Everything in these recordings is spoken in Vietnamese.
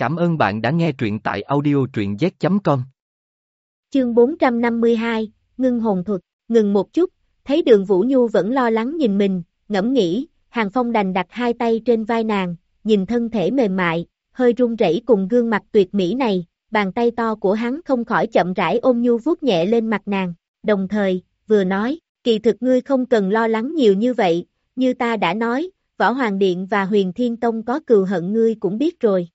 Cảm ơn bạn đã nghe truyện tại audio truyện z.com. Chương 452, Ngưng hồn thuật, ngừng một chút, thấy đường Vũ Nhu vẫn lo lắng nhìn mình, ngẫm nghĩ, Hàng Phong đành đặt hai tay trên vai nàng, nhìn thân thể mềm mại, hơi run rẩy cùng gương mặt tuyệt mỹ này, bàn tay to của hắn không khỏi chậm rãi ôm nhu vuốt nhẹ lên mặt nàng, đồng thời, vừa nói, kỳ thực ngươi không cần lo lắng nhiều như vậy, như ta đã nói, Võ Hoàng Điện và Huyền Thiên Tông có cừu hận ngươi cũng biết rồi.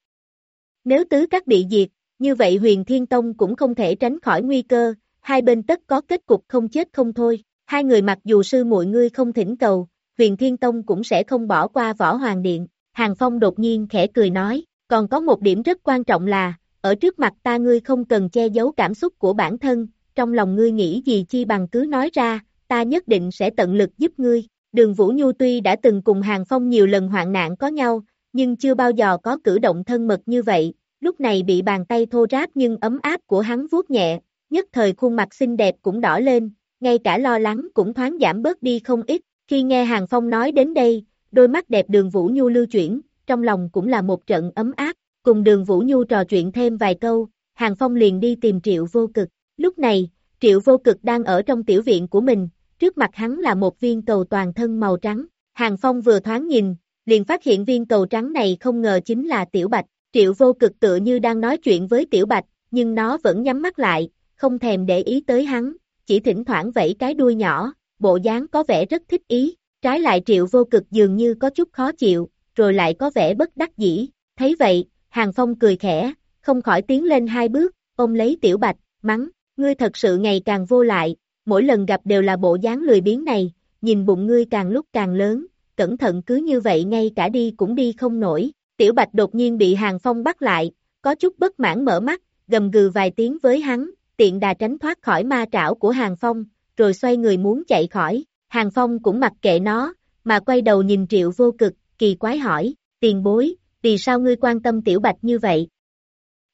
Nếu tứ các bị diệt, như vậy Huyền Thiên Tông cũng không thể tránh khỏi nguy cơ, hai bên tất có kết cục không chết không thôi. Hai người mặc dù sư muội ngươi không thỉnh cầu, Huyền Thiên Tông cũng sẽ không bỏ qua Võ Hoàng Điện. Hàng Phong đột nhiên khẽ cười nói, còn có một điểm rất quan trọng là, ở trước mặt ta ngươi không cần che giấu cảm xúc của bản thân, trong lòng ngươi nghĩ gì chi bằng cứ nói ra, ta nhất định sẽ tận lực giúp ngươi. Đường Vũ Nhu tuy đã từng cùng Hàng Phong nhiều lần hoạn nạn có nhau, nhưng chưa bao giờ có cử động thân mật như vậy, lúc này bị bàn tay thô ráp nhưng ấm áp của hắn vuốt nhẹ, nhất thời khuôn mặt xinh đẹp cũng đỏ lên, ngay cả lo lắng cũng thoáng giảm bớt đi không ít, khi nghe Hàng Phong nói đến đây, đôi mắt đẹp đường Vũ Nhu lưu chuyển, trong lòng cũng là một trận ấm áp, cùng đường Vũ Nhu trò chuyện thêm vài câu, Hàng Phong liền đi tìm Triệu Vô Cực, lúc này, Triệu Vô Cực đang ở trong tiểu viện của mình, trước mặt hắn là một viên cầu toàn thân màu trắng, Hàng Phong vừa thoáng nhìn, liền phát hiện viên cầu trắng này không ngờ chính là Tiểu Bạch, Triệu Vô Cực tựa như đang nói chuyện với Tiểu Bạch, nhưng nó vẫn nhắm mắt lại, không thèm để ý tới hắn, chỉ thỉnh thoảng vẫy cái đuôi nhỏ, bộ dáng có vẻ rất thích ý, trái lại Triệu Vô Cực dường như có chút khó chịu, rồi lại có vẻ bất đắc dĩ, thấy vậy, Hàng Phong cười khẽ, không khỏi tiến lên hai bước, ôm lấy Tiểu Bạch, mắng, ngươi thật sự ngày càng vô lại, mỗi lần gặp đều là bộ dáng lười biếng này, nhìn bụng ngươi càng lúc càng lớn, cẩn thận cứ như vậy ngay cả đi cũng đi không nổi. Tiểu Bạch đột nhiên bị Hàng Phong bắt lại, có chút bất mãn mở mắt, gầm gừ vài tiếng với hắn, tiện đà tránh thoát khỏi ma trảo của Hàng Phong, rồi xoay người muốn chạy khỏi. Hàng Phong cũng mặc kệ nó, mà quay đầu nhìn Triệu vô cực, kỳ quái hỏi, tiền bối, vì sao ngươi quan tâm Tiểu Bạch như vậy?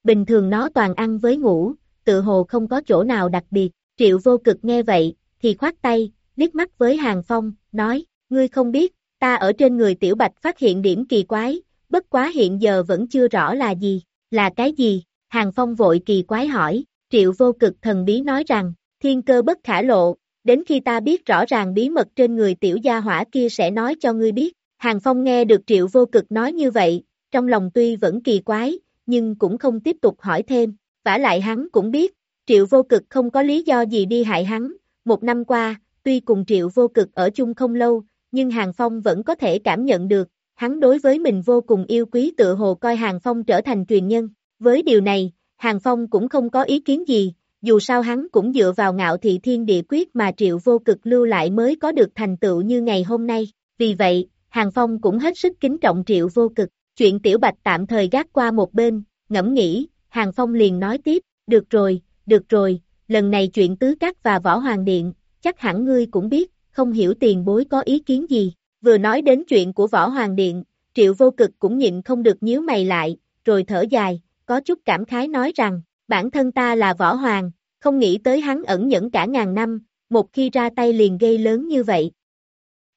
Bình thường nó toàn ăn với ngủ, tự hồ không có chỗ nào đặc biệt, Triệu vô cực nghe vậy, thì khoát tay, liếc mắt với Hàng Phong, nói, ngươi không biết, ta ở trên người Tiểu Bạch phát hiện điểm kỳ quái, bất quá hiện giờ vẫn chưa rõ là gì, là cái gì, Hàng Phong vội kỳ quái hỏi, Triệu vô cực thần bí nói rằng, thiên cơ bất khả lộ, đến khi ta biết rõ ràng bí mật trên người tiểu gia hỏa kia sẽ nói cho ngươi biết, Hàng Phong nghe được Triệu vô cực nói như vậy, trong lòng tuy vẫn kỳ quái, nhưng cũng không tiếp tục hỏi thêm, vả lại hắn cũng biết, Triệu vô cực không có lý do gì đi hại hắn, một năm qua, tuy cùng Triệu vô cực ở chung không lâu, nhưng Hàng Phong vẫn có thể cảm nhận được, hắn đối với mình vô cùng yêu quý tự hồ coi Hàng Phong trở thành truyền nhân. Với điều này, Hàng Phong cũng không có ý kiến gì, dù sao hắn cũng dựa vào ngạo thị thiên địa quyết mà triệu vô cực lưu lại mới có được thành tựu như ngày hôm nay. Vì vậy, Hàng Phong cũng hết sức kính trọng triệu vô cực. Chuyện Tiểu Bạch tạm thời gác qua một bên, ngẫm nghĩ, Hàng Phong liền nói tiếp, được rồi, được rồi, lần này chuyện Tứ Cát và Võ Hoàng Điện, chắc hẳn ngươi cũng biết, không hiểu tiền bối có ý kiến gì. Vừa nói đến chuyện của Võ Hoàng Điện, Triệu Vô Cực cũng nhịn không được nhíu mày lại, rồi thở dài, có chút cảm khái nói rằng, bản thân ta là Võ Hoàng, không nghĩ tới hắn ẩn nhẫn cả ngàn năm, một khi ra tay liền gây lớn như vậy.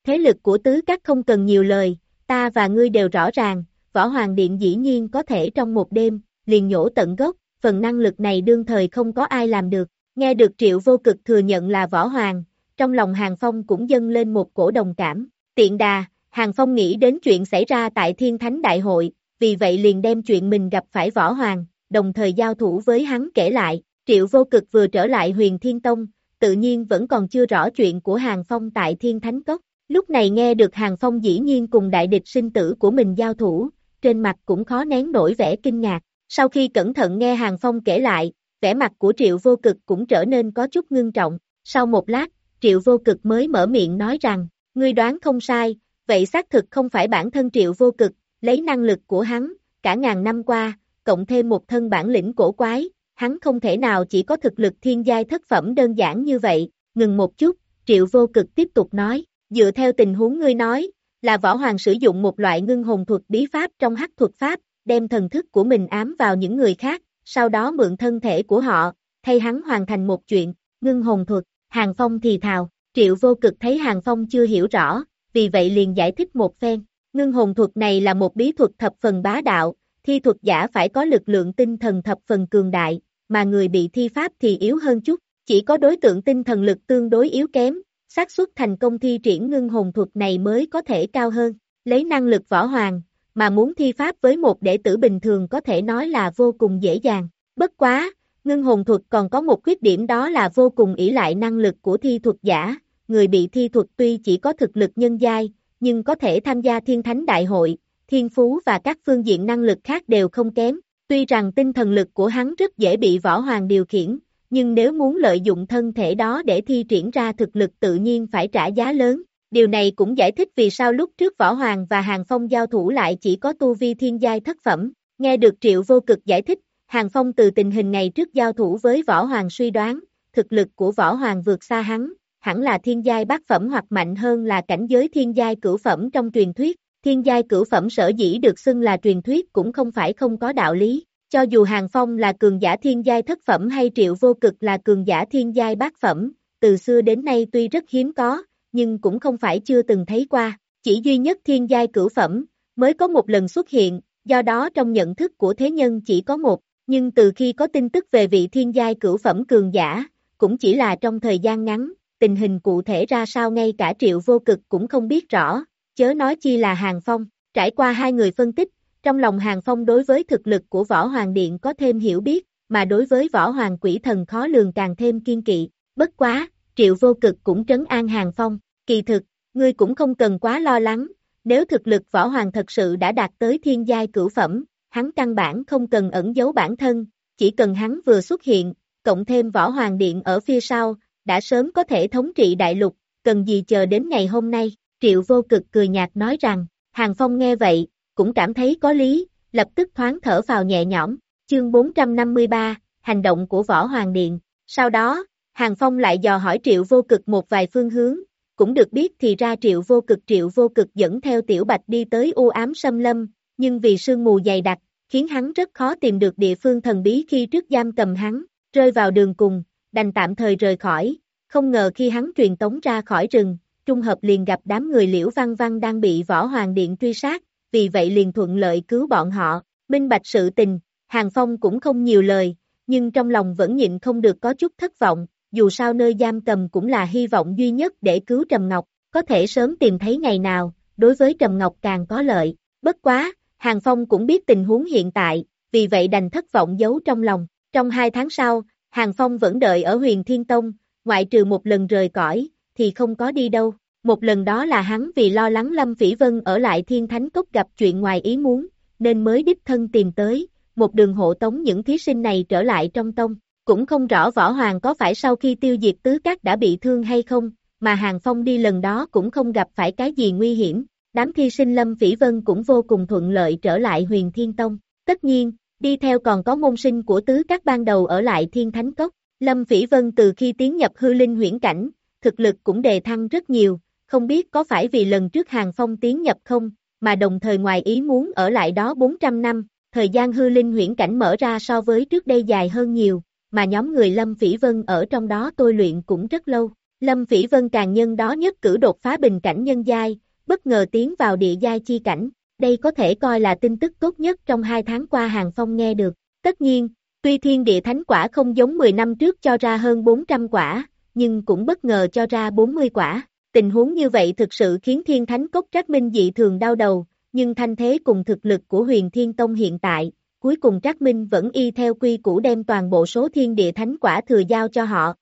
Thế lực của tứ các không cần nhiều lời, ta và ngươi đều rõ ràng, Võ Hoàng Điện dĩ nhiên có thể trong một đêm, liền nhổ tận gốc, phần năng lực này đương thời không có ai làm được. Nghe được Triệu Vô Cực thừa nhận là Võ Hoàng, trong lòng Hàng Phong cũng dâng lên một cổ đồng cảm. Tiện đà, Hàng Phong nghĩ đến chuyện xảy ra tại Thiên Thánh Đại hội, vì vậy liền đem chuyện mình gặp phải Võ Hoàng, đồng thời giao thủ với hắn kể lại. Triệu Vô Cực vừa trở lại huyền Thiên Tông, tự nhiên vẫn còn chưa rõ chuyện của Hàng Phong tại Thiên Thánh Cốc. Lúc này nghe được Hàng Phong dĩ nhiên cùng đại địch sinh tử của mình giao thủ, trên mặt cũng khó nén nổi vẻ kinh ngạc. Sau khi cẩn thận nghe Hàng Phong kể lại, vẻ mặt của Triệu Vô Cực cũng trở nên có chút ngưng trọng. Sau một lát, Triệu Vô Cực mới mở miệng nói rằng, ngươi đoán không sai, vậy xác thực không phải bản thân Triệu Vô Cực, lấy năng lực của hắn, cả ngàn năm qua, cộng thêm một thân bản lĩnh cổ quái, hắn không thể nào chỉ có thực lực thiên giai thất phẩm đơn giản như vậy, ngừng một chút, Triệu Vô Cực tiếp tục nói, dựa theo tình huống ngươi nói, là võ hoàng sử dụng một loại ngưng hồn thuật bí pháp trong hắc thuật pháp, đem thần thức của mình ám vào những người khác, sau đó mượn thân thể của họ, thay hắn hoàn thành một chuyện, ngưng hồn thuật, Hàng Phong thì thào, Triệu Vô Cực thấy Hàng Phong chưa hiểu rõ, vì vậy liền giải thích một phen, ngưng hồn thuật này là một bí thuật thập phần bá đạo, thi thuật giả phải có lực lượng tinh thần thập phần cường đại, mà người bị thi pháp thì yếu hơn chút, chỉ có đối tượng tinh thần lực tương đối yếu kém, xác suất thành công thi triển ngưng hồn thuật này mới có thể cao hơn, lấy năng lực võ hoàng, mà muốn thi pháp với một đệ tử bình thường có thể nói là vô cùng dễ dàng, bất quá, ngưng hồn thuật còn có một khuyết điểm đó là vô cùng ỷ lại năng lực của thi thuật giả, người bị thi thuật tuy chỉ có thực lực nhân giai, nhưng có thể tham gia thiên thánh đại hội, thiên phú và các phương diện năng lực khác đều không kém. Tuy rằng tinh thần lực của hắn rất dễ bị võ hoàng điều khiển, nhưng nếu muốn lợi dụng thân thể đó để thi triển ra thực lực tự nhiên phải trả giá lớn. Điều này cũng giải thích vì sao lúc trước Võ Hoàng và Hàng Phong giao thủ lại chỉ có tu vi thiên giai thất phẩm. Nghe được Triệu Vô Cực giải thích, Hàng Phong từ tình hình ngày trước giao thủ với Võ Hoàng suy đoán, thực lực của Võ Hoàng vượt xa hắn, hẳn là thiên giai bát phẩm hoặc mạnh hơn là cảnh giới thiên giai cửu phẩm trong truyền thuyết. Thiên giai cửu phẩm sở dĩ được xưng là truyền thuyết cũng không phải không có đạo lý. Cho dù Hàng Phong là cường giả thiên giai thất phẩm hay Triệu Vô Cực là cường giả thiên giai bát phẩm, từ xưa đến nay tuy rất hiếm có, nhưng cũng không phải chưa từng thấy qua. Chỉ duy nhất thiên giai cửu phẩm, mới có một lần xuất hiện, do đó trong nhận thức của thế nhân chỉ có một, nhưng từ khi có tin tức về vị thiên giai cửu phẩm cường giả, cũng chỉ là trong thời gian ngắn, tình hình cụ thể ra sao ngay cả triệu vô cực cũng không biết rõ, chớ nói chi là Hàng Phong. Trải qua hai người phân tích, trong lòng Hàng Phong đối với thực lực của Võ Hoàng Điện có thêm hiểu biết, mà đối với Võ Hoàng Quỷ Thần khó lường càng thêm kiên kỵ. Bất quá, triệu vô cực cũng trấn an Hàng Phong, kỳ thực, ngươi cũng không cần quá lo lắng, nếu thực lực Võ Hoàng thật sự đã đạt tới thiên giai cửu phẩm, hắn căn bản không cần ẩn giấu bản thân, chỉ cần hắn vừa xuất hiện, cộng thêm Võ Hoàng Điện ở phía sau, đã sớm có thể thống trị đại lục, cần gì chờ đến ngày hôm nay, triệu vô cực cười nhạt nói rằng, Hàng Phong nghe vậy, cũng cảm thấy có lý, lập tức thoáng thở vào nhẹ nhõm, chương 453, hành động của Võ Hoàng Điện, sau đó, Hàng Phong lại dò hỏi triệu vô cực một vài phương hướng, cũng được biết thì ra triệu vô cực triệu vô cực dẫn theo tiểu bạch đi tới u ám xâm lâm, nhưng vì sương mù dày đặc, khiến hắn rất khó tìm được địa phương thần bí khi trước giam cầm hắn, rơi vào đường cùng, đành tạm thời rời khỏi, không ngờ khi hắn truyền tống ra khỏi rừng, trung hợp liền gặp đám người liễu văn văn đang bị võ hoàng điện truy sát, vì vậy liền thuận lợi cứu bọn họ, minh bạch sự tình, Hàng Phong cũng không nhiều lời, nhưng trong lòng vẫn nhịn không được có chút thất vọng, dù sao nơi giam cầm cũng là hy vọng duy nhất để cứu Trầm Ngọc, có thể sớm tìm thấy ngày nào, đối với Trầm Ngọc càng có lợi, bất quá, Hàng Phong cũng biết tình huống hiện tại, vì vậy đành thất vọng giấu trong lòng, trong hai tháng sau, Hàng Phong vẫn đợi ở huyền Thiên Tông, ngoại trừ một lần rời cõi, thì không có đi đâu. Một lần đó là hắn vì lo lắng Lâm Phỉ Vân ở lại Thiên Thánh Cốc gặp chuyện ngoài ý muốn, nên mới đích thân tìm tới, một đường hộ tống những thí sinh này trở lại trong tông. Cũng không rõ Võ Hoàng có phải sau khi tiêu diệt tứ các đã bị thương hay không, mà Hàng Phong đi lần đó cũng không gặp phải cái gì nguy hiểm. Đám thi sinh Lâm Phỉ Vân cũng vô cùng thuận lợi trở lại huyền Thiên Tông. Tất nhiên, đi theo còn có môn sinh của tứ các ban đầu ở lại Thiên Thánh Cốc. Lâm Phỉ Vân từ khi tiến nhập hư linh huyễn cảnh, thực lực cũng đề thăng rất nhiều, không biết có phải vì lần trước Hàng Phong tiến nhập không, mà đồng thời ngoài ý muốn ở lại đó 400 năm, thời gian hư linh huyễn cảnh mở ra so với trước đây dài hơn nhiều, mà nhóm người Lâm Phỉ Vân ở trong đó tôi luyện cũng rất lâu. Lâm Phỉ Vân càng nhân đó nhất cử đột phá bình cảnh nhân giai, bất ngờ tiến vào địa giai chi cảnh, đây có thể coi là tin tức tốt nhất trong hai tháng qua Hàng Phong nghe được. Tất nhiên, tuy thiên địa thánh quả không giống 10 năm trước cho ra hơn 400 quả, nhưng cũng bất ngờ cho ra 40 quả. Tình huống như vậy thực sự khiến thiên thánh cốc trác minh dị thường đau đầu, nhưng thanh thế cùng thực lực của huyền thiên tông hiện tại, cuối cùng trác minh vẫn y theo quy củ đem toàn bộ số thiên địa thánh quả thừa giao cho họ.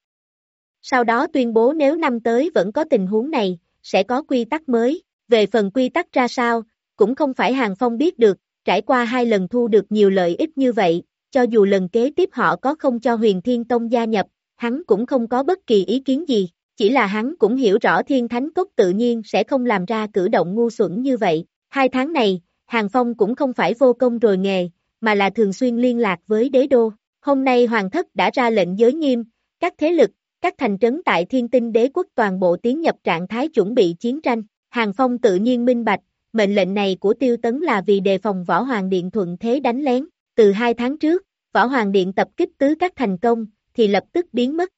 Sau đó tuyên bố nếu năm tới vẫn có tình huống này, sẽ có quy tắc mới, về phần quy tắc ra sao, cũng không phải Hàng Phong biết được, trải qua hai lần thu được nhiều lợi ích như vậy, cho dù lần kế tiếp họ có không cho huyền thiên tông gia nhập, hắn cũng không có bất kỳ ý kiến gì, chỉ là hắn cũng hiểu rõ thiên thánh cốc tự nhiên sẽ không làm ra cử động ngu xuẩn như vậy. Hai tháng này, Hàng Phong cũng không phải vô công rồi nghề, mà là thường xuyên liên lạc với đế đô. Hôm nay Hoàng thất đã ra lệnh giới nghiêm, các thế lực, các thành trấn tại thiên tinh đế quốc toàn bộ tiến nhập trạng thái chuẩn bị chiến tranh. Hàng Phong tự nhiên minh bạch, mệnh lệnh này của Tiêu Tấn là vì đề phòng Võ Hoàng Điện thuận thế đánh lén. Từ hai tháng trước, Võ Hoàng Điện tập kích tứ các thành công, thì lập tức biến mất.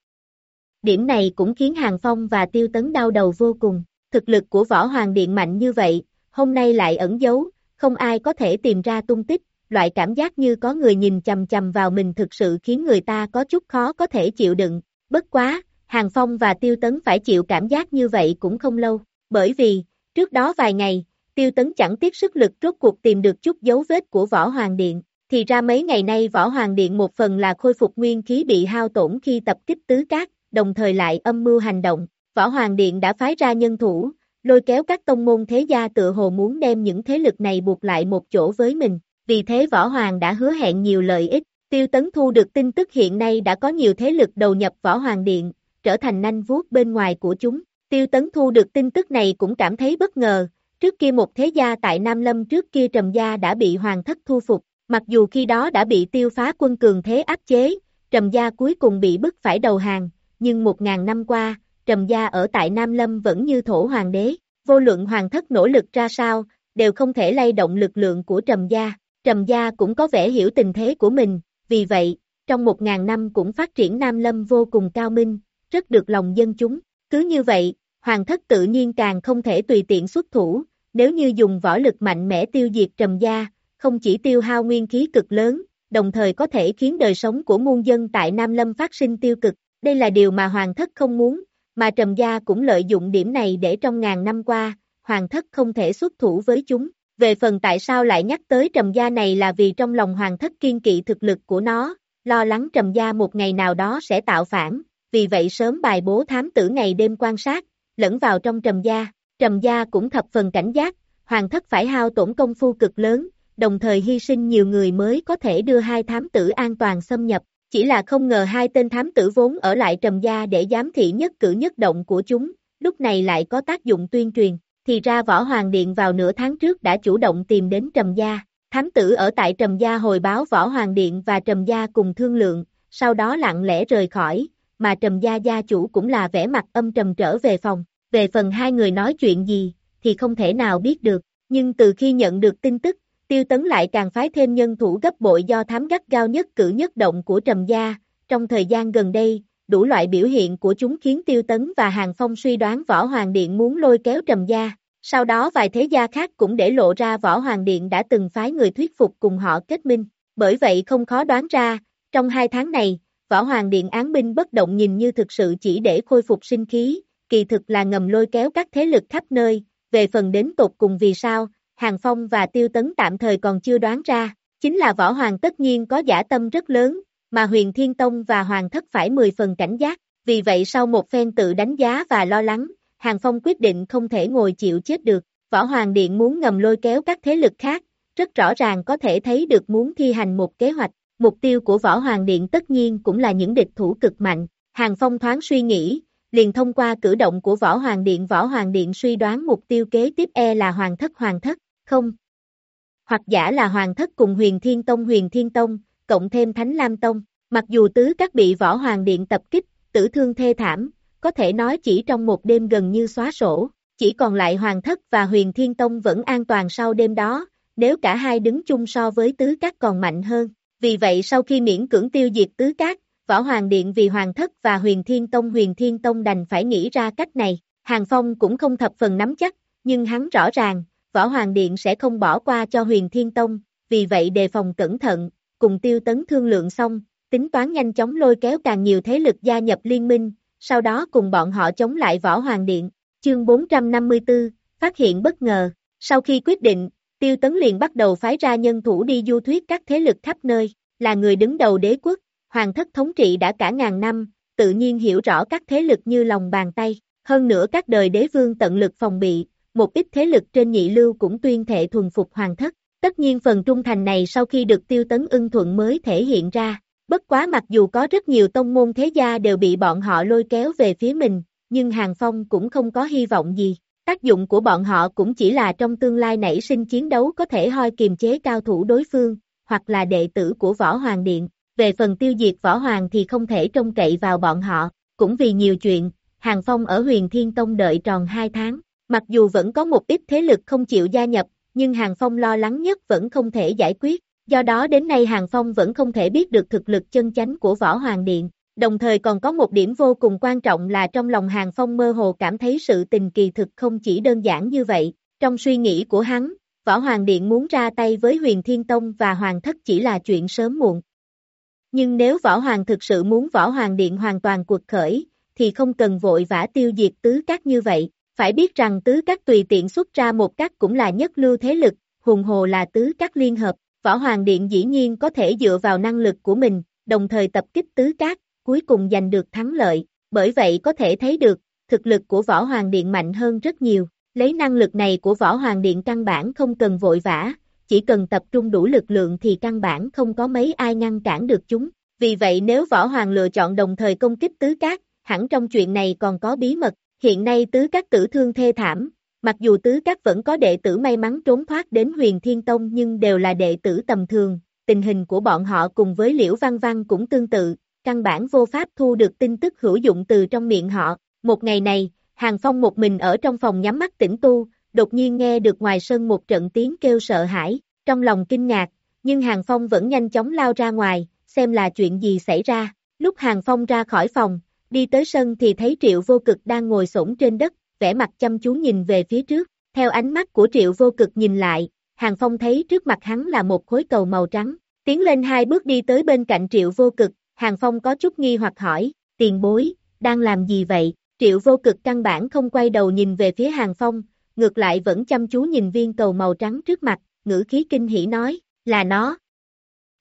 Điểm này cũng khiến Hàng Phong và Tiêu Tấn đau đầu vô cùng. Thực lực của Võ Hoàng Điện mạnh như vậy, hôm nay lại ẩn giấu, không ai có thể tìm ra tung tích, loại cảm giác như có người nhìn chầm chầm vào mình thực sự khiến người ta có chút khó có thể chịu đựng, bất quá, Hàng Phong và Tiêu Tấn phải chịu cảm giác như vậy cũng không lâu, bởi vì, trước đó vài ngày, Tiêu Tấn chẳng tiếc sức lực rốt cuộc tìm được chút dấu vết của Võ Hoàng Điện, thì ra mấy ngày nay Võ Hoàng Điện một phần là khôi phục nguyên khí bị hao tổn khi tập kích tứ cát, đồng thời lại âm mưu hành động, Võ Hoàng Điện đã phái ra nhân thủ, lôi kéo các tông môn thế gia tựa hồ muốn đem những thế lực này buộc lại một chỗ với mình, vì thế Võ Hoàng đã hứa hẹn nhiều lợi ích, Tiêu Tấn thu được tin tức hiện nay đã có nhiều thế lực đầu nhập Võ Hoàng Điện, trở thành nanh vuốt bên ngoài của chúng. Tiêu Tấn thu được tin tức này cũng cảm thấy bất ngờ, trước kia một thế gia tại Nam Lâm trước kia Trầm Gia đã bị Hoàng thất thu phục, mặc dù khi đó đã bị tiêu phá quân cường thế áp chế, Trầm Gia cuối cùng bị bức phải đầu hàng, nhưng một ngàn năm qua, Trầm Gia ở tại Nam Lâm vẫn như thổ hoàng đế, vô luận Hoàng thất nỗ lực ra sao, đều không thể lay động lực lượng của Trầm Gia. Trầm Gia cũng có vẻ hiểu tình thế của mình, vì vậy, trong một ngàn năm cũng phát triển Nam Lâm vô cùng cao minh, rất được lòng dân chúng. Cứ như vậy, Hoàng thất tự nhiên càng không thể tùy tiện xuất thủ, nếu như dùng võ lực mạnh mẽ tiêu diệt trầm gia, không chỉ tiêu hao nguyên khí cực lớn, đồng thời có thể khiến đời sống của muôn dân tại Nam Lâm phát sinh tiêu cực. Đây là điều mà Hoàng thất không muốn, mà trầm gia cũng lợi dụng điểm này để trong ngàn năm qua, Hoàng thất không thể xuất thủ với chúng. Về phần tại sao lại nhắc tới trầm gia này là vì trong lòng Hoàng thất kiên kỵ thực lực của nó, lo lắng trầm gia một ngày nào đó sẽ tạo phản, vì vậy sớm bài bố thám tử ngày đêm quan sát, lẫn vào trong trầm gia, trầm gia cũng thập phần cảnh giác, hoàng thất phải hao tổn công phu cực lớn, đồng thời hy sinh nhiều người mới có thể đưa hai thám tử an toàn xâm nhập, chỉ là không ngờ hai tên thám tử vốn ở lại trầm gia để giám thị nhất cử nhất động của chúng, lúc này lại có tác dụng tuyên truyền, thì ra võ hoàng điện vào nửa tháng trước đã chủ động tìm đến trầm gia, thám tử ở tại trầm gia hồi báo võ hoàng điện và trầm gia cùng thương lượng, sau đó lặng lẽ rời khỏi, mà Trầm Gia gia chủ cũng là vẻ mặt âm trầm trở về phòng, về phần hai người nói chuyện gì, thì không thể nào biết được, nhưng từ khi nhận được tin tức, Tiêu Tấn lại càng phái thêm nhân thủ gấp bội do thám gắt gao nhất cử nhất động của Trầm Gia, trong thời gian gần đây, đủ loại biểu hiện của chúng khiến Tiêu Tấn và Hàng Phong suy đoán Võ Hoàng Điện muốn lôi kéo Trầm Gia. Sau đó vài thế gia khác cũng để lộ ra Võ Hoàng Điện đã từng phái người thuyết phục cùng họ kết minh. Bởi vậy không khó đoán ra, trong hai tháng này, Võ Hoàng Điện án binh bất động nhìn như thực sự chỉ để khôi phục sinh khí, kỳ thực là ngầm lôi kéo các thế lực khắp nơi, về phần đến tột cùng vì sao, Hàng Phong và Tiêu Tấn tạm thời còn chưa đoán ra, chính là Võ Hoàng tất nhiên có giả tâm rất lớn, mà Huyền Thiên Tông và Hoàng Thất phải 10 phần cảnh giác, vì vậy sau một phen tự đánh giá và lo lắng, Hàng Phong quyết định không thể ngồi chịu chết được, Võ Hoàng Điện muốn ngầm lôi kéo các thế lực khác, rất rõ ràng có thể thấy được muốn thi hành một kế hoạch, Mục tiêu của Võ Hoàng Điện tất nhiên cũng là những địch thủ cực mạnh. Hàng Phong thoáng suy nghĩ, liền thông qua cử động của Võ Hoàng Điện Võ Hoàng Điện suy đoán mục tiêu kế tiếp e là Hoàng Thất Hoàng Thất, không? Hoặc giả là Hoàng Thất cùng Huyền Thiên Tông Huyền Thiên Tông, cộng thêm Thánh Lam Tông. Mặc dù tứ các bị Võ Hoàng Điện tập kích, tử thương thê thảm, có thể nói chỉ trong một đêm gần như xóa sổ, chỉ còn lại Hoàng Thất và Huyền Thiên Tông vẫn an toàn sau đêm đó, nếu cả hai đứng chung so với tứ các còn mạnh hơn. Vì vậy sau khi miễn cưỡng tiêu diệt tứ cát, Võ Hoàng Điện vì Hoàng Thất và Huyền Thiên Tông Huyền Thiên Tông đành phải nghĩ ra cách này, Hàng Phong cũng không thập phần nắm chắc, nhưng hắn rõ ràng, Võ Hoàng Điện sẽ không bỏ qua cho Huyền Thiên Tông, vì vậy đề phòng cẩn thận, cùng tiêu tấn thương lượng xong, tính toán nhanh chóng lôi kéo càng nhiều thế lực gia nhập liên minh, sau đó cùng bọn họ chống lại Võ Hoàng Điện. Chương 454, phát hiện bất ngờ, sau khi quyết định, Tiêu Tấn liền bắt đầu phái ra nhân thủ đi du thuyết các thế lực khắp nơi, là người đứng đầu đế quốc, hoàng thất thống trị đã cả ngàn năm, tự nhiên hiểu rõ các thế lực như lòng bàn tay, hơn nữa các đời đế vương tận lực phòng bị, một ít thế lực trên nhị lưu cũng tuyên thệ thuần phục hoàng thất, tất nhiên phần trung thành này sau khi được tiêu tấn ưng thuận mới thể hiện ra, bất quá mặc dù có rất nhiều tông môn thế gia đều bị bọn họ lôi kéo về phía mình, nhưng Hàng Phong cũng không có hy vọng gì, Tác dụng của bọn họ cũng chỉ là trong tương lai nảy sinh chiến đấu có thể hoi kiềm chế cao thủ đối phương, hoặc là đệ tử của Võ Hoàng Điện. Về phần tiêu diệt Võ Hoàng thì không thể trông cậy vào bọn họ, cũng vì nhiều chuyện, Hàng Phong ở huyền Thiên Tông đợi tròn 2 tháng. Mặc dù vẫn có một ít thế lực không chịu gia nhập, nhưng Hàng Phong lo lắng nhất vẫn không thể giải quyết. Do đó đến nay Hàng Phong vẫn không thể biết được thực lực chân chánh của Võ Hoàng Điện. Đồng thời còn có một điểm vô cùng quan trọng là trong lòng Hàng Phong mơ hồ cảm thấy sự tình kỳ thực không chỉ đơn giản như vậy. Trong suy nghĩ của hắn, Võ Hoàng Điện muốn ra tay với huyền Thiên Tông và Hoàng Thất chỉ là chuyện sớm muộn. Nhưng nếu Võ Hoàng thực sự muốn Võ Hoàng Điện hoàn toàn cuộc khởi, thì không cần vội vã tiêu diệt tứ các như vậy. Phải biết rằng tứ các tùy tiện xuất ra một các cũng là nhất lưu thế lực, hùng hồ là tứ các liên hợp. Võ Hoàng Điện dĩ nhiên có thể dựa vào năng lực của mình, đồng thời tập kích tứ các, cuối cùng giành được thắng lợi. Bởi vậy có thể thấy được, thực lực của Võ Hoàng Điện mạnh hơn rất nhiều. Lấy năng lực này của Võ Hoàng Điện căn bản không cần vội vã, chỉ cần tập trung đủ lực lượng thì căn bản không có mấy ai ngăn cản được chúng. Vì vậy nếu Võ Hoàng lựa chọn đồng thời công kích tứ cát, hẳn trong chuyện này còn có bí mật. Hiện nay tứ cát tử thương thê thảm, mặc dù tứ các vẫn có đệ tử may mắn trốn thoát đến huyền thiên tông nhưng đều là đệ tử tầm thường, tình hình của bọn họ cùng với liễu văn văn cũng tương tự, căn bản vô pháp thu được tin tức hữu dụng từ trong miệng họ. Một ngày này, Hàng Phong một mình ở trong phòng nhắm mắt tĩnh tu, đột nhiên nghe được ngoài sân một trận tiếng kêu sợ hãi, trong lòng kinh ngạc, nhưng Hàng Phong vẫn nhanh chóng lao ra ngoài, xem là chuyện gì xảy ra. Lúc Hàng Phong ra khỏi phòng, đi tới sân thì thấy Triệu Vô Cực đang ngồi sổng trên đất, vẻ mặt chăm chú nhìn về phía trước. Theo ánh mắt của Triệu Vô Cực nhìn lại, Hàng Phong thấy trước mặt hắn là một khối cầu màu trắng. Tiến lên hai bước đi tới bên cạnh Triệu Vô Cực, Hàng Phong có chút nghi hoặc hỏi, tiền bối, đang làm gì vậy? Triệu vô cực căn bản không quay đầu nhìn về phía hàng phong, ngược lại vẫn chăm chú nhìn viên cầu màu trắng trước mặt, ngữ khí kinh hỉ nói, là nó.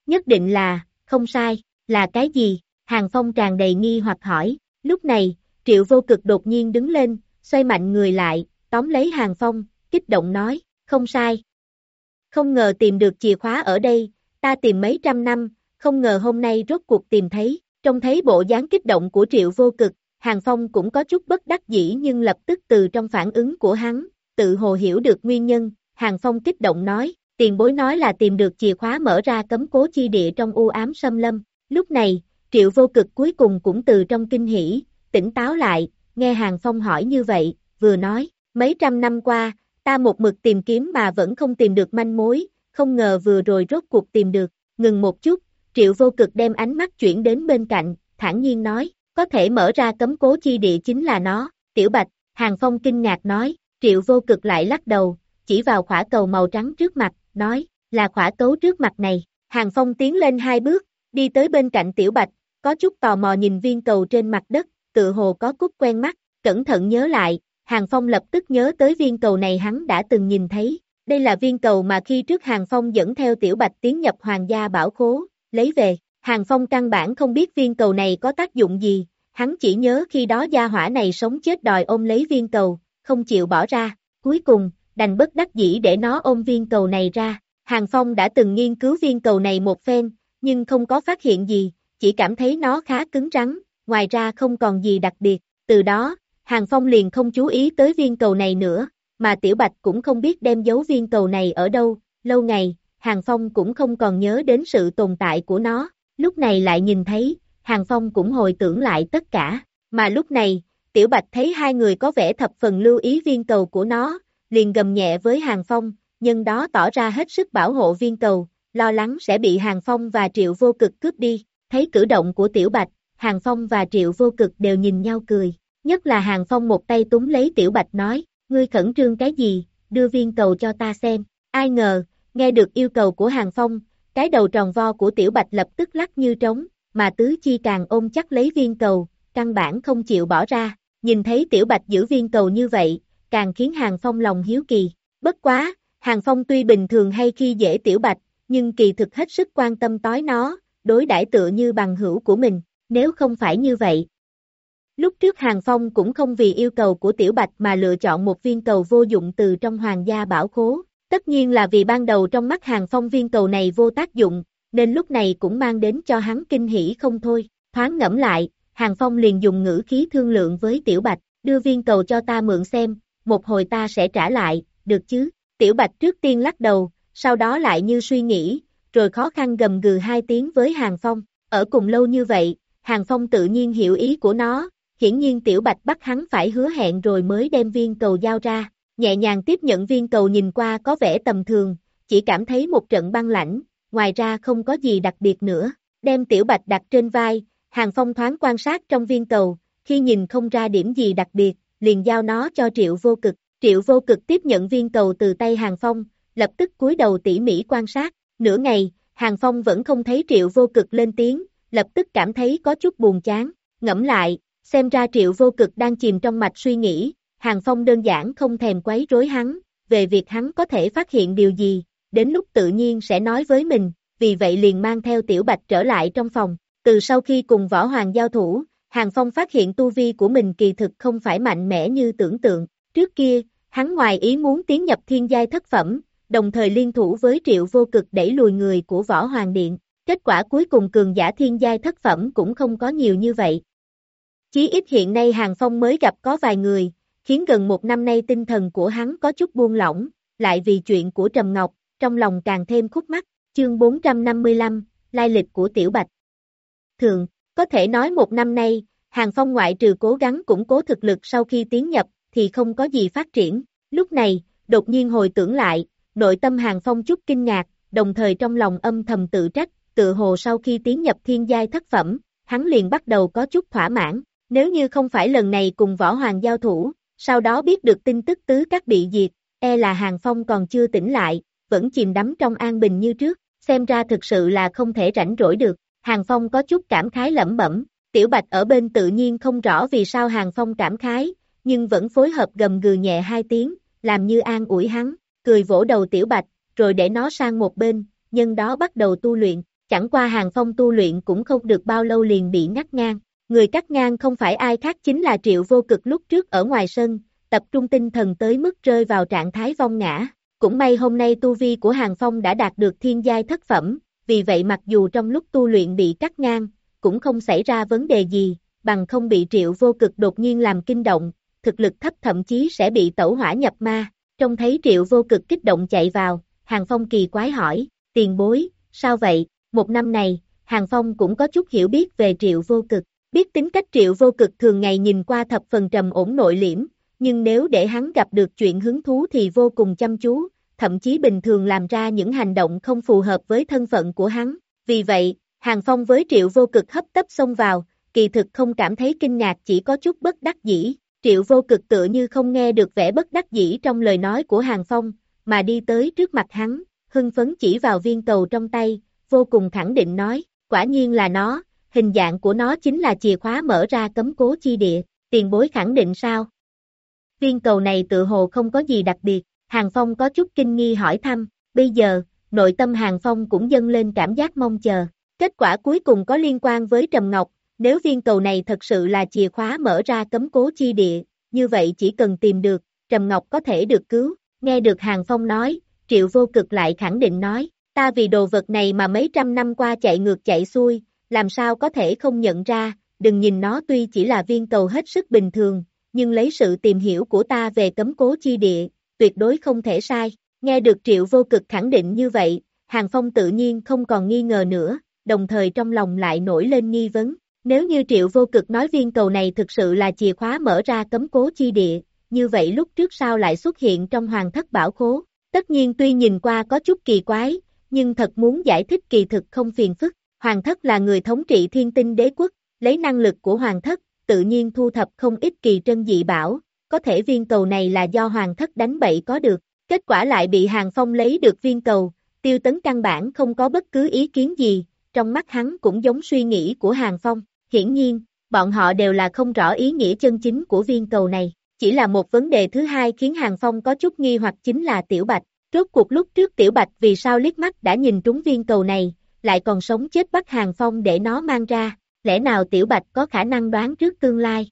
Nhất định là, không sai, là cái gì? Hàng phong tràn đầy nghi hoặc hỏi, lúc này, triệu vô cực đột nhiên đứng lên, xoay mạnh người lại, tóm lấy hàng phong, kích động nói, không sai. Không ngờ tìm được chìa khóa ở đây, ta tìm mấy trăm năm, không ngờ hôm nay rốt cuộc tìm thấy, trông thấy bộ dáng kích động của triệu vô cực, Hàng Phong cũng có chút bất đắc dĩ nhưng lập tức từ trong phản ứng của hắn, tự hồ hiểu được nguyên nhân, Hàng Phong kích động nói, tiền bối nói là tìm được chìa khóa mở ra cấm cố chi địa trong u ám xâm lâm. Lúc này, triệu vô cực cuối cùng cũng từ trong kinh hỉ, tỉnh táo lại, nghe Hàng Phong hỏi như vậy, vừa nói, mấy trăm năm qua, ta một mực tìm kiếm mà vẫn không tìm được manh mối, không ngờ vừa rồi rốt cuộc tìm được, ngừng một chút, triệu vô cực đem ánh mắt chuyển đến bên cạnh, thản nhiên nói, có thể mở ra cấm cố chi địa chính là nó, tiểu bạch, hàng phong kinh ngạc nói, triệu vô cực lại lắc đầu, chỉ vào khỏa cầu màu trắng trước mặt, nói, là khỏa cấu trước mặt này, hàng phong tiến lên hai bước, đi tới bên cạnh tiểu bạch, có chút tò mò nhìn viên cầu trên mặt đất, tự hồ có cút quen mắt, cẩn thận nhớ lại, hàng phong lập tức nhớ tới viên cầu này hắn đã từng nhìn thấy, đây là viên cầu mà khi trước hàng phong dẫn theo tiểu bạch tiến nhập hoàng gia bảo khố, lấy về, Hàng Phong căn bản không biết viên cầu này có tác dụng gì, hắn chỉ nhớ khi đó gia hỏa này sống chết đòi ôm lấy viên cầu, không chịu bỏ ra, cuối cùng, đành bất đắc dĩ để nó ôm viên cầu này ra. Hàng Phong đã từng nghiên cứu viên cầu này một phen, nhưng không có phát hiện gì, chỉ cảm thấy nó khá cứng rắn, ngoài ra không còn gì đặc biệt. Từ đó, Hàng Phong liền không chú ý tới viên cầu này nữa, mà Tiểu Bạch cũng không biết đem giấu viên cầu này ở đâu, lâu ngày, Hàng Phong cũng không còn nhớ đến sự tồn tại của nó, Lúc này lại nhìn thấy, Hàng Phong cũng hồi tưởng lại tất cả, mà lúc này, Tiểu Bạch thấy hai người có vẻ thập phần lưu ý viên cầu của nó, liền gầm nhẹ với Hàng Phong, nhân đó tỏ ra hết sức bảo hộ viên cầu, lo lắng sẽ bị Hàng Phong và Triệu Vô Cực cướp đi, thấy cử động của Tiểu Bạch, Hàng Phong và Triệu Vô Cực đều nhìn nhau cười, nhất là Hàng Phong một tay túm lấy Tiểu Bạch nói, ngươi khẩn trương cái gì, đưa viên cầu cho ta xem, ai ngờ, nghe được yêu cầu của Hàng Phong, cái đầu tròn vo của tiểu bạch lập tức lắc như trống, mà tứ chi càng ôm chắc lấy viên cầu, căn bản không chịu bỏ ra, nhìn thấy tiểu bạch giữ viên cầu như vậy, càng khiến hàng phong lòng hiếu kỳ, bất quá, hàng phong tuy bình thường hay khi dễ tiểu bạch, nhưng kỳ thực hết sức quan tâm tối nó, đối đãi tựa như bằng hữu của mình, nếu không phải như vậy. Lúc trước Hàng Phong cũng không vì yêu cầu của Tiểu Bạch mà lựa chọn một viên cầu vô dụng từ trong hoàng gia bảo khố, Tất nhiên là vì ban đầu trong mắt hàng phong viên cầu này vô tác dụng, nên lúc này cũng mang đến cho hắn kinh hỉ không thôi. Thoáng ngẫm lại, hàng phong liền dùng ngữ khí thương lượng với tiểu bạch, đưa viên cầu cho ta mượn xem, một hồi ta sẽ trả lại, được chứ? Tiểu bạch trước tiên lắc đầu, sau đó lại như suy nghĩ, rồi khó khăn gầm gừ hai tiếng với hàng phong. Ở cùng lâu như vậy, hàng phong tự nhiên hiểu ý của nó, hiển nhiên tiểu bạch bắt hắn phải hứa hẹn rồi mới đem viên cầu giao ra, nhẹ nhàng tiếp nhận viên cầu nhìn qua có vẻ tầm thường, chỉ cảm thấy một trận băng lãnh, ngoài ra không có gì đặc biệt nữa, đem tiểu bạch đặt trên vai, hàng phong thoáng quan sát trong viên cầu, khi nhìn không ra điểm gì đặc biệt, liền giao nó cho triệu vô cực, triệu vô cực tiếp nhận viên cầu từ tay hàng phong, lập tức cúi đầu tỉ mỉ quan sát, nửa ngày, Hàng Phong vẫn không thấy triệu vô cực lên tiếng, lập tức cảm thấy có chút buồn chán, ngẫm lại, xem ra triệu vô cực đang chìm trong mạch suy nghĩ, Hàng Phong đơn giản không thèm quấy rối hắn, về việc hắn có thể phát hiện điều gì, đến lúc tự nhiên sẽ nói với mình, vì vậy liền mang theo Tiểu Bạch trở lại trong phòng, từ sau khi cùng Võ Hoàng giao thủ, Hàng Phong phát hiện tu vi của mình kỳ thực không phải mạnh mẽ như tưởng tượng, trước kia, hắn ngoài ý muốn tiến nhập thiên giai thất phẩm, đồng thời liên thủ với triệu vô cực đẩy lùi người của Võ Hoàng Điện, kết quả cuối cùng cường giả thiên giai thất phẩm cũng không có nhiều như vậy. Chí ít hiện nay Hàng Phong mới gặp có vài người, khiến gần một năm nay tinh thần của hắn có chút buông lỏng, lại vì chuyện của Trầm Ngọc, trong lòng càng thêm khúc mắc, chương 455, lai lịch của Tiểu Bạch. Thường, có thể nói một năm nay, Hàng Phong ngoại trừ cố gắng củng cố thực lực sau khi tiến nhập, thì không có gì phát triển. Lúc này, đột nhiên hồi tưởng lại, nội tâm Hàng Phong chút kinh ngạc, đồng thời trong lòng âm thầm tự trách, tự hồ sau khi tiến nhập thiên giai thất phẩm, hắn liền bắt đầu có chút thỏa mãn. Nếu như không phải lần này cùng võ hoàng giao thủ, sau đó biết được tin tức tứ các bị diệt, e là Hàng Phong còn chưa tỉnh lại, vẫn chìm đắm trong an bình như trước, xem ra thực sự là không thể rảnh rỗi được. Hàng Phong có chút cảm khái lẩm bẩm, Tiểu Bạch ở bên tự nhiên không rõ vì sao Hàng Phong cảm khái, nhưng vẫn phối hợp gầm gừ nhẹ hai tiếng, làm như an ủi hắn, cười vỗ đầu Tiểu Bạch, rồi để nó sang một bên, nhân đó bắt đầu tu luyện, chẳng qua Hàng Phong tu luyện cũng không được bao lâu liền bị ngắt ngang. Người cắt ngang không phải ai khác chính là triệu vô cực lúc trước ở ngoài sân, tập trung tinh thần tới mức rơi vào trạng thái vong ngã. Cũng may hôm nay tu vi của Hàng Phong đã đạt được thiên giai thất phẩm, vì vậy mặc dù trong lúc tu luyện bị cắt ngang, cũng không xảy ra vấn đề gì, bằng không bị triệu vô cực đột nhiên làm kinh động, thực lực thấp thậm chí sẽ bị tẩu hỏa nhập ma. Trông thấy triệu vô cực kích động chạy vào, Hàng Phong kỳ quái hỏi, tiền bối, sao vậy, một năm này, Hàng Phong cũng có chút hiểu biết về triệu vô cực, biết tính cách triệu vô cực thường ngày nhìn qua thập phần trầm ổn nội liễm, nhưng nếu để hắn gặp được chuyện hứng thú thì vô cùng chăm chú, thậm chí bình thường làm ra những hành động không phù hợp với thân phận của hắn. Vì vậy, Hàng Phong với triệu vô cực hấp tấp xông vào, kỳ thực không cảm thấy kinh ngạc chỉ có chút bất đắc dĩ. Triệu vô cực tựa như không nghe được vẻ bất đắc dĩ trong lời nói của Hàng Phong, mà đi tới trước mặt hắn, hưng phấn chỉ vào viên cầu trong tay, vô cùng khẳng định nói, quả nhiên là nó, hình dạng của nó chính là chìa khóa mở ra cấm cố chi địa, tiền bối khẳng định sao? Viên cầu này tự hồ không có gì đặc biệt, Hàng Phong có chút kinh nghi hỏi thăm, bây giờ, nội tâm Hàng Phong cũng dâng lên cảm giác mong chờ. Kết quả cuối cùng có liên quan với Trầm Ngọc, nếu viên cầu này thật sự là chìa khóa mở ra cấm cố chi địa, như vậy chỉ cần tìm được, Trầm Ngọc có thể được cứu. Nghe được Hàng Phong nói, Triệu Vô Cực lại khẳng định nói, ta vì đồ vật này mà mấy trăm năm qua chạy ngược chạy xuôi, làm sao có thể không nhận ra, đừng nhìn nó tuy chỉ là viên cầu hết sức bình thường, nhưng lấy sự tìm hiểu của ta về cấm cố chi địa, tuyệt đối không thể sai. Nghe được Triệu Vô Cực khẳng định như vậy, Hàng Phong tự nhiên không còn nghi ngờ nữa, đồng thời trong lòng lại nổi lên nghi vấn. Nếu như Triệu Vô Cực nói viên cầu này thực sự là chìa khóa mở ra cấm cố chi địa, như vậy lúc trước sao lại xuất hiện trong hoàng thất bảo khố? Tất nhiên tuy nhìn qua có chút kỳ quái, nhưng thật muốn giải thích kỳ thực không phiền phức. Hoàng thất là người thống trị thiên tinh đế quốc, lấy năng lực của hoàng thất, tự nhiên thu thập không ít kỳ trân dị bảo, có thể viên cầu này là do hoàng thất đánh bậy có được, kết quả lại bị hàng phong lấy được viên cầu, tiêu tấn căn bản không có bất cứ ý kiến gì, trong mắt hắn cũng giống suy nghĩ của hàng phong, hiển nhiên, bọn họ đều là không rõ ý nghĩa chân chính của viên cầu này, chỉ là một vấn đề thứ hai khiến hàng phong có chút nghi hoặc chính là tiểu bạch, rốt cuộc lúc trước tiểu bạch vì sao liếc mắt đã nhìn trúng viên cầu này, lại còn sống chết bắt hàng phong để nó mang ra, lẽ nào tiểu bạch có khả năng đoán trước tương lai,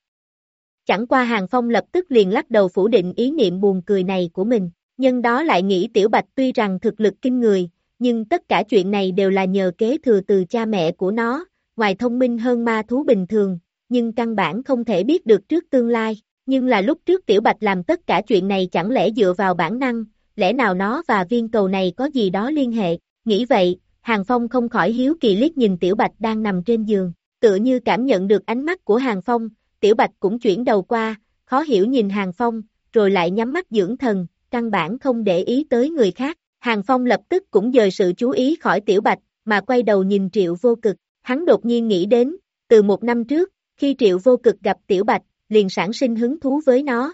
Chẳng qua Hàng Phong lập tức liền lắc đầu phủ định ý niệm buồn cười này của mình, nhưng đó lại nghĩ Tiểu Bạch tuy rằng thực lực kinh người, nhưng tất cả chuyện này đều là nhờ kế thừa từ cha mẹ của nó, ngoài thông minh hơn ma thú bình thường, nhưng căn bản không thể biết được trước tương lai, nhưng là lúc trước Tiểu Bạch làm tất cả chuyện này chẳng lẽ dựa vào bản năng, lẽ nào nó và viên cầu này có gì đó liên hệ, nghĩ vậy, Hàng Phong không khỏi hiếu kỳ liếc nhìn Tiểu Bạch đang nằm trên giường, tựa như cảm nhận được ánh mắt của Hàng Phong, Tiểu Bạch cũng chuyển đầu qua, khó hiểu nhìn Hàng Phong, rồi lại nhắm mắt dưỡng thần, căn bản không để ý tới người khác. Hàng Phong lập tức cũng dời sự chú ý khỏi Tiểu Bạch, mà quay đầu nhìn Triệu Vô Cực. Hắn đột nhiên nghĩ đến, từ một năm trước, khi Triệu Vô Cực gặp Tiểu Bạch, liền sản sinh hứng thú với nó.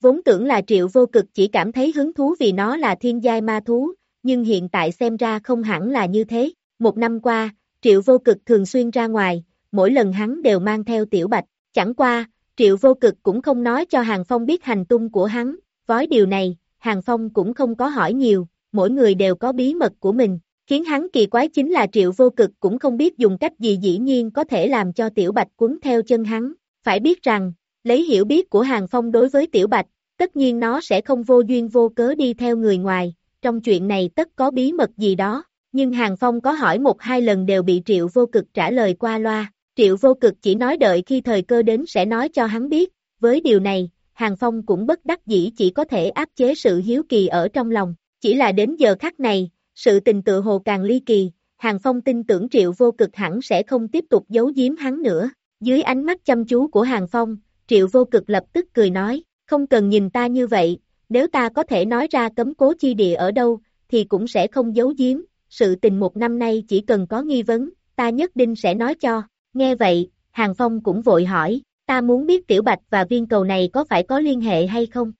Vốn tưởng là triệu vô cực chỉ cảm thấy hứng thú vì nó là thiên giai ma thú, nhưng hiện tại xem ra không hẳn là như thế. Một năm qua, triệu vô cực thường xuyên ra ngoài, mỗi lần hắn đều mang theo tiểu bạch. Chẳng qua, triệu vô cực cũng không nói cho Hàng Phong biết hành tung của hắn, với điều này, Hàng Phong cũng không có hỏi nhiều, mỗi người đều có bí mật của mình. Khiến hắn kỳ quái chính là triệu vô cực cũng không biết dùng cách gì dĩ nhiên có thể làm cho tiểu bạch cuốn theo chân hắn. Phải biết rằng, lấy hiểu biết của Hàng Phong đối với tiểu bạch, tất nhiên nó sẽ không vô duyên vô cớ đi theo người ngoài, trong chuyện này tất có bí mật gì đó. Nhưng Hàng Phong có hỏi một hai lần đều bị triệu vô cực trả lời qua loa. Triệu vô cực chỉ nói đợi khi thời cơ đến sẽ nói cho hắn biết. Với điều này, Hàng Phong cũng bất đắc dĩ chỉ có thể áp chế sự hiếu kỳ ở trong lòng. Chỉ là đến giờ khắc này, sự tình tự hồ càng ly kỳ, Hàng Phong tin tưởng triệu vô cực hẳn sẽ không tiếp tục giấu giếm hắn nữa. Dưới ánh mắt chăm chú của Hàng Phong, triệu vô cực lập tức cười nói, không cần nhìn ta như vậy, nếu ta có thể nói ra cấm cố chi địa ở đâu, thì cũng sẽ không giấu giếm, sự tình một năm nay chỉ cần có nghi vấn, ta nhất định sẽ nói cho. Nghe vậy, Hàng Phong cũng vội hỏi, ta muốn biết tiểu bạch và viên cầu này có phải có liên hệ hay không?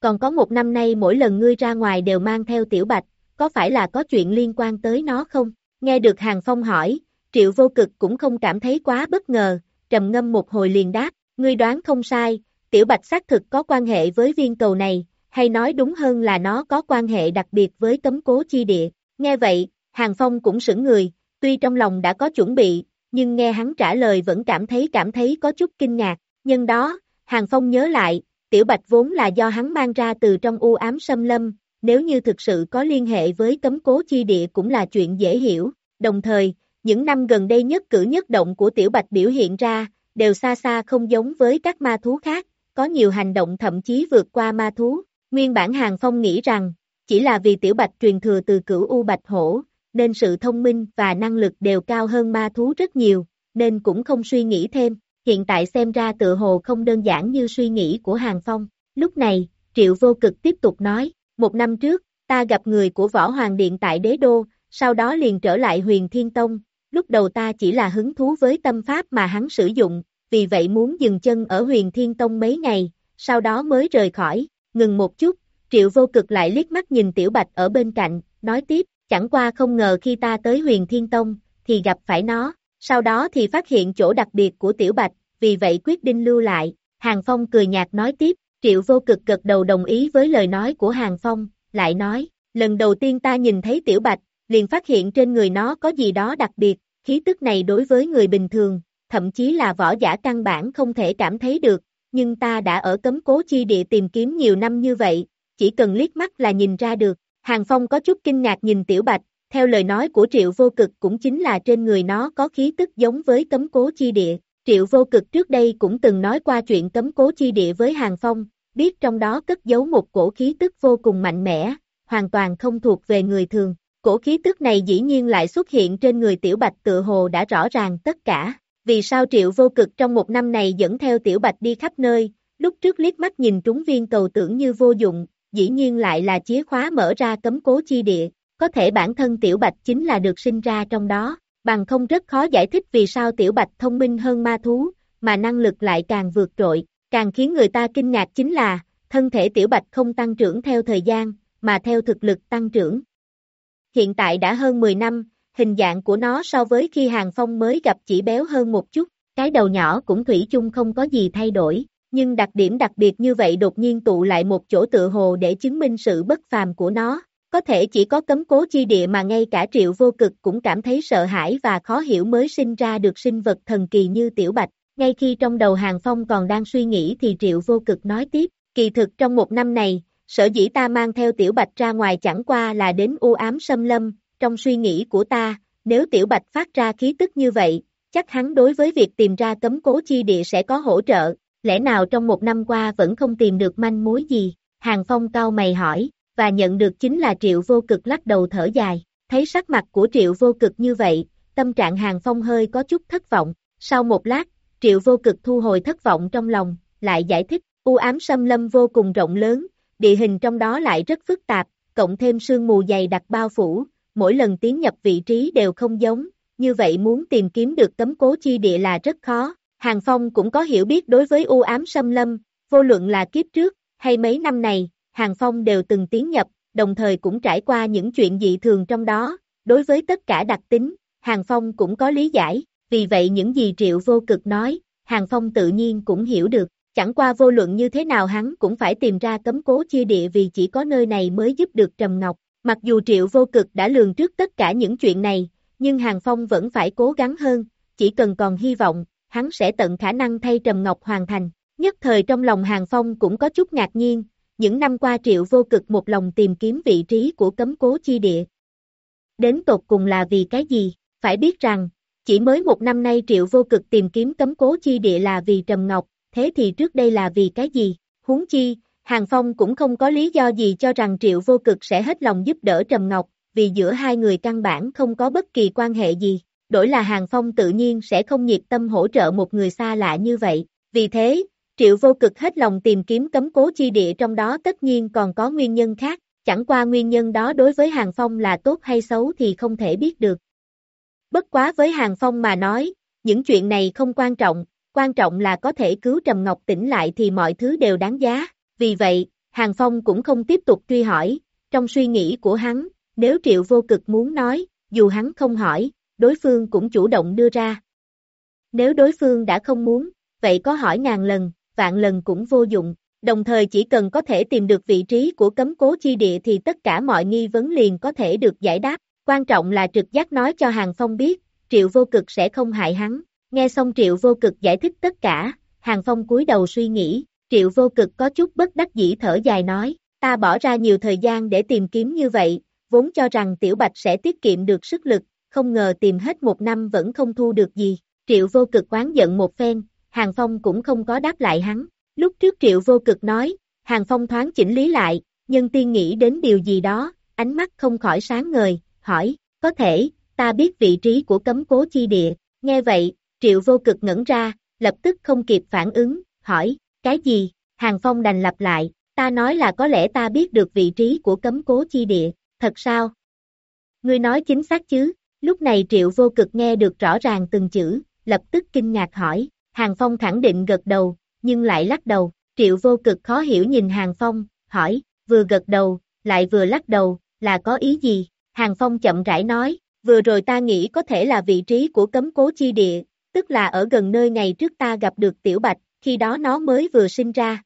Còn có một năm nay mỗi lần ngươi ra ngoài đều mang theo tiểu bạch, có phải là có chuyện liên quan tới nó không? Nghe được Hàng Phong hỏi, Triệu Vô Cực cũng không cảm thấy quá bất ngờ, trầm ngâm một hồi liền đáp, ngươi đoán không sai, tiểu bạch xác thực có quan hệ với viên cầu này, hay nói đúng hơn là nó có quan hệ đặc biệt với cấm cố chi địa. Nghe vậy, Hàng Phong cũng sững người, tuy trong lòng đã có chuẩn bị, nhưng nghe hắn trả lời vẫn cảm thấy cảm thấy có chút kinh ngạc. Nhân đó, Hàng Phong nhớ lại, Tiểu Bạch vốn là do hắn mang ra từ trong u ám xâm lâm, nếu như thực sự có liên hệ với cấm cố chi địa cũng là chuyện dễ hiểu. Đồng thời, những năm gần đây nhất cử nhất động của Tiểu Bạch biểu hiện ra, đều xa xa không giống với các ma thú khác, có nhiều hành động thậm chí vượt qua ma thú. Nguyên bản Hàng Phong nghĩ rằng, chỉ là vì Tiểu Bạch truyền thừa từ cửu U Bạch Hổ, nên sự thông minh và năng lực đều cao hơn ma thú rất nhiều, nên cũng không suy nghĩ thêm. Hiện tại xem ra tự hồ không đơn giản như suy nghĩ của Hàng Phong. Lúc này, Triệu Vô Cực tiếp tục nói, một năm trước, ta gặp người của Võ Hoàng Điện tại Đế Đô, sau đó liền trở lại huyền Thiên Tông, lúc đầu ta chỉ là hứng thú với tâm pháp mà hắn sử dụng, vì vậy muốn dừng chân ở huyền Thiên Tông mấy ngày, sau đó mới rời khỏi, ngừng một chút, Triệu Vô Cực lại liếc mắt nhìn Tiểu Bạch ở bên cạnh, nói tiếp, chẳng qua không ngờ khi ta tới huyền Thiên Tông, thì gặp phải nó, sau đó thì phát hiện chỗ đặc biệt của Tiểu Bạch, vì vậy quyết định lưu lại, Hàng Phong cười nhạt nói tiếp, Triệu vô cực gật đầu đồng ý với lời nói của Hàng Phong, lại nói, lần đầu tiên ta nhìn thấy Tiểu Bạch, liền phát hiện trên người nó có gì đó đặc biệt, khí tức này đối với người bình thường, thậm chí là võ giả căn bản không thể cảm thấy được, nhưng ta đã ở cấm cố chi địa tìm kiếm nhiều năm như vậy, chỉ cần liếc mắt là nhìn ra được. Hàng Phong có chút kinh ngạc nhìn Tiểu Bạch, theo lời nói của Triệu Vô Cực cũng chính là trên người nó có khí tức giống với cấm cố chi địa. Triệu Vô Cực trước đây cũng từng nói qua chuyện cấm cố chi địa với Hàng Phong, biết trong đó cất giấu một cổ khí tức vô cùng mạnh mẽ, hoàn toàn không thuộc về người thường. Cổ khí tức này dĩ nhiên lại xuất hiện trên người Tiểu Bạch tự hồ đã rõ ràng tất cả. Vì sao Triệu Vô Cực trong một năm này dẫn theo Tiểu Bạch đi khắp nơi, lúc trước liếc mắt nhìn trúng viên cầu tưởng như vô dụng, dĩ nhiên lại là chìa khóa mở ra cấm cố chi địa, có thể bản thân Tiểu Bạch chính là được sinh ra trong đó, bằng không rất khó giải thích vì sao Tiểu Bạch thông minh hơn ma thú, mà năng lực lại càng vượt trội, càng khiến người ta kinh ngạc chính là, thân thể Tiểu Bạch không tăng trưởng theo thời gian, mà theo thực lực tăng trưởng. Hiện tại đã hơn 10 năm, hình dạng của nó so với khi Hàng Phong mới gặp chỉ béo hơn một chút, cái đầu nhỏ cũng thủy chung không có gì thay đổi, nhưng đặc điểm đặc biệt như vậy đột nhiên tụ lại một chỗ tự hồ để chứng minh sự bất phàm của nó. Có thể chỉ có cấm cố chi địa mà ngay cả triệu vô cực cũng cảm thấy sợ hãi và khó hiểu mới sinh ra được sinh vật thần kỳ như tiểu bạch. Ngay khi trong đầu Hàng Phong còn đang suy nghĩ thì triệu vô cực nói tiếp, kỳ thực trong một năm này, sở dĩ ta mang theo tiểu bạch ra ngoài chẳng qua là đến u ám xâm lâm, trong suy nghĩ của ta, nếu tiểu bạch phát ra khí tức như vậy, chắc hắn đối với việc tìm ra cấm cố chi địa sẽ có hỗ trợ, lẽ nào trong một năm qua vẫn không tìm được manh mối gì? Hàng Phong cao mày hỏi, và nhận được chính là Triệu Vô Cực lắc đầu thở dài, thấy sắc mặt của Triệu Vô Cực như vậy, tâm trạng Hàng Phong hơi có chút thất vọng, sau một lát, Triệu Vô Cực thu hồi thất vọng trong lòng, lại giải thích, u ám xâm lâm vô cùng rộng lớn, địa hình trong đó lại rất phức tạp, cộng thêm sương mù dày đặc bao phủ, mỗi lần tiến nhập vị trí đều không giống, như vậy muốn tìm kiếm được tấm cố chi địa là rất khó. Hàng Phong cũng có hiểu biết đối với u ám xâm lâm, vô luận là kiếp trước, hay mấy năm này, Hàng Phong đều từng tiến nhập, đồng thời cũng trải qua những chuyện dị thường trong đó, đối với tất cả đặc tính, Hàng Phong cũng có lý giải, vì vậy những gì Triệu Vô Cực nói, Hàng Phong tự nhiên cũng hiểu được, chẳng qua vô luận như thế nào hắn cũng phải tìm ra cấm cố chia địa vì chỉ có nơi này mới giúp được Trầm Ngọc, mặc dù Triệu Vô Cực đã lường trước tất cả những chuyện này, nhưng Hàng Phong vẫn phải cố gắng hơn, chỉ cần còn hy vọng, hắn sẽ tận khả năng thay Trầm Ngọc hoàn thành. Nhất thời trong lòng Hàng Phong cũng có chút ngạc nhiên, những năm qua Triệu Vô Cực một lòng tìm kiếm vị trí của cấm cố chi địa. Đến tột cùng là vì cái gì? Phải biết rằng, chỉ mới một năm nay Triệu Vô Cực tìm kiếm cấm cố chi địa là vì Trầm Ngọc, thế thì trước đây là vì cái gì? Huống chi, Hàng Phong cũng không có lý do gì cho rằng Triệu Vô Cực sẽ hết lòng giúp đỡ Trầm Ngọc, vì giữa hai người căn bản không có bất kỳ quan hệ gì. Đổi là Hàng Phong tự nhiên sẽ không nhiệt tâm hỗ trợ một người xa lạ như vậy. Vì thế, Triệu Vô Cực hết lòng tìm kiếm cấm cố chi địa trong đó tất nhiên còn có nguyên nhân khác, chẳng qua nguyên nhân đó đối với Hàng Phong là tốt hay xấu thì không thể biết được. Bất quá với Hàng Phong mà nói, những chuyện này không quan trọng, quan trọng là có thể cứu Trầm Ngọc tỉnh lại thì mọi thứ đều đáng giá, vì vậy, Hàng Phong cũng không tiếp tục truy hỏi, trong suy nghĩ của hắn, nếu Triệu Vô Cực muốn nói, dù hắn không hỏi, đối phương cũng chủ động đưa ra. Nếu đối phương đã không muốn, vậy có hỏi ngàn lần, vạn lần cũng vô dụng, đồng thời chỉ cần có thể tìm được vị trí của cấm cố chi địa thì tất cả mọi nghi vấn liền có thể được giải đáp, quan trọng là trực giác nói cho Hàng Phong biết, Triệu Vô Cực sẽ không hại hắn, nghe xong Triệu Vô Cực giải thích tất cả, Hàng Phong cúi đầu suy nghĩ, Triệu Vô Cực có chút bất đắc dĩ thở dài nói, ta bỏ ra nhiều thời gian để tìm kiếm như vậy, vốn cho rằng Tiểu Bạch sẽ tiết kiệm được sức lực, không ngờ tìm hết một năm vẫn không thu được gì, Triệu Vô Cực quán giận một phen, Hàng Phong cũng không có đáp lại hắn. Lúc trước Triệu Vô Cực nói, Hàng Phong thoáng chỉnh lý lại, nhưng tiên nghĩ đến điều gì đó, ánh mắt không khỏi sáng ngời, hỏi, có thể, ta biết vị trí của cấm cố chi địa, nghe vậy, Triệu Vô Cực ngẩn ra, lập tức không kịp phản ứng, hỏi, cái gì, Hàng Phong đành lặp lại, ta nói là có lẽ ta biết được vị trí của cấm cố chi địa, thật sao? Ngươi nói chính xác chứ, lúc này Triệu Vô Cực nghe được rõ ràng từng chữ, lập tức kinh ngạc hỏi, Hàng Phong khẳng định gật đầu, nhưng lại lắc đầu, triệu vô cực khó hiểu nhìn Hàng Phong, hỏi, vừa gật đầu, lại vừa lắc đầu, là có ý gì? Hàng Phong chậm rãi nói, vừa rồi ta nghĩ có thể là vị trí của cấm cố chi địa, tức là ở gần nơi ngày trước ta gặp được Tiểu Bạch, khi đó nó mới vừa sinh ra.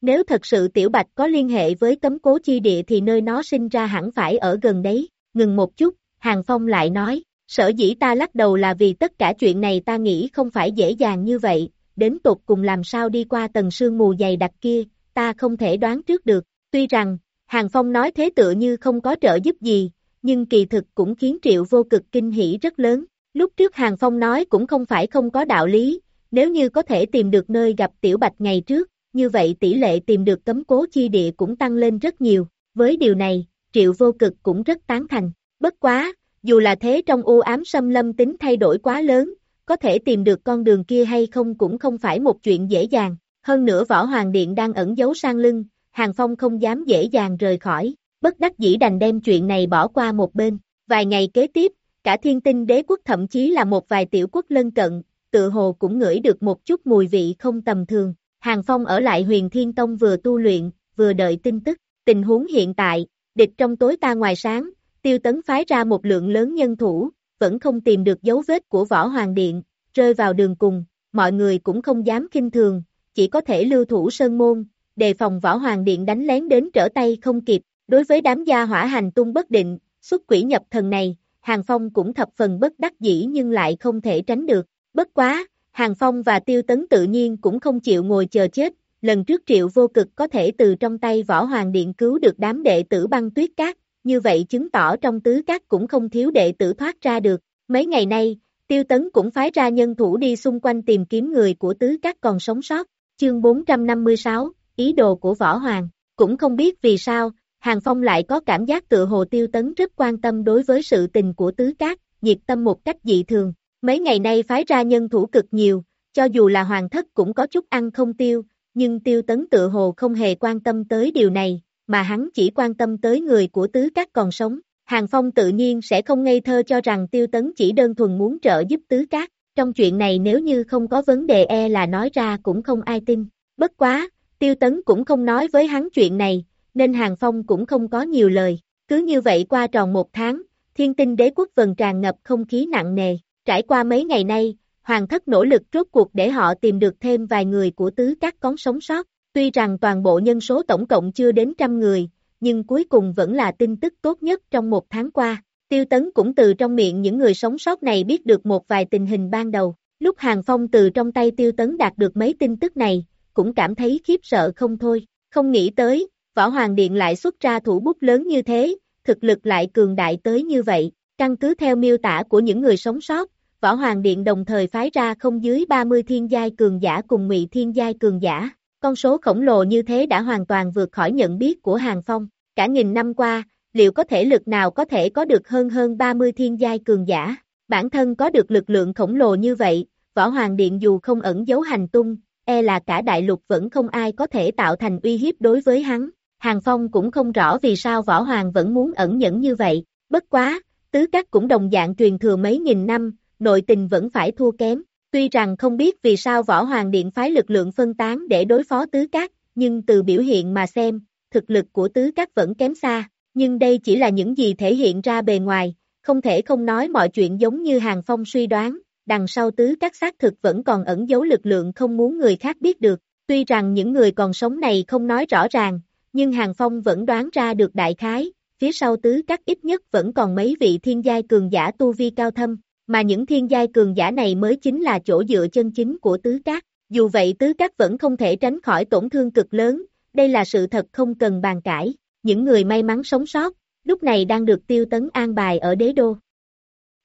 Nếu thật sự Tiểu Bạch có liên hệ với cấm cố chi địa thì nơi nó sinh ra hẳn phải ở gần đấy, ngừng một chút, Hàng Phong lại nói, Sở dĩ ta lắc đầu là vì tất cả chuyện này ta nghĩ không phải dễ dàng như vậy, đến tột cùng làm sao đi qua tầng sương mù dày đặc kia, ta không thể đoán trước được. Tuy rằng, Hàng Phong nói thế tựa như không có trợ giúp gì, nhưng kỳ thực cũng khiến Triệu vô cực kinh hỉ rất lớn. Lúc trước Hàng Phong nói cũng không phải không có đạo lý, nếu như có thể tìm được nơi gặp Tiểu Bạch ngày trước, như vậy tỷ lệ tìm được cấm cố chi địa cũng tăng lên rất nhiều. Với điều này, Triệu vô cực cũng rất tán thành. Bất quá, dù là thế trong u ám xâm lâm tính thay đổi quá lớn, có thể tìm được con đường kia hay không cũng không phải một chuyện dễ dàng, hơn nữa võ hoàng điện đang ẩn giấu sang lưng, Hàng Phong không dám dễ dàng rời khỏi, bất đắc dĩ đành đem chuyện này bỏ qua một bên, vài ngày kế tiếp, cả thiên tinh đế quốc thậm chí là một vài tiểu quốc lân cận, tự hồ cũng ngửi được một chút mùi vị không tầm thường, Hàng Phong ở lại huyền thiên tông vừa tu luyện, vừa đợi tin tức, tình huống hiện tại, địch trong tối ta ngoài sáng, tiêu tấn phái ra một lượng lớn nhân thủ, vẫn không tìm được dấu vết của võ hoàng điện, rơi vào đường cùng, mọi người cũng không dám kinh thường, chỉ có thể lưu thủ sơn môn, đề phòng võ hoàng điện đánh lén đến trở tay không kịp, đối với đám gia hỏa hành tung bất định, xuất quỷ nhập thần này, Hàng Phong cũng thập phần bất đắc dĩ nhưng lại không thể tránh được, bất quá, Hàng Phong và Tiêu Tấn tự nhiên cũng không chịu ngồi chờ chết, lần trước triệu vô cực có thể từ trong tay võ hoàng điện cứu được đám đệ tử băng tuyết cát, như vậy chứng tỏ trong tứ cát cũng không thiếu đệ tử thoát ra được. Mấy ngày nay, Tiêu Tấn cũng phái ra nhân thủ đi xung quanh tìm kiếm người của tứ cát còn sống sót. Chương 456, ý đồ của Võ Hoàng. Cũng không biết vì sao, Hàng Phong lại có cảm giác tự hồ Tiêu Tấn rất quan tâm đối với sự tình của tứ cát, nhiệt tâm một cách dị thường. Mấy ngày nay phái ra nhân thủ cực nhiều, cho dù là hoàng thất cũng có chút ăn không tiêu, nhưng tiêu tấn tự hồ không hề quan tâm tới điều này, mà hắn chỉ quan tâm tới người của tứ các còn sống. Hàng Phong tự nhiên sẽ không ngây thơ cho rằng tiêu tấn chỉ đơn thuần muốn trợ giúp tứ các, trong chuyện này nếu như không có vấn đề e là nói ra cũng không ai tin. Bất quá, Tiêu Tấn cũng không nói với hắn chuyện này, nên Hàng Phong cũng không có nhiều lời. Cứ như vậy qua tròn một tháng, thiên tinh đế quốc vần tràn ngập không khí nặng nề. Trải qua mấy ngày nay, Hoàng thất nỗ lực rốt cuộc để họ tìm được thêm vài người của tứ các con sống sót. Tuy rằng toàn bộ nhân số tổng cộng chưa đến trăm người, nhưng cuối cùng vẫn là tin tức tốt nhất trong một tháng qua. Tiêu Tấn cũng từ trong miệng những người sống sót này biết được một vài tình hình ban đầu. Lúc Hàng Phong từ trong tay Tiêu Tấn đạt được mấy tin tức này, cũng cảm thấy khiếp sợ không thôi. Không nghĩ tới, Võ Hoàng Điện lại xuất ra thủ bút lớn như thế, thực lực lại cường đại tới như vậy. Căn cứ theo miêu tả của những người sống sót, Võ Hoàng Điện đồng thời phái ra không dưới 30 thiên giai cường giả cùng ngụy thiên giai cường giả. Con số khổng lồ như thế đã hoàn toàn vượt khỏi nhận biết của Hàng Phong. Cả nghìn năm qua, liệu có thể lực nào có thể có được hơn hơn 30 thiên giai cường giả? Bản thân có được lực lượng khổng lồ như vậy, Võ Hoàng Điện dù không ẩn giấu hành tung, e là cả đại lục vẫn không ai có thể tạo thành uy hiếp đối với hắn. Hàng Phong cũng không rõ vì sao Võ Hoàng vẫn muốn ẩn nhẫn như vậy, bất quá, tứ các cũng đồng dạng truyền thừa mấy nghìn năm, nội tình vẫn phải thua kém. Tuy rằng không biết vì sao Võ Hoàng Điện phái lực lượng phân tán để đối phó tứ các, nhưng từ biểu hiện mà xem, thực lực của tứ các vẫn kém xa, nhưng đây chỉ là những gì thể hiện ra bề ngoài, không thể không nói mọi chuyện giống như Hàng Phong suy đoán, đằng sau tứ các xác thực vẫn còn ẩn giấu lực lượng không muốn người khác biết được, tuy rằng những người còn sống này không nói rõ ràng, nhưng Hàng Phong vẫn đoán ra được đại khái, phía sau tứ các ít nhất vẫn còn mấy vị thiên giai cường giả tu vi cao thâm, mà những thiên giai cường giả này mới chính là chỗ dựa chân chính của tứ các. Dù vậy tứ các vẫn không thể tránh khỏi tổn thương cực lớn, đây là sự thật không cần bàn cãi. Những người may mắn sống sót, lúc này đang được tiêu tấn an bài ở đế đô.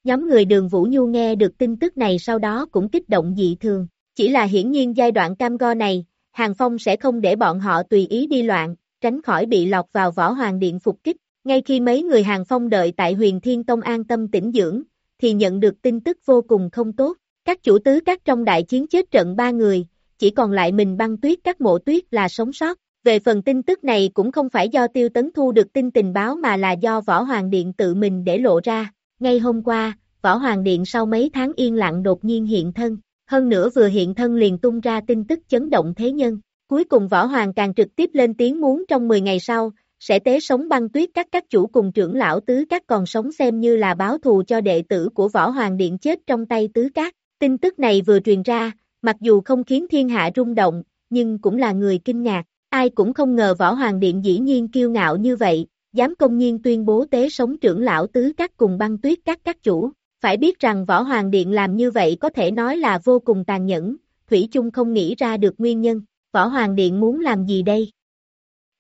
Nhóm người đường Vũ Nhu nghe được tin tức này sau đó cũng kích động dị thường. Chỉ là hiển nhiên giai đoạn cam go này, Hàng Phong sẽ không để bọn họ tùy ý đi loạn, tránh khỏi bị lọt vào võ hoàng điện phục kích. Ngay khi mấy người Hàng Phong đợi tại huyền Thiên Tông an tâm tĩnh dưỡng, thì nhận được tin tức vô cùng không tốt. Các chủ tứ các trong đại chiến chết trận ba người, chỉ còn lại mình băng tuyết các mộ tuyết là sống sót. Về phần tin tức này cũng không phải do tiêu tấn thu được tin tình báo mà là do Võ Hoàng Điện tự mình để lộ ra. Ngay hôm qua, Võ Hoàng Điện sau mấy tháng yên lặng đột nhiên hiện thân, hơn nữa vừa hiện thân liền tung ra tin tức chấn động thế nhân. Cuối cùng Võ Hoàng càng trực tiếp lên tiếng muốn trong 10 ngày sau, sẽ tế sống băng tuyết các các chủ cùng trưởng lão tứ các còn sống xem như là báo thù cho đệ tử của Võ Hoàng Điện chết trong tay tứ các. Tin tức này vừa truyền ra, mặc dù không khiến thiên hạ rung động, nhưng cũng là người kinh ngạc. Ai cũng không ngờ Võ Hoàng Điện dĩ nhiên kiêu ngạo như vậy, dám công nhiên tuyên bố tế sống trưởng lão tứ các cùng băng tuyết các các chủ. Phải biết rằng Võ Hoàng Điện làm như vậy có thể nói là vô cùng tàn nhẫn, Thủy chung không nghĩ ra được nguyên nhân. Võ Hoàng Điện muốn làm gì đây?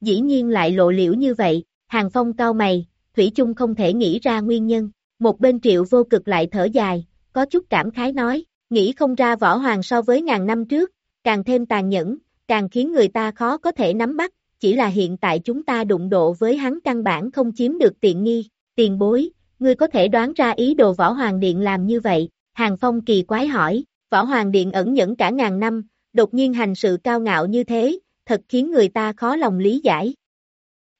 Dĩ nhiên lại lộ liễu như vậy, Hàng Phong cao mày, Thủy chung không thể nghĩ ra nguyên nhân. Một bên triệu vô cực lại thở dài, có chút cảm khái nói, nghĩ không ra Võ Hoàng so với ngàn năm trước, càng thêm tàn nhẫn, càng khiến người ta khó có thể nắm bắt, chỉ là hiện tại chúng ta đụng độ với hắn căn bản không chiếm được tiện nghi, tiền bối, ngươi có thể đoán ra ý đồ Võ Hoàng Điện làm như vậy, Hàng Phong kỳ quái hỏi, Võ Hoàng Điện ẩn nhẫn cả ngàn năm, đột nhiên hành sự cao ngạo như thế, thật khiến người ta khó lòng lý giải.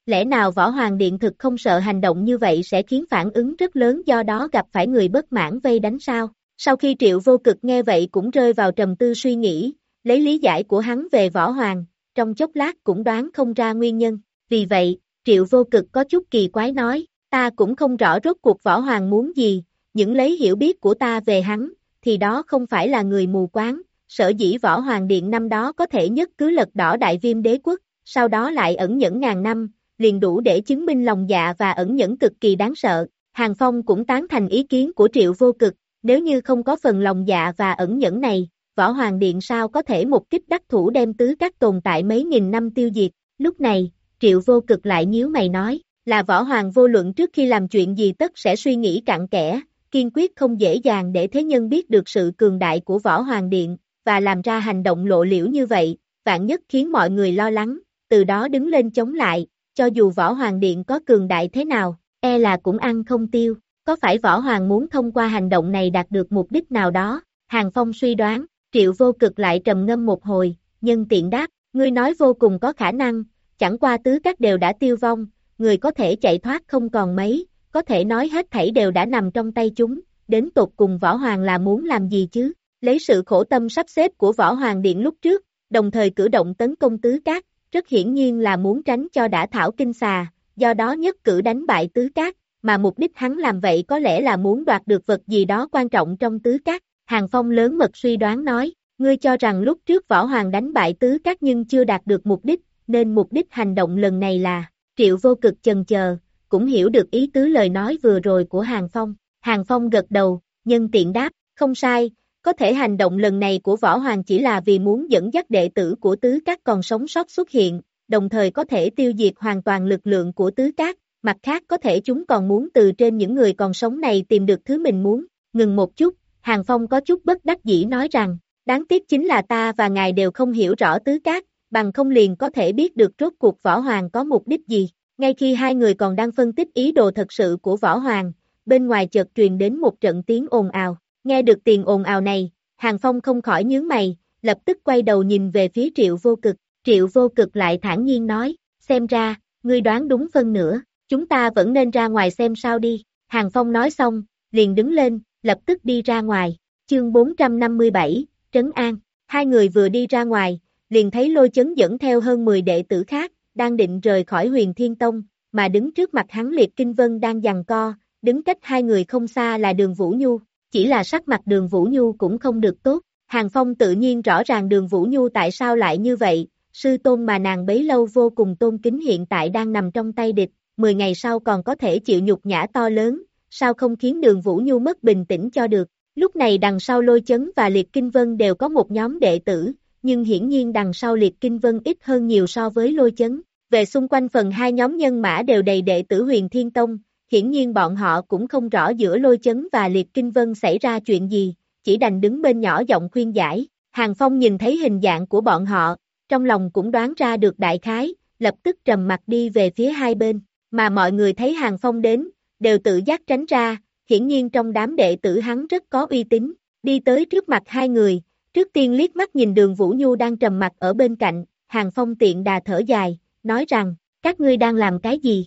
Lẽ nào Võ Hoàng Điện thực không sợ hành động như vậy sẽ khiến phản ứng rất lớn do đó gặp phải người bất mãn vây đánh sao? Sau khi Triệu Vô Cực nghe vậy cũng rơi vào trầm tư suy nghĩ, lấy lý giải của hắn về Võ Hoàng, trong chốc lát cũng đoán không ra nguyên nhân. Vì vậy, Triệu Vô Cực có chút kỳ quái nói, ta cũng không rõ rốt cuộc Võ Hoàng muốn gì, những lấy hiểu biết của ta về hắn, thì đó không phải là người mù quáng, sở dĩ võ hoàng điện năm đó có thể nhất cứ lật đỏ đại viêm đế quốc, sau đó lại ẩn nhẫn ngàn năm, liền đủ để chứng minh lòng dạ và ẩn nhẫn cực kỳ đáng sợ. Hàng Phong cũng tán thành ý kiến của triệu vô cực, nếu như không có phần lòng dạ và ẩn nhẫn này, võ hoàng điện sao có thể một kích đắc thủ đem tứ các tồn tại mấy nghìn năm tiêu diệt. Lúc này, triệu vô cực lại nhíu mày nói, là võ hoàng vô luận trước khi làm chuyện gì tất sẽ suy nghĩ cặn kẽ, kiên quyết không dễ dàng để thế nhân biết được sự cường đại của võ hoàng điện, và làm ra hành động lộ liễu như vậy, vạn nhất khiến mọi người lo lắng, từ đó đứng lên chống lại, cho dù Võ Hoàng Điện có cường đại thế nào, e là cũng ăn không tiêu, có phải Võ Hoàng muốn thông qua hành động này đạt được mục đích nào đó, Hàng Phong suy đoán, triệu vô cực lại trầm ngâm một hồi, nhân tiện đáp, ngươi nói vô cùng có khả năng, chẳng qua tứ các đều đã tiêu vong, người có thể chạy thoát không còn mấy, có thể nói hết thảy đều đã nằm trong tay chúng, đến tột cùng Võ Hoàng là muốn làm gì chứ? Lấy sự khổ tâm sắp xếp của Võ Hoàng Điện lúc trước, đồng thời cử động tấn công tứ cát, rất hiển nhiên là muốn tránh cho đã thảo kinh xà, do đó nhất cử đánh bại tứ cát, mà mục đích hắn làm vậy có lẽ là muốn đoạt được vật gì đó quan trọng trong tứ cát. Hàng Phong lớn mật suy đoán nói, ngươi cho rằng lúc trước võ hoàng đánh bại tứ cát nhưng chưa đạt được mục đích, nên mục đích hành động lần này là, triệu vô cực chần chờ, cũng hiểu được ý tứ lời nói vừa rồi của Hàng Phong. Hàng Phong gật đầu, nhân tiện đáp, không sai, có thể hành động lần này của Võ Hoàng chỉ là vì muốn dẫn dắt đệ tử của Tứ Các còn sống sót xuất hiện, đồng thời có thể tiêu diệt hoàn toàn lực lượng của Tứ Các, mặt khác có thể chúng còn muốn từ trên những người còn sống này tìm được thứ mình muốn. Ngừng một chút, Hàng Phong có chút bất đắc dĩ nói rằng, đáng tiếc chính là ta và ngài đều không hiểu rõ Tứ Các, bằng không liền có thể biết được rốt cuộc Võ Hoàng có mục đích gì. Ngay khi hai người còn đang phân tích ý đồ thật sự của Võ Hoàng, bên ngoài chợt truyền đến một trận tiếng ồn ào. Nghe được tiền ồn ào này, Hàng Phong không khỏi nhướng mày, lập tức quay đầu nhìn về phía triệu vô cực, triệu vô cực lại thản nhiên nói, xem ra, ngươi đoán đúng phân nữa, chúng ta vẫn nên ra ngoài xem sao đi, Hàng Phong nói xong, liền đứng lên, lập tức đi ra ngoài, chương 457, Trấn An, hai người vừa đi ra ngoài, liền thấy lôi chấn dẫn theo hơn 10 đệ tử khác, đang định rời khỏi huyền thiên tông, mà đứng trước mặt hắn liệt kinh vân đang giằng co, đứng cách hai người không xa là đường Vũ Nhu, chỉ là sắc mặt đường Vũ Nhu cũng không được tốt, Hàng Phong tự nhiên rõ ràng đường Vũ Nhu tại sao lại như vậy, sư tôn mà nàng bấy lâu vô cùng tôn kính hiện tại đang nằm trong tay địch, 10 ngày sau còn có thể chịu nhục nhã to lớn, sao không khiến đường Vũ Nhu mất bình tĩnh cho được. Lúc này đằng sau lôi chấn và liệt kinh vân đều có một nhóm đệ tử, nhưng hiển nhiên đằng sau liệt kinh vân ít hơn nhiều so với lôi chấn. Về xung quanh phần hai nhóm nhân mã đều đầy đệ tử huyền thiên tông, hiển nhiên bọn họ cũng không rõ giữa lôi chấn và liệt kinh vân xảy ra chuyện gì, chỉ đành đứng bên nhỏ giọng khuyên giải. Hàng Phong nhìn thấy hình dạng của bọn họ, trong lòng cũng đoán ra được đại khái, lập tức trầm mặt đi về phía hai bên, mà mọi người thấy Hàng Phong đến, đều tự giác tránh ra, hiển nhiên trong đám đệ tử hắn rất có uy tín, đi tới trước mặt hai người, trước tiên liếc mắt nhìn đường Vũ Nhu đang trầm mặt ở bên cạnh, Hàng Phong tiện đà thở dài, nói rằng, các ngươi đang làm cái gì?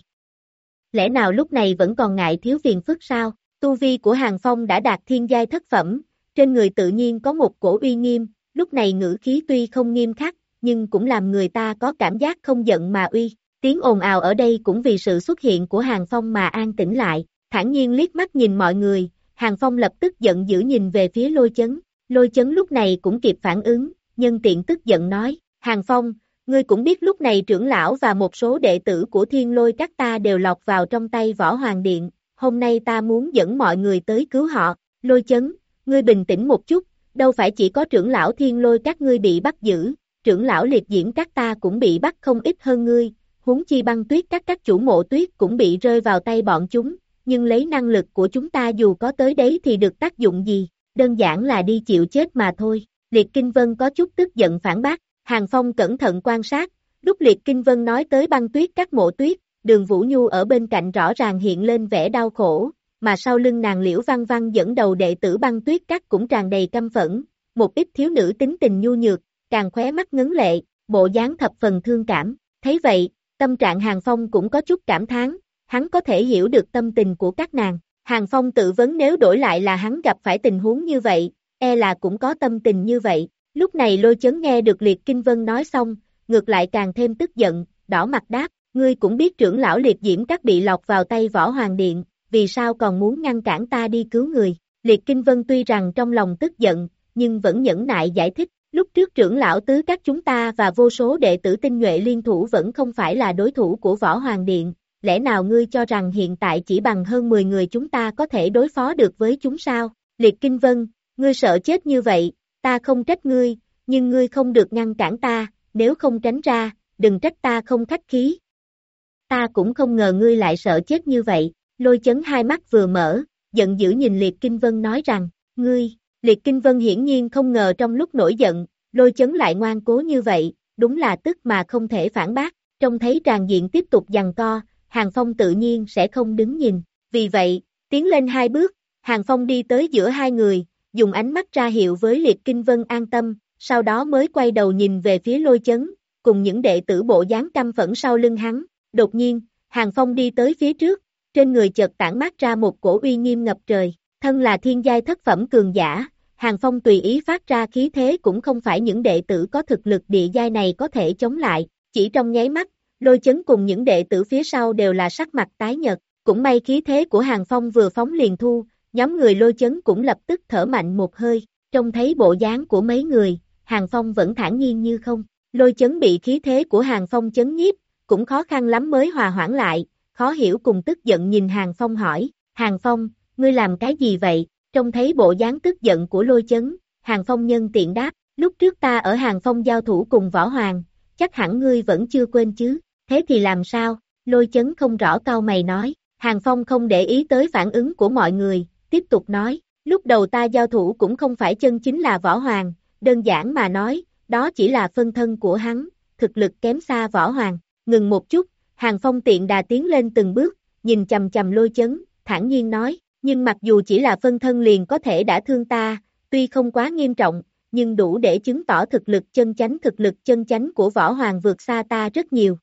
Lẽ nào lúc này vẫn còn ngại thiếu phiền phức sao? Tu vi của Hàng Phong đã đạt thiên giai thất phẩm, trên người tự nhiên có một cổ uy nghiêm, lúc này ngữ khí tuy không nghiêm khắc, nhưng cũng làm người ta có cảm giác không giận mà uy. Tiếng ồn ào ở đây cũng vì sự xuất hiện của Hàng Phong mà an tĩnh lại, thản nhiên liếc mắt nhìn mọi người, Hàng Phong lập tức giận dữ nhìn về phía lôi chấn, lôi chấn lúc này cũng kịp phản ứng, nhân tiện tức giận nói, Hàng Phong, Ngươi cũng biết lúc này trưởng lão và một số đệ tử của thiên lôi các ta đều lọt vào trong tay võ hoàng điện, hôm nay ta muốn dẫn mọi người tới cứu họ, lôi chấn, ngươi bình tĩnh một chút, đâu phải chỉ có trưởng lão thiên lôi các ngươi bị bắt giữ, trưởng lão liệt diễm các ta cũng bị bắt không ít hơn ngươi, huống chi băng tuyết các các chủ mộ tuyết cũng bị rơi vào tay bọn chúng, nhưng lấy năng lực của chúng ta dù có tới đấy thì được tác dụng gì, đơn giản là đi chịu chết mà thôi. Liệt Kinh Vân có chút tức giận phản bác, Hàng Phong cẩn thận quan sát, lúc Liệt Kinh Vân nói tới băng tuyết các mộ tuyết, đường Vũ Nhu ở bên cạnh rõ ràng hiện lên vẻ đau khổ, mà sau lưng nàng liễu văn văn dẫn đầu đệ tử băng tuyết các cũng tràn đầy căm phẫn, một ít thiếu nữ tính tình nhu nhược, càng khóe mắt ngấn lệ, bộ dáng thập phần thương cảm, thấy vậy, tâm trạng Hàng Phong cũng có chút cảm thán, hắn có thể hiểu được tâm tình của các nàng. Hàng Phong tự vấn nếu đổi lại là hắn gặp phải tình huống như vậy, e là cũng có tâm tình như vậy, Lúc này lôi chấn nghe được Liệt Kinh Vân nói xong, ngược lại càng thêm tức giận, đỏ mặt đáp, ngươi cũng biết trưởng lão Liệt Diễm các bị lọc vào tay võ hoàng điện, vì sao còn muốn ngăn cản ta đi cứu người. Liệt Kinh Vân tuy rằng trong lòng tức giận, nhưng vẫn nhẫn nại giải thích, lúc trước trưởng lão tứ các chúng ta và vô số đệ tử tinh nhuệ liên thủ vẫn không phải là đối thủ của võ hoàng điện, lẽ nào ngươi cho rằng hiện tại chỉ bằng hơn 10 người chúng ta có thể đối phó được với chúng sao? Liệt Kinh Vân, ngươi sợ chết như vậy, ta không trách ngươi, nhưng ngươi không được ngăn cản ta, nếu không tránh ra, đừng trách ta không khách khí. Ta cũng không ngờ ngươi lại sợ chết như vậy, lôi chấn hai mắt vừa mở, giận dữ nhìn Liệt Kinh Vân nói rằng, ngươi, Liệt Kinh Vân hiển nhiên không ngờ trong lúc nổi giận, lôi chấn lại ngoan cố như vậy, đúng là tức mà không thể phản bác, trông thấy tràn diện tiếp tục giằng co, Hàng Phong tự nhiên sẽ không đứng nhìn, vì vậy, tiến lên hai bước, Hàng Phong đi tới giữa hai người, dùng ánh mắt ra hiệu với liệt kinh vân an tâm, sau đó mới quay đầu nhìn về phía lôi chấn, cùng những đệ tử bộ dáng căm phẫn sau lưng hắn, đột nhiên, Hàng Phong đi tới phía trước, trên người chợt tản mát ra một cổ uy nghiêm ngập trời, thân là thiên giai thất phẩm cường giả, Hàng Phong tùy ý phát ra khí thế cũng không phải những đệ tử có thực lực địa giai này có thể chống lại, chỉ trong nháy mắt, lôi chấn cùng những đệ tử phía sau đều là sắc mặt tái nhật, cũng may khí thế của Hàng Phong vừa phóng liền thu, nhóm người lôi chấn cũng lập tức thở mạnh một hơi, trông thấy bộ dáng của mấy người, Hàng Phong vẫn thản nhiên như không, lôi chấn bị khí thế của Hàng Phong chấn nhiếp, cũng khó khăn lắm mới hòa hoãn lại, khó hiểu cùng tức giận nhìn Hàng Phong hỏi, Hàng Phong, ngươi làm cái gì vậy, trông thấy bộ dáng tức giận của lôi chấn, Hàng Phong nhân tiện đáp, lúc trước ta ở Hàng Phong giao thủ cùng Võ Hoàng, chắc hẳn ngươi vẫn chưa quên chứ, thế thì làm sao, lôi chấn không rõ cao mày nói, Hàng Phong không để ý tới phản ứng của mọi người, tiếp tục nói, lúc đầu ta giao thủ cũng không phải chân chính là Võ Hoàng, đơn giản mà nói, đó chỉ là phân thân của hắn, thực lực kém xa Võ Hoàng, ngừng một chút, Hàng Phong tiện đà tiến lên từng bước, nhìn chầm chầm lôi chấn, thản nhiên nói, nhưng mặc dù chỉ là phân thân liền có thể đã thương ta, tuy không quá nghiêm trọng, nhưng đủ để chứng tỏ thực lực chân chánh thực lực chân chánh của võ hoàng vượt xa ta rất nhiều.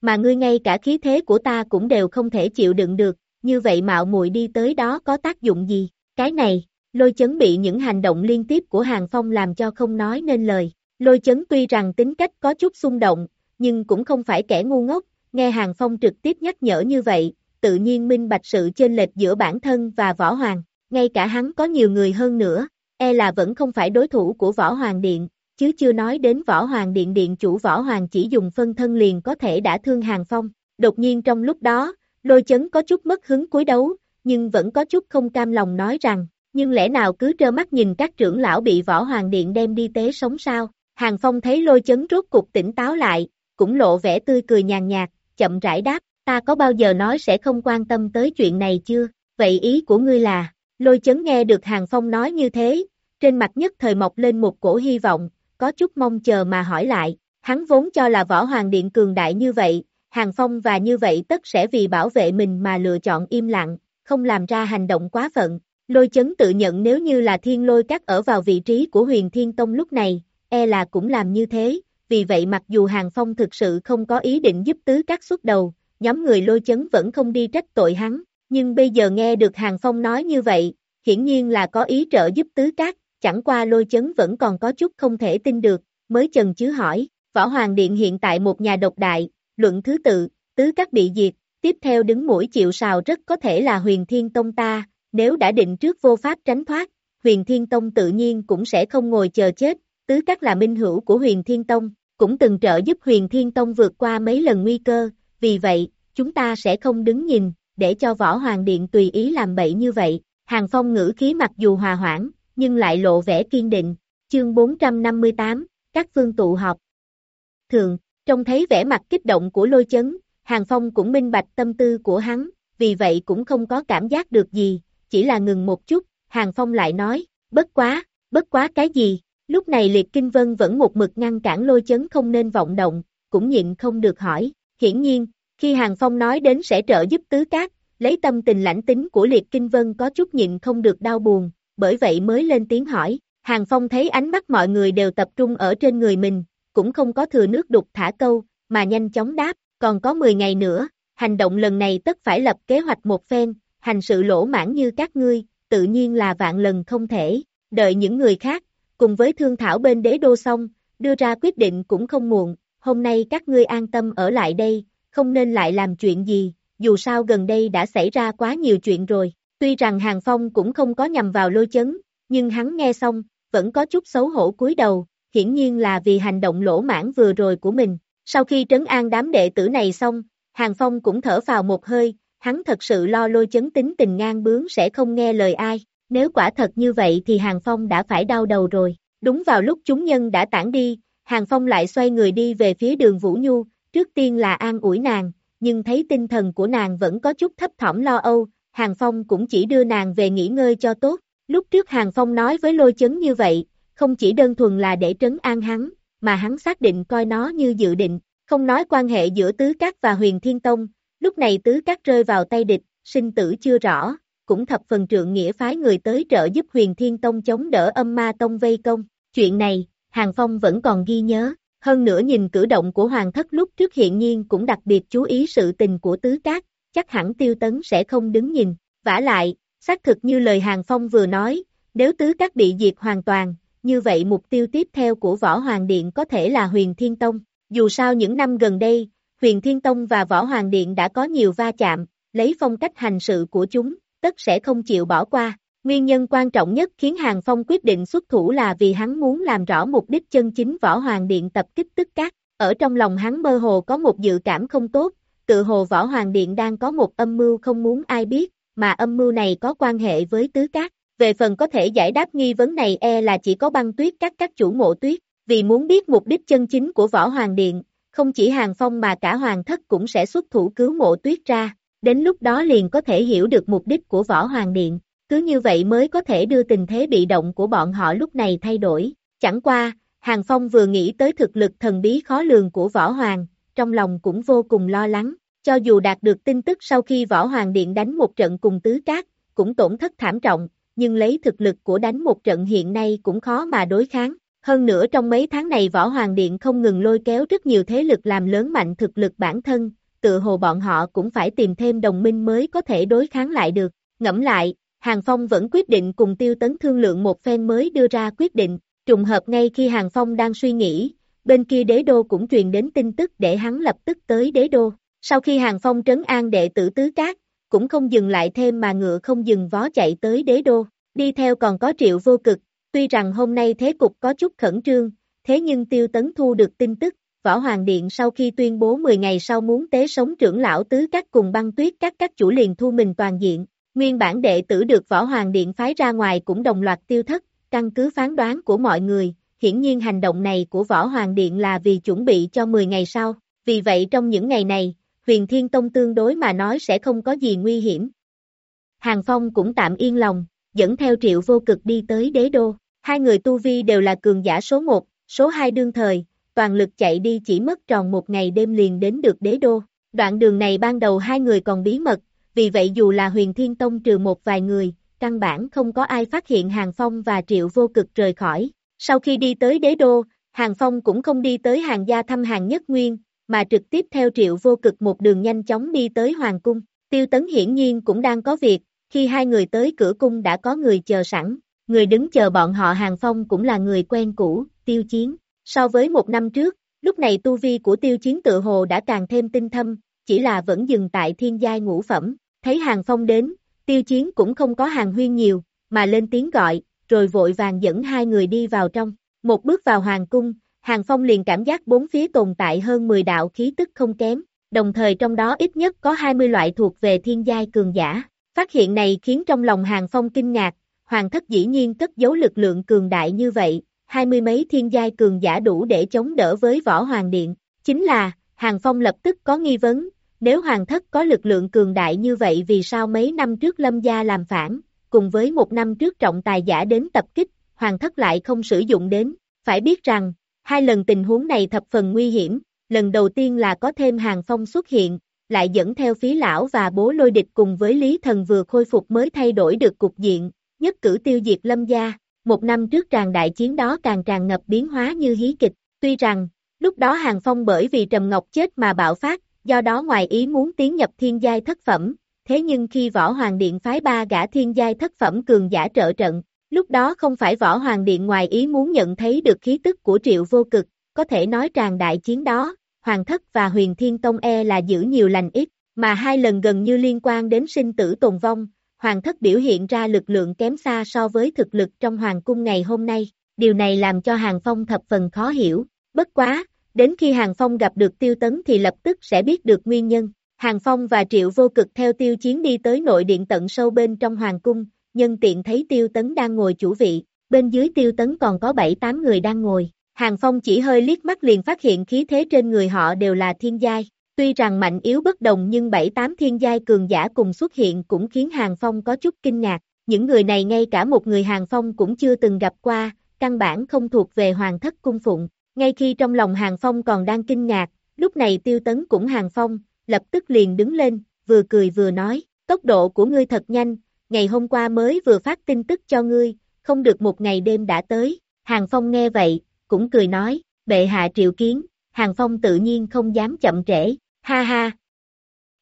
Mà ngươi ngay cả khí thế của ta cũng đều không thể chịu đựng được, như vậy mạo muội đi tới đó có tác dụng gì? Cái này, lôi chấn bị những hành động liên tiếp của Hàng Phong làm cho không nói nên lời. Lôi chấn tuy rằng tính cách có chút xung động, nhưng cũng không phải kẻ ngu ngốc, nghe Hàng Phong trực tiếp nhắc nhở như vậy, tự nhiên minh bạch sự chênh lệch giữa bản thân và võ hoàng, ngay cả hắn có nhiều người hơn nữa, e là vẫn không phải đối thủ của võ hoàng điện, chứ chưa nói đến võ hoàng điện điện chủ võ hoàng chỉ dùng phân thân liền có thể đã thương hàng phong, đột nhiên trong lúc đó, lôi chấn có chút mất hứng cuối đấu, nhưng vẫn có chút không cam lòng nói rằng, nhưng lẽ nào cứ trơ mắt nhìn các trưởng lão bị võ hoàng điện đem đi tế sống sao, hàng phong thấy lôi chấn rốt cục tỉnh táo lại, cũng lộ vẻ tươi cười nhàn nhạt, chậm rãi đáp, ta có bao giờ nói sẽ không quan tâm tới chuyện này chưa, vậy ý của ngươi là, lôi chấn nghe được Hàng Phong nói như thế, trên mặt nhất thời mọc lên một cổ hy vọng, có chút mong chờ mà hỏi lại, hắn vốn cho là võ hoàng điện cường đại như vậy, Hàng Phong và như vậy tất sẽ vì bảo vệ mình mà lựa chọn im lặng, không làm ra hành động quá phận, lôi chấn tự nhận nếu như là thiên lôi cắt ở vào vị trí của huyền thiên tông lúc này, e là cũng làm như thế, vì vậy mặc dù Hàng Phong thực sự không có ý định giúp tứ các xuất đầu, nhóm người lôi chấn vẫn không đi trách tội hắn, nhưng bây giờ nghe được Hàng Phong nói như vậy, hiển nhiên là có ý trợ giúp tứ các, chẳng qua lôi chấn vẫn còn có chút không thể tin được, mới chần chứ hỏi, Võ Hoàng Điện hiện tại một nhà độc đại, luận thứ tự, tứ các bị diệt, tiếp theo đứng mũi chịu sào rất có thể là huyền thiên tông ta, nếu đã định trước vô pháp tránh thoát, huyền thiên tông tự nhiên cũng sẽ không ngồi chờ chết, tứ các là minh hữu của huyền thiên tông, cũng từng trợ giúp huyền thiên tông vượt qua mấy lần nguy cơ, vì vậy, chúng ta sẽ không đứng nhìn, để cho võ hoàng điện tùy ý làm bậy như vậy. Hàng phong ngữ khí mặc dù hòa hoãn, nhưng lại lộ vẻ kiên định. Chương 458, các phương tụ họp. Thường, trông thấy vẻ mặt kích động của lôi chấn, Hàng Phong cũng minh bạch tâm tư của hắn, vì vậy cũng không có cảm giác được gì, chỉ là ngừng một chút, Hàng Phong lại nói, bất quá, bất quá cái gì, lúc này Liệt Kinh Vân vẫn một mực ngăn cản lôi chấn không nên vọng động, cũng nhịn không được hỏi, hiển nhiên, khi Hàng Phong nói đến sẽ trợ giúp tứ cát, lấy tâm tình lãnh tính của Liệt Kinh Vân có chút nhịn không được đau buồn, bởi vậy mới lên tiếng hỏi. Hàng Phong thấy ánh mắt mọi người đều tập trung ở trên người mình, cũng không có thừa nước đục thả câu, mà nhanh chóng đáp, còn có 10 ngày nữa, hành động lần này tất phải lập kế hoạch một phen, hành sự lỗ mãn như các ngươi, tự nhiên là vạn lần không thể, đợi những người khác, cùng với thương thảo bên đế đô xong, đưa ra quyết định cũng không muộn, hôm nay các ngươi an tâm ở lại đây, không nên lại làm chuyện gì, dù sao gần đây đã xảy ra quá nhiều chuyện rồi. Tuy rằng Hàng Phong cũng không có nhằm vào lôi chấn, nhưng hắn nghe xong, vẫn có chút xấu hổ cúi đầu, hiển nhiên là vì hành động lỗ mãn vừa rồi của mình. Sau khi trấn an đám đệ tử này xong, Hàng Phong cũng thở vào một hơi, hắn thật sự lo lôi chấn tính tình ngang bướng sẽ không nghe lời ai. Nếu quả thật như vậy thì Hàng Phong đã phải đau đầu rồi. Đúng vào lúc chúng nhân đã tản đi, Hàng Phong lại xoay người đi về phía đường Vũ Nhu, trước tiên là an ủi nàng, nhưng thấy tinh thần của nàng vẫn có chút thấp thỏm lo âu, Hàng Phong cũng chỉ đưa nàng về nghỉ ngơi cho tốt. Lúc trước Hàng Phong nói với lôi chấn như vậy, không chỉ đơn thuần là để trấn an hắn, mà hắn xác định coi nó như dự định, không nói quan hệ giữa Tứ Cát và Huyền Thiên Tông, lúc này Tứ Cát rơi vào tay địch, sinh tử chưa rõ, cũng thập phần trượng nghĩa phái người tới trợ giúp Huyền Thiên Tông chống đỡ âm ma tông vây công. Chuyện này, Hàng Phong vẫn còn ghi nhớ, hơn nữa nhìn cử động của Hoàng thất lúc trước hiện nhiên cũng đặc biệt chú ý sự tình của Tứ Cát, chắc hẳn tiêu tấn sẽ không đứng nhìn. vả lại, xác thực như lời Hàng Phong vừa nói, nếu tứ cát bị diệt hoàn toàn, như vậy mục tiêu tiếp theo của Võ Hoàng Điện có thể là Huyền Thiên Tông. Dù sao những năm gần đây, Huyền Thiên Tông và Võ Hoàng Điện đã có nhiều va chạm, lấy phong cách hành sự của chúng, tất sẽ không chịu bỏ qua. Nguyên nhân quan trọng nhất khiến Hàng Phong quyết định xuất thủ là vì hắn muốn làm rõ mục đích chân chính Võ Hoàng Điện tập kích tức các. Ở trong lòng hắn mơ hồ có một dự cảm không tốt, tự hồ Võ Hoàng Điện đang có một âm mưu không muốn ai biết, mà âm mưu này có quan hệ với tứ cát. Về phần có thể giải đáp nghi vấn này e là chỉ có băng tuyết các các chủ mộ tuyết, vì muốn biết mục đích chân chính của Võ Hoàng Điện, không chỉ Hàng Phong mà cả Hoàng Thất cũng sẽ xuất thủ cứu mộ tuyết ra, đến lúc đó liền có thể hiểu được mục đích của Võ Hoàng Điện, cứ như vậy mới có thể đưa tình thế bị động của bọn họ lúc này thay đổi. Chẳng qua, Hàng Phong vừa nghĩ tới thực lực thần bí khó lường của Võ Hoàng, trong lòng cũng vô cùng lo lắng, cho dù đạt được tin tức sau khi Võ Hoàng Điện đánh một trận cùng Tứ Cát, cũng tổn thất thảm trọng, nhưng lấy thực lực của đánh một trận hiện nay cũng khó mà đối kháng. Hơn nữa trong mấy tháng này Võ Hoàng Điện không ngừng lôi kéo rất nhiều thế lực làm lớn mạnh thực lực bản thân, tự hồ bọn họ cũng phải tìm thêm đồng minh mới có thể đối kháng lại được. Ngẫm lại, Hàng Phong vẫn quyết định cùng Tiêu Tấn thương lượng một phen mới đưa ra quyết định, trùng hợp ngay khi Hàng Phong đang suy nghĩ, bên kia đế đô cũng truyền đến tin tức để hắn lập tức tới đế đô. Sau khi Hàng Phong trấn an đệ tử tứ cát, cũng không dừng lại thêm mà ngựa không dừng vó chạy tới đế đô, đi theo còn có triệu vô cực, tuy rằng hôm nay thế cục có chút khẩn trương, thế nhưng tiêu tấn thu được tin tức, Võ Hoàng Điện sau khi tuyên bố 10 ngày sau muốn tế sống trưởng lão tứ các cùng băng tuyết các các chủ liền thu mình toàn diện, nguyên bản đệ tử được Võ Hoàng Điện phái ra ngoài cũng đồng loạt tiêu thất, căn cứ phán đoán của mọi người, hiển nhiên hành động này của Võ Hoàng Điện là vì chuẩn bị cho 10 ngày sau, vì vậy trong những ngày này, huyền thiên tông tương đối mà nói sẽ không có gì nguy hiểm. Hàng Phong cũng tạm yên lòng, dẫn theo triệu vô cực đi tới đế đô, hai người tu vi đều là cường giả số 1, số 2 đương thời, toàn lực chạy đi chỉ mất tròn một ngày đêm liền đến được đế đô. Đoạn đường này ban đầu hai người còn bí mật, vì vậy dù là huyền thiên tông trừ một vài người, căn bản không có ai phát hiện Hàng Phong và Triệu vô cực rời khỏi. Sau khi đi tới đế đô, Hàng Phong cũng không đi tới hàng gia thăm hàng nhất nguyên, mà trực tiếp theo triệu vô cực một đường nhanh chóng đi tới Hoàng Cung. Tiêu Tấn hiển nhiên cũng đang có việc, khi hai người tới cửa cung đã có người chờ sẵn, người đứng chờ bọn họ Hàng Phong cũng là người quen cũ, Tiêu Chiến. So với một năm trước, lúc này tu vi của Tiêu Chiến tự hồ đã càng thêm tinh thâm, chỉ là vẫn dừng tại thiên giai ngũ phẩm. Thấy Hàng Phong đến, Tiêu Chiến cũng không có hàng huyên nhiều, mà lên tiếng gọi, rồi vội vàng dẫn hai người đi vào trong. Một bước vào Hoàng Cung, Hàng Phong liền cảm giác bốn phía tồn tại hơn 10 đạo khí tức không kém, đồng thời trong đó ít nhất có 20 loại thuộc về thiên giai cường giả. Phát hiện này khiến trong lòng Hàng Phong kinh ngạc, Hoàng thất dĩ nhiên cất giấu lực lượng cường đại như vậy, hai mươi mấy thiên giai cường giả đủ để chống đỡ với võ hoàng điện. Chính là, Hàng Phong lập tức có nghi vấn, nếu Hoàng thất có lực lượng cường đại như vậy vì sao mấy năm trước Lâm Gia làm phản, cùng với một năm trước trọng tài giả đến tập kích, Hoàng thất lại không sử dụng đến. Phải biết rằng, Hai lần tình huống này thập phần nguy hiểm, lần đầu tiên là có thêm hàng phong xuất hiện, lại dẫn theo phí lão và bố lôi địch cùng với Lý Thần vừa khôi phục mới thay đổi được cục diện, nhất cử tiêu diệt lâm gia. Một năm trước tràn đại chiến đó càng tràn ngập biến hóa như hí kịch, tuy rằng, lúc đó hàng phong bởi vì Trầm Ngọc chết mà bạo phát, do đó ngoài ý muốn tiến nhập thiên giai thất phẩm, thế nhưng khi võ hoàng điện phái ba gã thiên giai thất phẩm cường giả trợ trận, Lúc đó không phải võ hoàng điện ngoài ý muốn nhận thấy được khí tức của triệu vô cực, có thể nói tràn đại chiến đó, hoàng thất và huyền thiên tông e là giữ nhiều lành ít, mà hai lần gần như liên quan đến sinh tử tồn vong, hoàng thất biểu hiện ra lực lượng kém xa so với thực lực trong hoàng cung ngày hôm nay, điều này làm cho hàng phong thập phần khó hiểu, bất quá, đến khi hàng phong gặp được tiêu tấn thì lập tức sẽ biết được nguyên nhân. Hàng Phong và Triệu Vô Cực theo tiêu chiến đi tới nội điện tận sâu bên trong hoàng cung, nhân tiện thấy tiêu tấn đang ngồi chủ vị, bên dưới tiêu tấn còn có 7-8 người đang ngồi. Hàng Phong chỉ hơi liếc mắt liền phát hiện khí thế trên người họ đều là thiên giai. Tuy rằng mạnh yếu bất đồng nhưng 7-8 thiên giai cường giả cùng xuất hiện cũng khiến Hàng Phong có chút kinh ngạc. Những người này ngay cả một người Hàng Phong cũng chưa từng gặp qua, căn bản không thuộc về hoàng thất cung phụng. Ngay khi trong lòng Hàng Phong còn đang kinh ngạc, lúc này tiêu tấn cũng Hàng Phong, lập tức liền đứng lên, vừa cười vừa nói, tốc độ của ngươi thật nhanh, ngày hôm qua mới vừa phát tin tức cho ngươi, không được một ngày đêm đã tới, Hàng Phong nghe vậy, cũng cười nói, bệ hạ triệu kiến, Hàng Phong tự nhiên không dám chậm trễ, ha ha.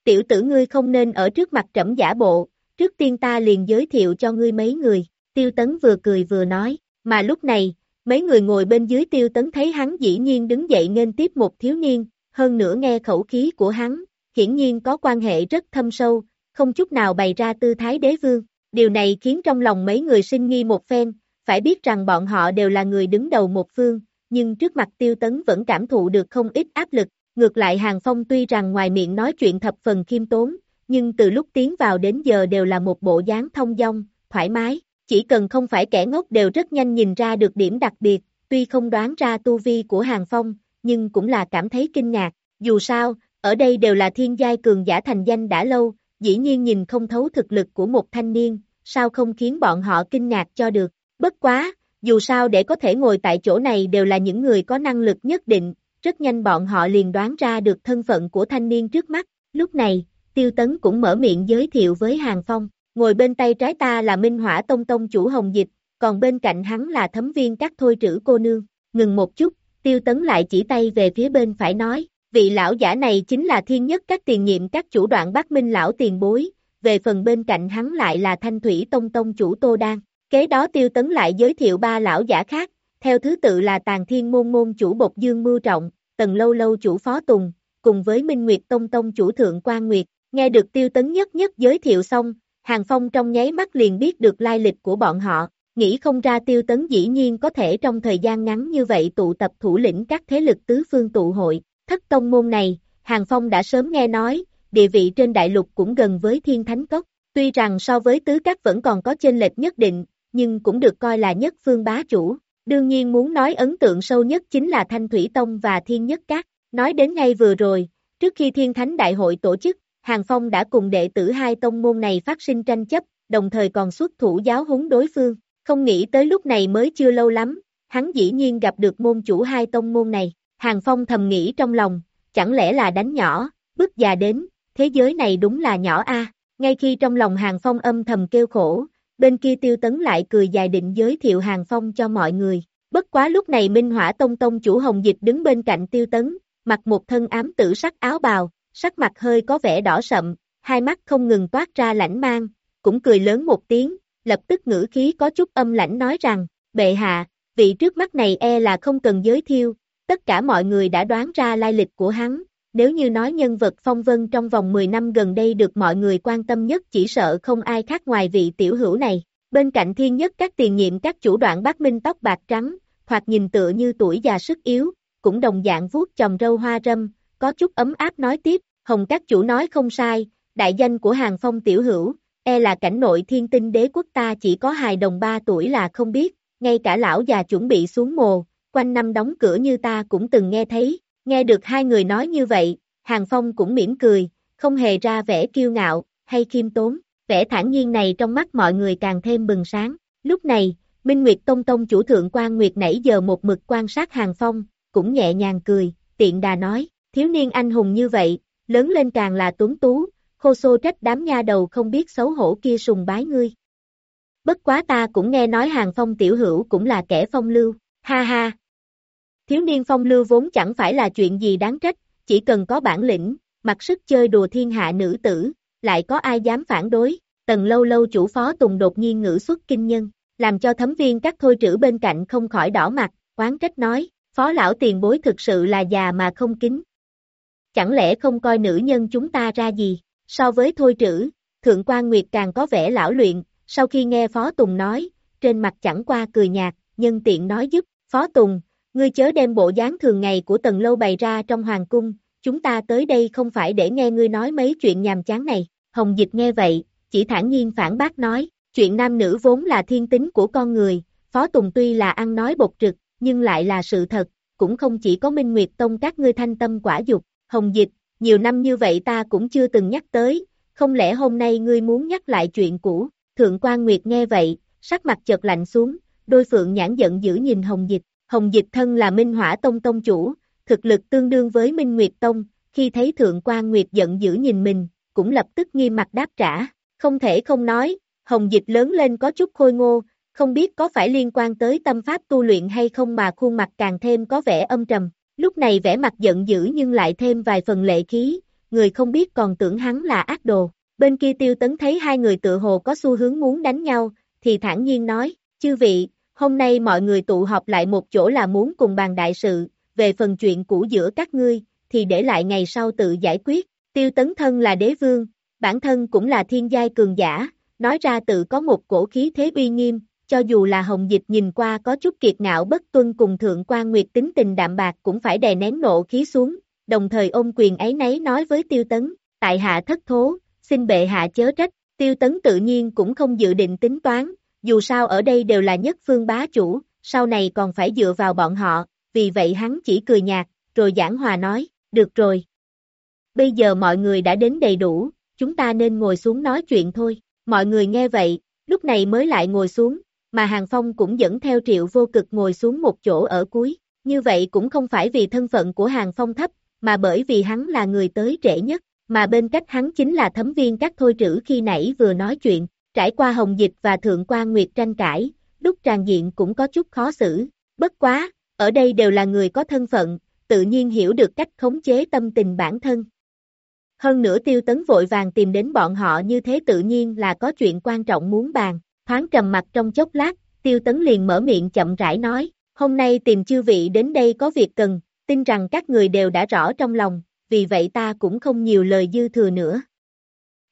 Tiểu tử ngươi không nên ở trước mặt trẫm giả bộ, trước tiên ta liền giới thiệu cho ngươi mấy người, tiêu tấn vừa cười vừa nói, mà lúc này, mấy người ngồi bên dưới tiêu tấn thấy hắn dĩ nhiên đứng dậy nên tiếp một thiếu niên, hơn nữa nghe khẩu khí của hắn, hiển nhiên có quan hệ rất thâm sâu, không chút nào bày ra tư thái đế vương. Điều này khiến trong lòng mấy người sinh nghi một phen, phải biết rằng bọn họ đều là người đứng đầu một phương, nhưng trước mặt tiêu tấn vẫn cảm thụ được không ít áp lực, ngược lại Hàng Phong tuy rằng ngoài miệng nói chuyện thập phần khiêm tốn, nhưng từ lúc tiến vào đến giờ đều là một bộ dáng thông dong, thoải mái, chỉ cần không phải kẻ ngốc đều rất nhanh nhìn ra được điểm đặc biệt, tuy không đoán ra tu vi của Hàng Phong, nhưng cũng là cảm thấy kinh ngạc, dù sao, ở đây đều là thiên giai cường giả thành danh đã lâu, dĩ nhiên nhìn không thấu thực lực của một thanh niên, sao không khiến bọn họ kinh ngạc cho được, bất quá, dù sao để có thể ngồi tại chỗ này đều là những người có năng lực nhất định, rất nhanh bọn họ liền đoán ra được thân phận của thanh niên trước mắt, lúc này, Tiêu Tấn cũng mở miệng giới thiệu với Hàng Phong, ngồi bên tay trái ta là Minh Hỏa Tông Tông chủ Hồng Dịch, còn bên cạnh hắn là thấm viên các thôi trữ cô nương, ngừng một chút, Tiêu Tấn lại chỉ tay về phía bên phải nói, vị lão giả này chính là thiên nhất các tiền nhiệm các chủ đoạn bác Minh lão tiền bối, về phần bên cạnh hắn lại là Thanh Thủy Tông Tông chủ Tô Đan. Kế đó Tiêu Tấn lại giới thiệu ba lão giả khác, theo thứ tự là Tàng Thiên Môn Môn chủ bột Dương Mưu Trọng, Tần Lâu Lâu chủ Phó Tùng, cùng với Minh Nguyệt Tông Tông chủ Thượng Quan Nguyệt. Nghe được Tiêu Tấn nhất nhất giới thiệu xong, Hàng Phong trong nháy mắt liền biết được lai lịch của bọn họ, nghĩ không ra Tiêu Tấn dĩ nhiên có thể trong thời gian ngắn như vậy tụ tập thủ lĩnh các thế lực tứ phương tụ hội. Thất tông môn này, Hàng Phong đã sớm nghe nói, địa vị trên đại lục cũng gần với thiên thánh cốc, tuy rằng so với tứ các vẫn còn có chênh lệch nhất định, nhưng cũng được coi là nhất phương bá chủ. Đương nhiên muốn nói ấn tượng sâu nhất chính là Thanh Thủy Tông và Thiên Nhất Các. Nói đến ngay vừa rồi, trước khi Thiên Thánh Đại hội tổ chức, Hàng Phong đã cùng đệ tử hai tông môn này phát sinh tranh chấp, đồng thời còn xuất thủ giáo huấn đối phương. Không nghĩ tới lúc này mới chưa lâu lắm, hắn dĩ nhiên gặp được môn chủ hai tông môn này. Hàng Phong thầm nghĩ trong lòng, chẳng lẽ là đánh nhỏ, bước già đến, thế giới này đúng là nhỏ a. Ngay khi trong lòng Hàng Phong âm thầm kêu khổ, bên kia tiêu tấn lại cười dài định giới thiệu Hàng Phong cho mọi người. Bất quá lúc này Minh Hỏa Tông Tông chủ Hồng Dịch đứng bên cạnh tiêu tấn, mặc một thân ám tử sắc áo bào, sắc mặt hơi có vẻ đỏ sậm, hai mắt không ngừng toát ra lãnh mang, cũng cười lớn một tiếng, lập tức ngữ khí có chút âm lãnh nói rằng, bệ hạ, vị trước mắt này e là không cần giới thiệu, tất cả mọi người đã đoán ra lai lịch của hắn, nếu như nói nhân vật phong vân trong vòng 10 năm gần đây được mọi người quan tâm nhất chỉ sợ không ai khác ngoài vị tiểu hữu này. Bên cạnh thiên nhất các tiền nhiệm các chủ đoạn bác minh tóc bạc trắng, hoặc nhìn tựa như tuổi già sức yếu, cũng đồng dạng vuốt chồng râu hoa râm, có chút ấm áp nói tiếp, hồng các chủ nói không sai, đại danh của hàng phong tiểu hữu, e là cảnh nội thiên tinh đế quốc ta chỉ có hài đồng ba tuổi là không biết, ngay cả lão già chuẩn bị xuống mồ, quanh năm đóng cửa như ta cũng từng nghe thấy, Nghe được hai người nói như vậy, Hàng Phong cũng mỉm cười, không hề ra vẻ kiêu ngạo, hay khiêm tốn, vẻ thản nhiên này trong mắt mọi người càng thêm bừng sáng. Lúc này, Minh Nguyệt Tông Tông chủ thượng quan Nguyệt nãy giờ một mực quan sát Hàng Phong, cũng nhẹ nhàng cười, tiện đà nói, thiếu niên anh hùng như vậy, lớn lên càng là tuấn tú, khô xô trách đám nha đầu không biết xấu hổ kia sùng bái ngươi. Bất quá ta cũng nghe nói Hàng Phong tiểu hữu cũng là kẻ phong lưu, ha ha, Thiếu niên phong lưu vốn chẳng phải là chuyện gì đáng trách, chỉ cần có bản lĩnh, mặc sức chơi đùa thiên hạ nữ tử, lại có ai dám phản đối, tần lâu lâu chủ phó tùng đột nhiên ngữ xuất kinh nhân, làm cho thấm viên các thôi trữ bên cạnh không khỏi đỏ mặt, oán trách nói, phó lão tiền bối thực sự là già mà không kính. Chẳng lẽ không coi nữ nhân chúng ta ra gì, so với thôi trữ, thượng quan nguyệt càng có vẻ lão luyện, sau khi nghe phó tùng nói, trên mặt chẳng qua cười nhạt, nhân tiện nói giúp, phó tùng, Ngươi chớ đem bộ dáng thường ngày của tần lâu bày ra trong hoàng cung, chúng ta tới đây không phải để nghe ngươi nói mấy chuyện nhàm chán này. Hồng Dịch nghe vậy, chỉ thản nhiên phản bác nói, chuyện nam nữ vốn là thiên tính của con người, Phó Tùng tuy là ăn nói bột trực, nhưng lại là sự thật, cũng không chỉ có Minh Nguyệt Tông các ngươi thanh tâm quả dục, Hồng Dịch, nhiều năm như vậy ta cũng chưa từng nhắc tới, không lẽ hôm nay ngươi muốn nhắc lại chuyện cũ, Thượng quan Nguyệt nghe vậy, sắc mặt chợt lạnh xuống, đôi phượng nhãn giận dữ nhìn Hồng Dịch, Hồng Dịch thân là Minh Hỏa Tông Tông chủ, thực lực tương đương với Minh Nguyệt Tông, khi thấy Thượng quan Nguyệt giận dữ nhìn mình, cũng lập tức nghiêm mặt đáp trả, không thể không nói, Hồng Dịch lớn lên có chút khôi ngô, không biết có phải liên quan tới tâm pháp tu luyện hay không mà khuôn mặt càng thêm có vẻ âm trầm, lúc này vẻ mặt giận dữ nhưng lại thêm vài phần lệ khí, người không biết còn tưởng hắn là ác đồ, bên kia tiêu tấn thấy hai người tự hồ có xu hướng muốn đánh nhau, thì thản nhiên nói, chư vị, hôm nay mọi người tụ họp lại một chỗ là muốn cùng bàn đại sự, về phần chuyện cũ giữa các ngươi, thì để lại ngày sau tự giải quyết, tiêu tấn thân là đế vương, bản thân cũng là thiên giai cường giả, nói ra tự có một cổ khí thế uy nghiêm, cho dù là hồng dịch nhìn qua có chút kiệt ngạo bất tuân cùng thượng quan nguyệt tính tình đạm bạc cũng phải đè nén nộ khí xuống, đồng thời ôm quyền ấy nấy nói với tiêu tấn, tại hạ thất thố, xin bệ hạ chớ trách, tiêu tấn tự nhiên cũng không dự định tính toán, dù sao ở đây đều là nhất phương bá chủ, sau này còn phải dựa vào bọn họ, vì vậy hắn chỉ cười nhạt, rồi giảng hòa nói, được rồi. Bây giờ mọi người đã đến đầy đủ, chúng ta nên ngồi xuống nói chuyện thôi, mọi người nghe vậy, lúc này mới lại ngồi xuống, mà Hàng Phong cũng dẫn theo triệu vô cực ngồi xuống một chỗ ở cuối, như vậy cũng không phải vì thân phận của Hàng Phong thấp, mà bởi vì hắn là người tới trễ nhất, mà bên cách hắn chính là thấm viên các thôi trữ khi nãy vừa nói chuyện, trải qua Hồng Dịch và Thượng quan Nguyệt tranh cãi, lúc tràn diện cũng có chút khó xử, bất quá, ở đây đều là người có thân phận, tự nhiên hiểu được cách khống chế tâm tình bản thân. Hơn nữa tiêu tấn vội vàng tìm đến bọn họ như thế tự nhiên là có chuyện quan trọng muốn bàn, thoáng trầm mặt trong chốc lát, tiêu tấn liền mở miệng chậm rãi nói, hôm nay tìm chư vị đến đây có việc cần, tin rằng các người đều đã rõ trong lòng, vì vậy ta cũng không nhiều lời dư thừa nữa.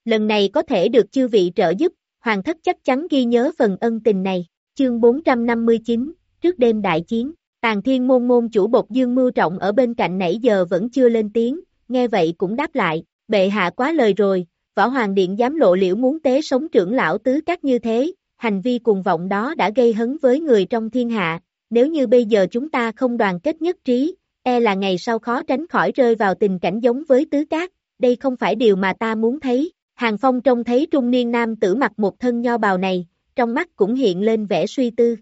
Lần này có thể được chư vị trợ giúp, hoàng thất chắc chắn ghi nhớ phần ân tình này, chương 459, trước đêm đại chiến, tàn thiên môn môn chủ bột dương mưu trọng ở bên cạnh nãy giờ vẫn chưa lên tiếng, nghe vậy cũng đáp lại, bệ hạ quá lời rồi, võ hoàng điện dám lộ liễu muốn tế sống trưởng lão tứ các như thế, hành vi cuồng vọng đó đã gây hấn với người trong thiên hạ, nếu như bây giờ chúng ta không đoàn kết nhất trí, e là ngày sau khó tránh khỏi rơi vào tình cảnh giống với tứ cát, đây không phải điều mà ta muốn thấy. Hàng Phong trông thấy trung niên nam tử mặc một thân nho bào này, trong mắt cũng hiện lên vẻ suy tư.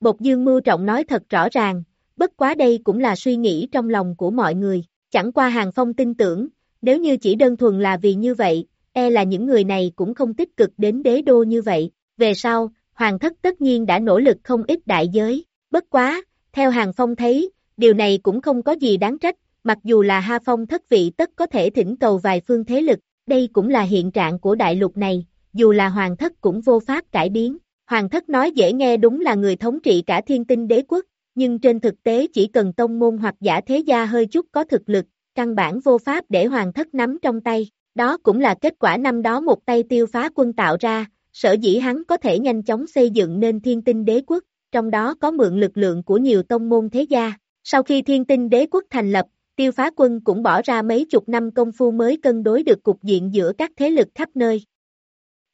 Bột Dương Mưu Trọng nói thật rõ ràng, bất quá đây cũng là suy nghĩ trong lòng của mọi người, chẳng qua Hàng Phong tin tưởng, nếu như chỉ đơn thuần là vì như vậy, e là những người này cũng không tích cực đến đế đô như vậy. Về sau, Hoàng thất tất nhiên đã nỗ lực không ít đại giới, bất quá, theo Hàng Phong thấy, điều này cũng không có gì đáng trách, mặc dù là Ha Phong thất vị tất có thể thỉnh cầu vài phương thế lực, đây cũng là hiện trạng của đại lục này, dù là hoàng thất cũng vô pháp cải biến. Hoàng thất nói dễ nghe đúng là người thống trị cả thiên tinh đế quốc, nhưng trên thực tế chỉ cần tông môn hoặc giả thế gia hơi chút có thực lực, căn bản vô pháp để hoàng thất nắm trong tay. Đó cũng là kết quả năm đó một tay tiêu phá quân tạo ra, sở dĩ hắn có thể nhanh chóng xây dựng nên thiên tinh đế quốc, trong đó có mượn lực lượng của nhiều tông môn thế gia. Sau khi thiên tinh đế quốc thành lập, tiêu phá quân cũng bỏ ra mấy chục năm công phu mới cân đối được cục diện giữa các thế lực khắp nơi.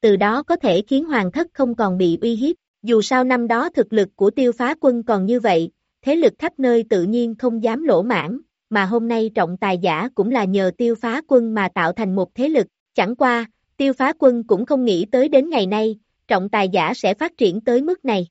Từ đó có thể khiến hoàng thất không còn bị uy hiếp, dù sao năm đó thực lực của tiêu phá quân còn như vậy, thế lực khắp nơi tự nhiên không dám lỗ mãn, mà hôm nay trọng tài giả cũng là nhờ tiêu phá quân mà tạo thành một thế lực, chẳng qua, tiêu phá quân cũng không nghĩ tới đến ngày nay, trọng tài giả sẽ phát triển tới mức này.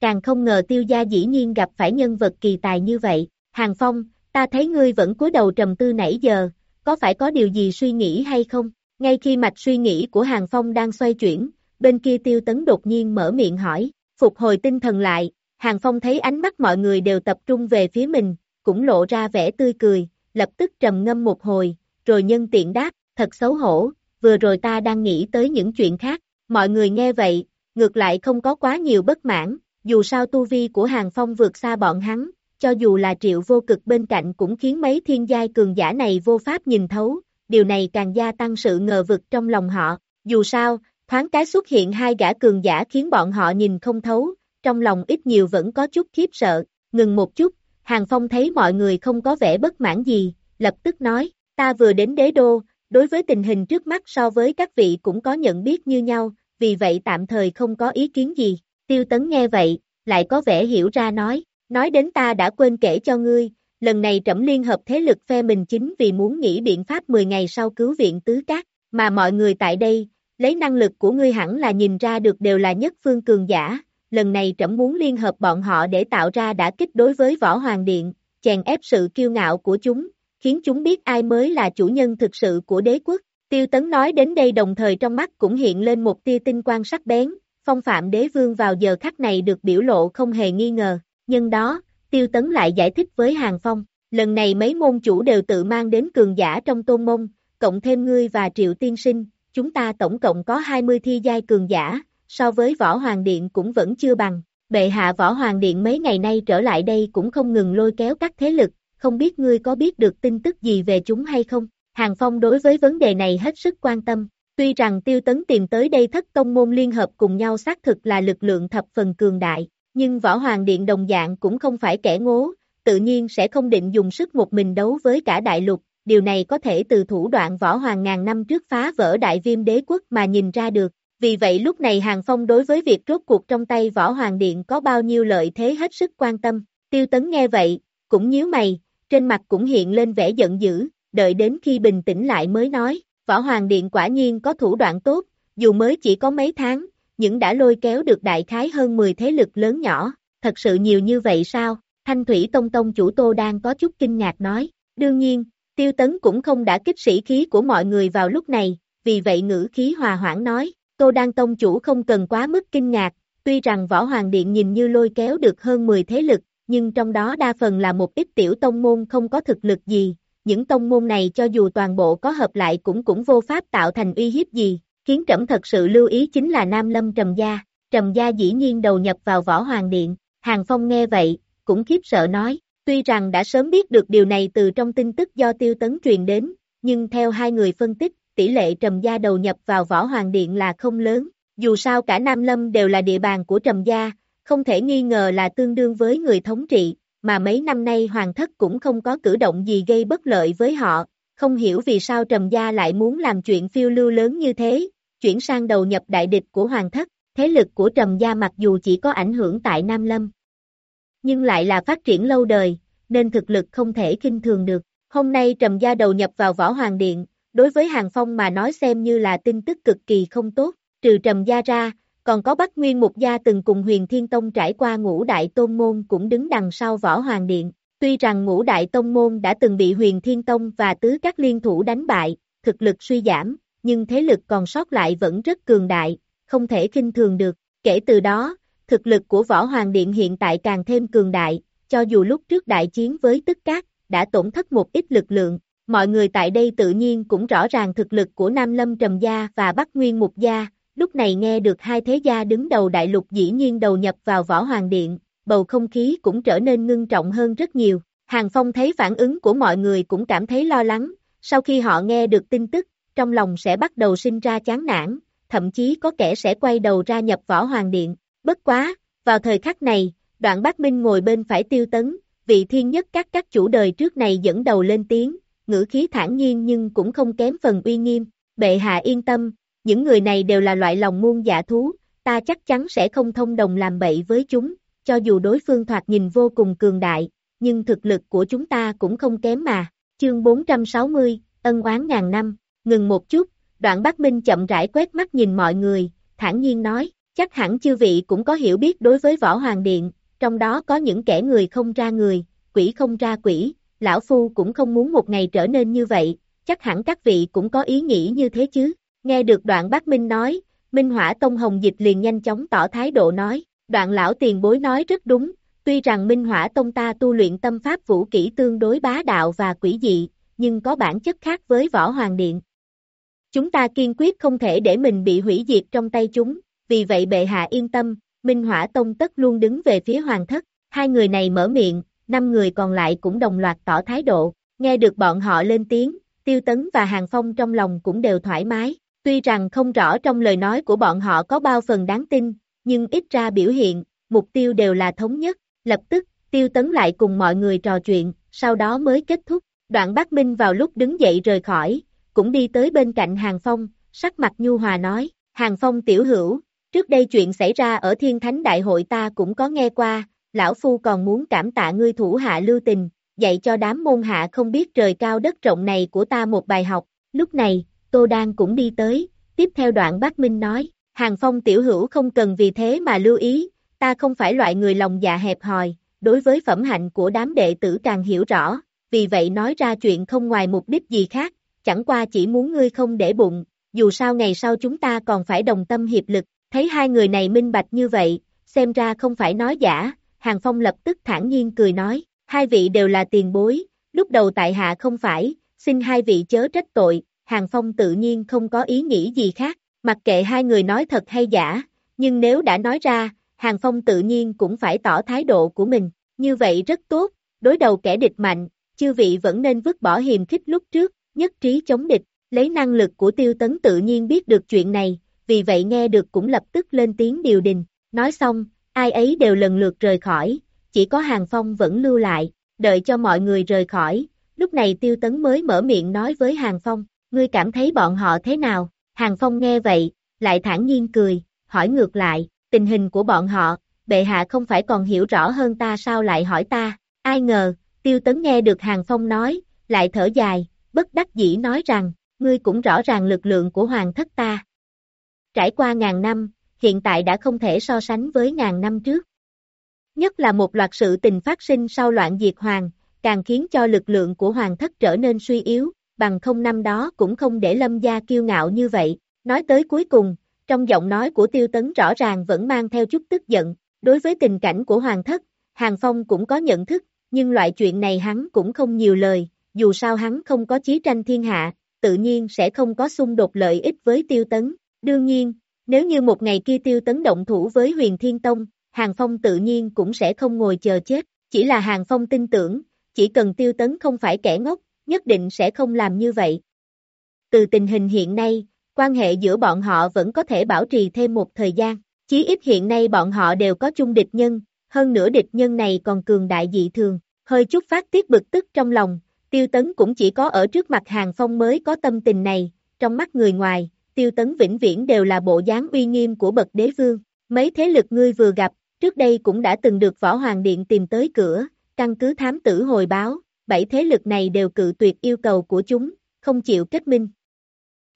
Càng không ngờ tiêu gia dĩ nhiên gặp phải nhân vật kỳ tài như vậy, Hàng Phong, ta thấy ngươi vẫn cúi đầu trầm tư nãy giờ, có phải có điều gì suy nghĩ hay không? Ngay khi mạch suy nghĩ của Hàng Phong đang xoay chuyển, bên kia tiêu tấn đột nhiên mở miệng hỏi, phục hồi tinh thần lại, Hàng Phong thấy ánh mắt mọi người đều tập trung về phía mình, cũng lộ ra vẻ tươi cười, lập tức trầm ngâm một hồi, rồi nhân tiện đáp, thật xấu hổ, vừa rồi ta đang nghĩ tới những chuyện khác, mọi người nghe vậy, ngược lại không có quá nhiều bất mãn, dù sao tu vi của Hàng Phong vượt xa bọn hắn, cho dù là triệu vô cực bên cạnh cũng khiến mấy thiên giai cường giả này vô pháp nhìn thấu, điều này càng gia tăng sự ngờ vực trong lòng họ, dù sao, thoáng cái xuất hiện hai gã cường giả khiến bọn họ nhìn không thấu, trong lòng ít nhiều vẫn có chút khiếp sợ, ngừng một chút, Hàng Phong thấy mọi người không có vẻ bất mãn gì, lập tức nói, ta vừa đến đế đô, đối với tình hình trước mắt so với các vị cũng có nhận biết như nhau, vì vậy tạm thời không có ý kiến gì, tiêu tấn nghe vậy, lại có vẻ hiểu ra nói, nói đến ta đã quên kể cho ngươi, lần này trẫm liên hợp thế lực phe mình chính vì muốn nghĩ biện pháp 10 ngày sau cứu viện tứ cát, mà mọi người tại đây, lấy năng lực của ngươi hẳn là nhìn ra được đều là nhất phương cường giả, lần này trẫm muốn liên hợp bọn họ để tạo ra đã kích đối với võ hoàng điện, chèn ép sự kiêu ngạo của chúng, khiến chúng biết ai mới là chủ nhân thực sự của đế quốc. Tiêu Tấn nói đến đây đồng thời trong mắt cũng hiện lên một tia tinh quang sắc bén, phong phạm đế vương vào giờ khắc này được biểu lộ không hề nghi ngờ, nhân đó, Tiêu Tấn lại giải thích với Hàng Phong, lần này mấy môn chủ đều tự mang đến cường giả trong tôn môn, cộng thêm ngươi và Triệu Tiên Sinh, chúng ta tổng cộng có 20 thi giai cường giả, so với võ hoàng điện cũng vẫn chưa bằng. Bệ hạ võ hoàng điện mấy ngày nay trở lại đây cũng không ngừng lôi kéo các thế lực, không biết ngươi có biết được tin tức gì về chúng hay không? Hàng Phong đối với vấn đề này hết sức quan tâm. Tuy rằng tiêu tấn tìm tới đây thất công môn liên hợp cùng nhau xác thực là lực lượng thập phần cường đại, nhưng võ hoàng điện đồng dạng cũng không phải kẻ ngố, tự nhiên sẽ không định dùng sức một mình đấu với cả đại lục, điều này có thể từ thủ đoạn võ hoàng ngàn năm trước phá vỡ đại viêm đế quốc mà nhìn ra được. Vì vậy lúc này Hàng Phong đối với việc rốt cuộc trong tay võ hoàng điện có bao nhiêu lợi thế hết sức quan tâm. Tiêu tấn nghe vậy, cũng nhíu mày, trên mặt cũng hiện lên vẻ giận dữ, đợi đến khi bình tĩnh lại mới nói, võ hoàng điện quả nhiên có thủ đoạn tốt, dù mới chỉ có mấy tháng, những đã lôi kéo được đại khái hơn 10 thế lực lớn nhỏ, thật sự nhiều như vậy sao? Thanh Thủy Tông Tông chủ Tô đang có chút kinh ngạc nói, đương nhiên, tiêu tấn cũng không đã kích sĩ khí của mọi người vào lúc này, vì vậy ngữ khí hòa hoãn nói, Tô Đan Tông chủ không cần quá mức kinh ngạc, tuy rằng Võ Hoàng Điện nhìn như lôi kéo được hơn 10 thế lực, nhưng trong đó đa phần là một ít tiểu tông môn không có thực lực gì, những tông môn này cho dù toàn bộ có hợp lại cũng cũng vô pháp tạo thành uy hiếp gì, khiến trẫm thật sự lưu ý chính là Nam Lâm Trầm Gia, Trầm Gia dĩ nhiên đầu nhập vào Võ Hoàng Điện, Hàng Phong nghe vậy, cũng khiếp sợ nói, tuy rằng đã sớm biết được điều này từ trong tin tức do tiêu tấn truyền đến, nhưng theo hai người phân tích, tỷ lệ Trầm Gia đầu nhập vào Võ Hoàng Điện là không lớn, dù sao cả Nam Lâm đều là địa bàn của Trầm Gia, không thể nghi ngờ là tương đương với người thống trị, mà mấy năm nay Hoàng Thất cũng không có cử động gì gây bất lợi với họ, không hiểu vì sao Trầm Gia lại muốn làm chuyện phiêu lưu lớn như thế, chuyển sang đầu nhập đại địch của Hoàng Thất, thế lực của Trầm Gia mặc dù chỉ có ảnh hưởng tại Nam Lâm, nhưng lại là phát triển lâu đời, nên thực lực không thể kinh thường được. Hôm nay Trầm Gia đầu nhập vào Võ Hoàng Điện, đối với Hàng Phong mà nói xem như là tin tức cực kỳ không tốt, trừ Trầm Gia ra, còn có Bắc Nguyên Mục Gia từng cùng huyền Thiên Tông trải qua ngũ đại tôn môn cũng đứng đằng sau Võ Hoàng Điện. Tuy rằng ngũ đại tông môn đã từng bị huyền Thiên Tông và tứ các liên thủ đánh bại, thực lực suy giảm, nhưng thế lực còn sót lại vẫn rất cường đại, không thể kinh thường được. Kể từ đó, thực lực của Võ Hoàng Điện hiện tại càng thêm cường đại, cho dù lúc trước đại chiến với tức các, đã tổn thất một ít lực lượng, mọi người tại đây tự nhiên cũng rõ ràng thực lực của Nam Lâm Trầm Gia và Bắc Nguyên Mục Gia, lúc này nghe được hai thế gia đứng đầu đại lục dĩ nhiên đầu nhập vào Võ Hoàng Điện, bầu không khí cũng trở nên ngưng trọng hơn rất nhiều. Hàng Phong thấy phản ứng của mọi người cũng cảm thấy lo lắng, sau khi họ nghe được tin tức, trong lòng sẽ bắt đầu sinh ra chán nản, thậm chí có kẻ sẽ quay đầu ra nhập Võ Hoàng Điện. Bất quá, vào thời khắc này, đoạn bác Minh ngồi bên phải tiêu tấn, vị thiên nhất các các chủ đời trước này dẫn đầu lên tiếng, ngữ khí thản nhiên nhưng cũng không kém phần uy nghiêm, bệ hạ yên tâm, những người này đều là loại lòng muôn dạ thú, ta chắc chắn sẽ không thông đồng làm bậy với chúng, cho dù đối phương thoạt nhìn vô cùng cường đại, nhưng thực lực của chúng ta cũng không kém mà. Chương 460, ân oán ngàn năm, ngừng một chút, đoạn bác Minh chậm rãi quét mắt nhìn mọi người, thản nhiên nói, chắc hẳn chư vị cũng có hiểu biết đối với Võ Hoàng Điện, trong đó có những kẻ người không ra người, quỷ không ra quỷ, lão phu cũng không muốn một ngày trở nên như vậy, chắc hẳn các vị cũng có ý nghĩ như thế chứ. Nghe được đoạn bác Minh nói, Minh Hỏa Tông Hồng Dịch liền nhanh chóng tỏ thái độ nói, đoạn lão tiền bối nói rất đúng, tuy rằng Minh Hỏa Tông ta tu luyện tâm pháp vũ kỹ tương đối bá đạo và quỷ dị, nhưng có bản chất khác với Võ Hoàng Điện. Chúng ta kiên quyết không thể để mình bị hủy diệt trong tay chúng, vì vậy bệ hạ yên tâm, Minh Hỏa Tông tất luôn đứng về phía Hoàng Thất, hai người này mở miệng, năm người còn lại cũng đồng loạt tỏ thái độ, nghe được bọn họ lên tiếng, Tiêu Tấn và Hàng Phong trong lòng cũng đều thoải mái, tuy rằng không rõ trong lời nói của bọn họ có bao phần đáng tin, nhưng ít ra biểu hiện, mục tiêu đều là thống nhất, lập tức, Tiêu Tấn lại cùng mọi người trò chuyện, sau đó mới kết thúc, đoạn bác Minh vào lúc đứng dậy rời khỏi, cũng đi tới bên cạnh Hàng Phong, sắc mặt nhu hòa nói, Hàng Phong tiểu hữu, trước đây chuyện xảy ra ở Thiên Thánh Đại hội ta cũng có nghe qua, lão phu còn muốn cảm tạ ngươi thủ hạ lưu tình, dạy cho đám môn hạ không biết trời cao đất rộng này của ta một bài học. Lúc này, Tô Đan cũng đi tới, tiếp theo đoạn bác Minh nói, Hàng Phong tiểu hữu không cần vì thế mà lưu ý, ta không phải loại người lòng dạ hẹp hòi, đối với phẩm hạnh của đám đệ tử càng hiểu rõ, vì vậy nói ra chuyện không ngoài mục đích gì khác, chẳng qua chỉ muốn ngươi không để bụng, dù sao ngày sau chúng ta còn phải đồng tâm hiệp lực, thấy hai người này minh bạch như vậy, xem ra không phải nói giả, Hàng Phong lập tức thản nhiên cười nói, hai vị đều là tiền bối, lúc đầu tại hạ không phải, xin hai vị chớ trách tội, Hàng Phong tự nhiên không có ý nghĩ gì khác, mặc kệ hai người nói thật hay giả, nhưng nếu đã nói ra, Hàng Phong tự nhiên cũng phải tỏ thái độ của mình, như vậy rất tốt, đối đầu kẻ địch mạnh, chư vị vẫn nên vứt bỏ hiềm khích lúc trước, nhất trí chống địch, lấy năng lực của tiêu tấn tự nhiên biết được chuyện này, vì vậy nghe được cũng lập tức lên tiếng điều đình, nói xong, ai ấy đều lần lượt rời khỏi, chỉ có Hàng Phong vẫn lưu lại, đợi cho mọi người rời khỏi, lúc này tiêu tấn mới mở miệng nói với Hàng Phong, ngươi cảm thấy bọn họ thế nào, Hàng Phong nghe vậy, lại thản nhiên cười, hỏi ngược lại, tình hình của bọn họ, bệ hạ không phải còn hiểu rõ hơn ta sao lại hỏi ta, ai ngờ, tiêu tấn nghe được Hàng Phong nói, lại thở dài, bất đắc dĩ nói rằng, ngươi cũng rõ ràng lực lượng của hoàng thất ta. Trải qua ngàn năm, hiện tại đã không thể so sánh với ngàn năm trước. Nhất là một loạt sự tình phát sinh sau loạn diệt hoàng, càng khiến cho lực lượng của hoàng thất trở nên suy yếu, bằng không năm đó cũng không để lâm gia kiêu ngạo như vậy. Nói tới cuối cùng, trong giọng nói của tiêu tấn rõ ràng vẫn mang theo chút tức giận, đối với tình cảnh của hoàng thất, Hàng Phong cũng có nhận thức, nhưng loại chuyện này hắn cũng không nhiều lời, dù sao hắn không có chí tranh thiên hạ, tự nhiên sẽ không có xung đột lợi ích với tiêu tấn. Đương nhiên, nếu như một ngày kia tiêu tấn động thủ với huyền thiên tông, Hàng Phong tự nhiên cũng sẽ không ngồi chờ chết, chỉ là Hàng Phong tin tưởng, chỉ cần tiêu tấn không phải kẻ ngốc, nhất định sẽ không làm như vậy. Từ tình hình hiện nay, quan hệ giữa bọn họ vẫn có thể bảo trì thêm một thời gian, chí ít hiện nay bọn họ đều có chung địch nhân, hơn nữa địch nhân này còn cường đại dị thường, hơi chút phát tiết bực tức trong lòng, tiêu tấn cũng chỉ có ở trước mặt hàng phong mới có tâm tình này, trong mắt người ngoài, tiêu tấn vĩnh viễn đều là bộ dáng uy nghiêm của bậc đế vương, mấy thế lực ngươi vừa gặp, trước đây cũng đã từng được võ hoàng điện tìm tới cửa, căn cứ thám tử hồi báo, bảy thế lực này đều cự tuyệt yêu cầu của chúng, không chịu kết minh.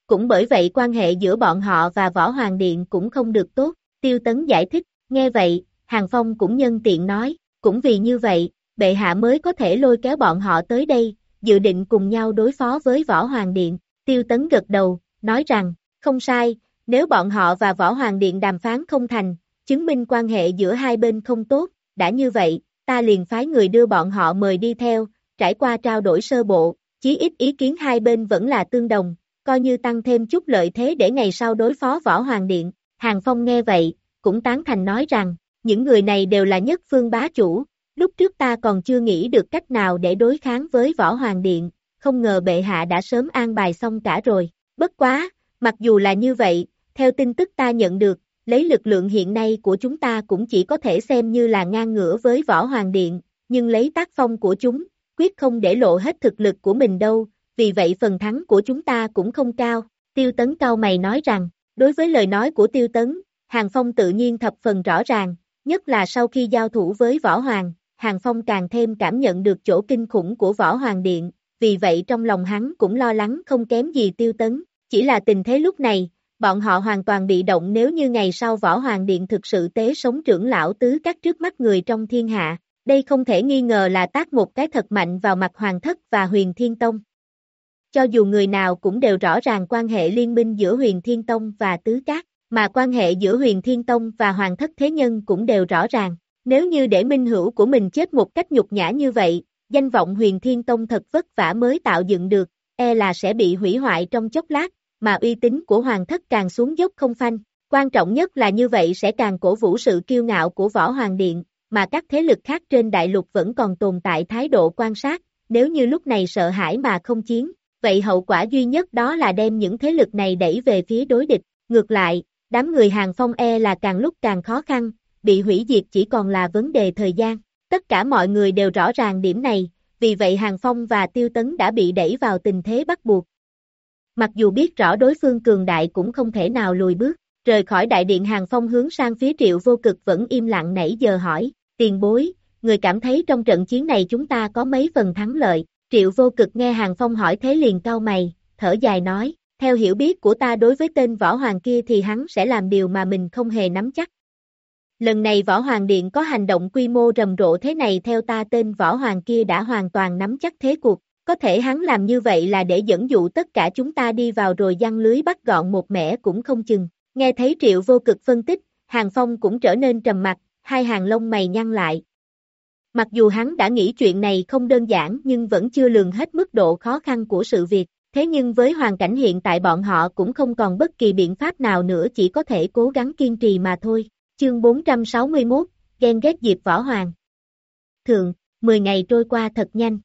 Cũng bởi vậy quan hệ giữa bọn họ và võ hoàng điện cũng không được tốt, tiêu tấn giải thích, nghe vậy, Hàng Phong cũng nhân tiện nói, cũng vì như vậy, bệ hạ mới có thể lôi kéo bọn họ tới đây, dự định cùng nhau đối phó với võ hoàng điện, tiêu tấn gật đầu, nói rằng, không sai, nếu bọn họ và võ hoàng điện đàm phán không thành, chứng minh quan hệ giữa hai bên không tốt, đã như vậy, ta liền phái người đưa bọn họ mời đi theo, trải qua trao đổi sơ bộ, chí ít ý kiến hai bên vẫn là tương đồng, coi như tăng thêm chút lợi thế để ngày sau đối phó võ hoàng điện. Hàng Phong nghe vậy, cũng tán thành nói rằng, những người này đều là nhất phương bá chủ, lúc trước ta còn chưa nghĩ được cách nào để đối kháng với võ hoàng điện, không ngờ bệ hạ đã sớm an bài xong cả rồi. Bất quá, mặc dù là như vậy, theo tin tức ta nhận được, lấy lực lượng hiện nay của chúng ta cũng chỉ có thể xem như là ngang ngửa với võ hoàng điện, nhưng lấy tác phong của chúng, quyết không để lộ hết thực lực của mình đâu, vì vậy phần thắng của chúng ta cũng không cao. Tiêu tấn cao mày nói rằng, đối với lời nói của tiêu tấn, Hàng Phong tự nhiên thập phần rõ ràng, nhất là sau khi giao thủ với Võ Hoàng, Hàng Phong càng thêm cảm nhận được chỗ kinh khủng của Võ Hoàng Điện, vì vậy trong lòng hắn cũng lo lắng không kém gì tiêu tấn, chỉ là tình thế lúc này, bọn họ hoàn toàn bị động nếu như ngày sau Võ Hoàng Điện thực sự tế sống trưởng lão tứ các trước mắt người trong thiên hạ, đây không thể nghi ngờ là tác một cái thật mạnh vào mặt Hoàng Thất và Huyền Thiên Tông. Cho dù người nào cũng đều rõ ràng quan hệ liên minh giữa Huyền Thiên Tông và Tứ Cát, mà quan hệ giữa Huyền Thiên Tông và Hoàng Thất Thế Nhân cũng đều rõ ràng. Nếu như để minh hữu của mình chết một cách nhục nhã như vậy, danh vọng Huyền Thiên Tông thật vất vả mới tạo dựng được, e là sẽ bị hủy hoại trong chốc lát, mà uy tín của Hoàng Thất càng xuống dốc không phanh. Quan trọng nhất là như vậy sẽ càng cổ vũ sự kiêu ngạo của Võ Hoàng Điện, mà các thế lực khác trên đại lục vẫn còn tồn tại thái độ quan sát, nếu như lúc này sợ hãi mà không chiến, vậy hậu quả duy nhất đó là đem những thế lực này đẩy về phía đối địch. Ngược lại, đám người hàng phong e là càng lúc càng khó khăn, bị hủy diệt chỉ còn là vấn đề thời gian. Tất cả mọi người đều rõ ràng điểm này, vì vậy hàng phong và tiêu tấn đã bị đẩy vào tình thế bắt buộc. Mặc dù biết rõ đối phương cường đại cũng không thể nào lùi bước, rời khỏi đại điện hàng phong hướng sang phía triệu vô cực vẫn im lặng nãy giờ hỏi, tiền bối, người cảm thấy trong trận chiến này chúng ta có mấy phần thắng lợi, triệu vô cực nghe hàng phong hỏi thế liền cau mày, thở dài nói, theo hiểu biết của ta đối với tên võ hoàng kia thì hắn sẽ làm điều mà mình không hề nắm chắc. Lần này võ hoàng điện có hành động quy mô rầm rộ thế này theo ta tên võ hoàng kia đã hoàn toàn nắm chắc thế cuộc, có thể hắn làm như vậy là để dẫn dụ tất cả chúng ta đi vào rồi giăng lưới bắt gọn một mẻ cũng không chừng. Nghe thấy triệu vô cực phân tích, hàng phong cũng trở nên trầm mặt, hai hàng lông mày nhăn lại. Mặc dù hắn đã nghĩ chuyện này không đơn giản nhưng vẫn chưa lường hết mức độ khó khăn của sự việc, Thế nhưng với hoàn cảnh hiện tại bọn họ cũng không còn bất kỳ biện pháp nào nữa chỉ có thể cố gắng kiên trì mà thôi. Chương 461, ghen ghét Diệp Võ Hoàng. Thượng, 10 ngày trôi qua thật nhanh.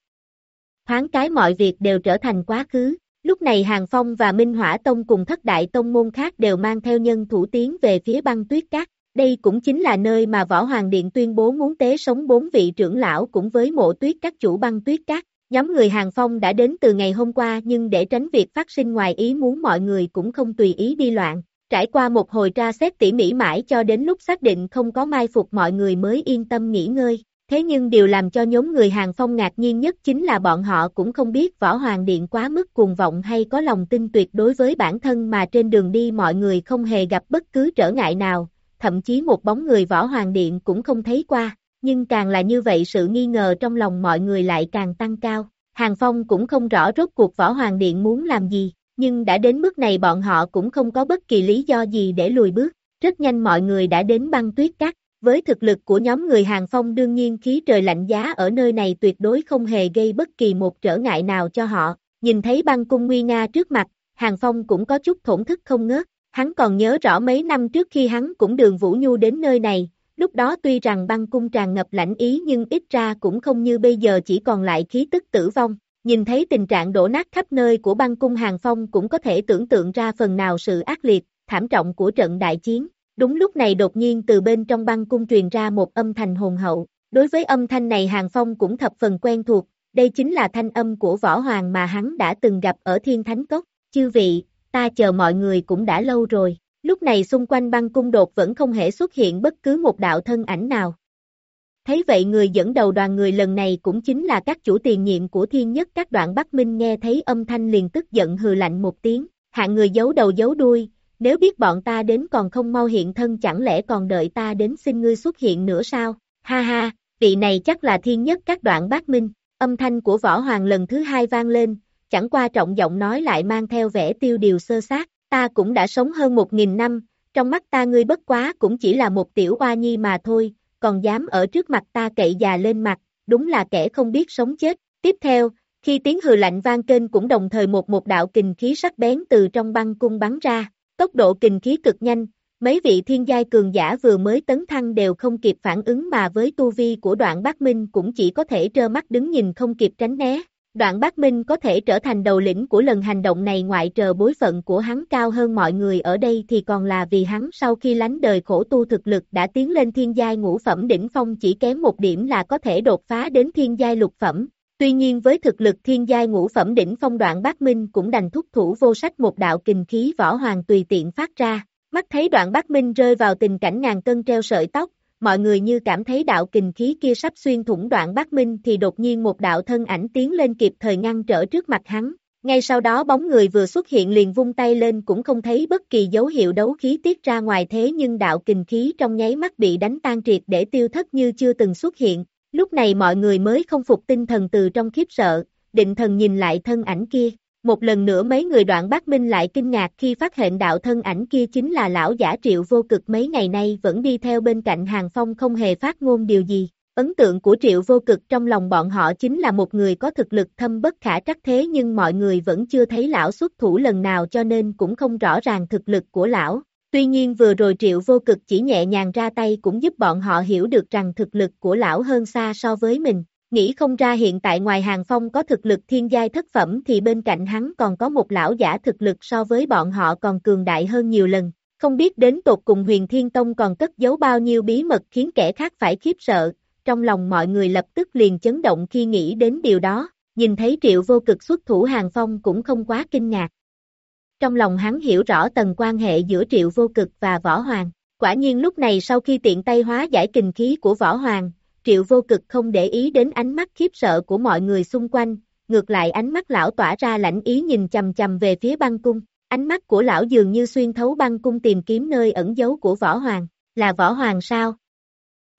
Thoáng cái mọi việc đều trở thành quá khứ. Lúc này Hàng Phong và Minh Hỏa Tông cùng thất đại tông môn khác đều mang theo nhân thủ tiến về phía băng tuyết cát. Đây cũng chính là nơi mà Võ Hoàng Điện tuyên bố muốn tế sống bốn vị trưởng lão cũng với mộ tuyết các chủ băng tuyết cát. Nhóm người Hàng Phong đã đến từ ngày hôm qua, nhưng để tránh việc phát sinh ngoài ý muốn mọi người cũng không tùy ý đi loạn. Trải qua một hồi tra xét tỉ mỉ mãi cho đến lúc xác định không có mai phục mọi người mới yên tâm nghỉ ngơi. Thế nhưng điều làm cho nhóm người Hàng Phong ngạc nhiên nhất chính là bọn họ cũng không biết Võ Hoàng Điện quá mức cuồng vọng hay có lòng tin tuyệt đối với bản thân mà trên đường đi mọi người không hề gặp bất cứ trở ngại nào, thậm chí một bóng người Võ Hoàng Điện cũng không thấy qua, nhưng càng là như vậy sự nghi ngờ trong lòng mọi người lại càng tăng cao. Hàng Phong cũng không rõ rốt cuộc Võ Hoàng Điện muốn làm gì, nhưng đã đến mức này bọn họ cũng không có bất kỳ lý do gì để lùi bước. Rất nhanh mọi người đã đến băng tuyết cắt, với thực lực của nhóm người Hàng Phong đương nhiên khí trời lạnh giá ở nơi này tuyệt đối không hề gây bất kỳ một trở ngại nào cho họ. Nhìn thấy băng cung nguy nga trước mặt, Hàng Phong cũng có chút thổn thức không ngớt. Hắn còn nhớ rõ mấy năm trước khi hắn cũng đường Vũ Nhu đến nơi này, lúc đó tuy rằng băng cung tràn ngập lãnh ý nhưng ít ra cũng không như bây giờ chỉ còn lại khí tức tử vong. Nhìn thấy tình trạng đổ nát khắp nơi của băng cung Hàng Phong cũng có thể tưởng tượng ra phần nào sự ác liệt, thảm trọng của trận đại chiến. Đúng lúc này đột nhiên từ bên trong băng cung truyền ra một âm thanh hồn hậu. Đối với âm thanh này Hàng Phong cũng thập phần quen thuộc, đây chính là thanh âm của Võ Hoàng mà hắn đã từng gặp ở Thiên Thánh Cốc. Chư vị, ta chờ mọi người cũng đã lâu rồi. Lúc này xung quanh băng cung đột vẫn không hề xuất hiện bất cứ một đạo thân ảnh nào. Thấy vậy người dẫn đầu đoàn người lần này cũng chính là các chủ tiền nhiệm của thiên nhất các đoạn Bắc Minh nghe thấy âm thanh liền tức giận hừ lạnh một tiếng, hạng người giấu đầu giấu đuôi, nếu biết bọn ta đến còn không mau hiện thân chẳng lẽ còn đợi ta đến xin ngươi xuất hiện nữa sao, ha ha, vị này chắc là thiên nhất các đoạn bác Minh, âm thanh của võ hoàng lần thứ hai vang lên, chẳng qua trọng giọng nói lại mang theo vẻ tiêu điều sơ sát, ta cũng đã sống hơn một nghìn năm, trong mắt ta ngươi bất quá cũng chỉ là một tiểu oa nhi mà thôi, còn dám ở trước mặt ta cậy già lên mặt, đúng là kẻ không biết sống chết. Tiếp theo, khi tiếng hừ lạnh vang kênh cũng đồng thời một một đạo kình khí sắc bén từ trong băng cung bắn ra, tốc độ kình khí cực nhanh, mấy vị thiên giai cường giả vừa mới tấn thăng đều không kịp phản ứng mà với tu vi của đoạn Bắc Minh cũng chỉ có thể trơ mắt đứng nhìn không kịp tránh né. Đoạn Bắc Minh có thể trở thành đầu lĩnh của lần hành động này ngoại trừ bối phận của hắn cao hơn mọi người ở đây thì còn là vì hắn sau khi lánh đời khổ tu thực lực đã tiến lên thiên giai ngũ phẩm đỉnh phong chỉ kém một điểm là có thể đột phá đến thiên giai lục phẩm. Tuy nhiên với thực lực thiên giai ngũ phẩm đỉnh phong đoạn Bác Minh cũng đành thúc thủ vô sách một đạo kình khí võ hoàng tùy tiện phát ra. Mắt thấy đoạn Bác Minh rơi vào tình cảnh ngàn cân treo sợi tóc, mọi người như cảm thấy đạo kình khí kia sắp xuyên thủng đoạn bác Minh thì đột nhiên một đạo thân ảnh tiến lên kịp thời ngăn trở trước mặt hắn. Ngay sau đó bóng người vừa xuất hiện liền vung tay lên cũng không thấy bất kỳ dấu hiệu đấu khí tiết ra ngoài thế nhưng đạo kình khí trong nháy mắt bị đánh tan triệt để tiêu thất như chưa từng xuất hiện. Lúc này mọi người mới không phục tinh thần từ trong khiếp sợ, định thần nhìn lại thân ảnh kia. Một lần nữa mấy người đoạn bác Minh lại kinh ngạc khi phát hiện đạo thân ảnh kia chính là lão giả triệu vô cực mấy ngày nay vẫn đi theo bên cạnh hàng phong không hề phát ngôn điều gì. Ấn tượng của triệu vô cực trong lòng bọn họ chính là một người có thực lực thâm bất khả trắc thế nhưng mọi người vẫn chưa thấy lão xuất thủ lần nào cho nên cũng không rõ ràng thực lực của lão. Tuy nhiên vừa rồi triệu vô cực chỉ nhẹ nhàng ra tay cũng giúp bọn họ hiểu được rằng thực lực của lão hơn xa so với mình. Nghĩ không ra hiện tại ngoài hàng phong có thực lực thiên giai thất phẩm thì bên cạnh hắn còn có một lão giả thực lực so với bọn họ còn cường đại hơn nhiều lần. Không biết đến tột cùng huyền thiên tông còn cất giấu bao nhiêu bí mật khiến kẻ khác phải khiếp sợ, trong lòng mọi người lập tức liền chấn động khi nghĩ đến điều đó, nhìn thấy triệu vô cực xuất thủ hàng phong cũng không quá kinh ngạc. Trong lòng hắn hiểu rõ tầng quan hệ giữa triệu vô cực và võ hoàng, quả nhiên lúc này sau khi tiện tay hóa giải kình khí của võ hoàng, triệu vô cực không để ý đến ánh mắt khiếp sợ của mọi người xung quanh, ngược lại ánh mắt lão tỏa ra lãnh ý nhìn chầm chầm về phía băng cung, ánh mắt của lão dường như xuyên thấu băng cung tìm kiếm nơi ẩn giấu của võ hoàng, là võ hoàng sao?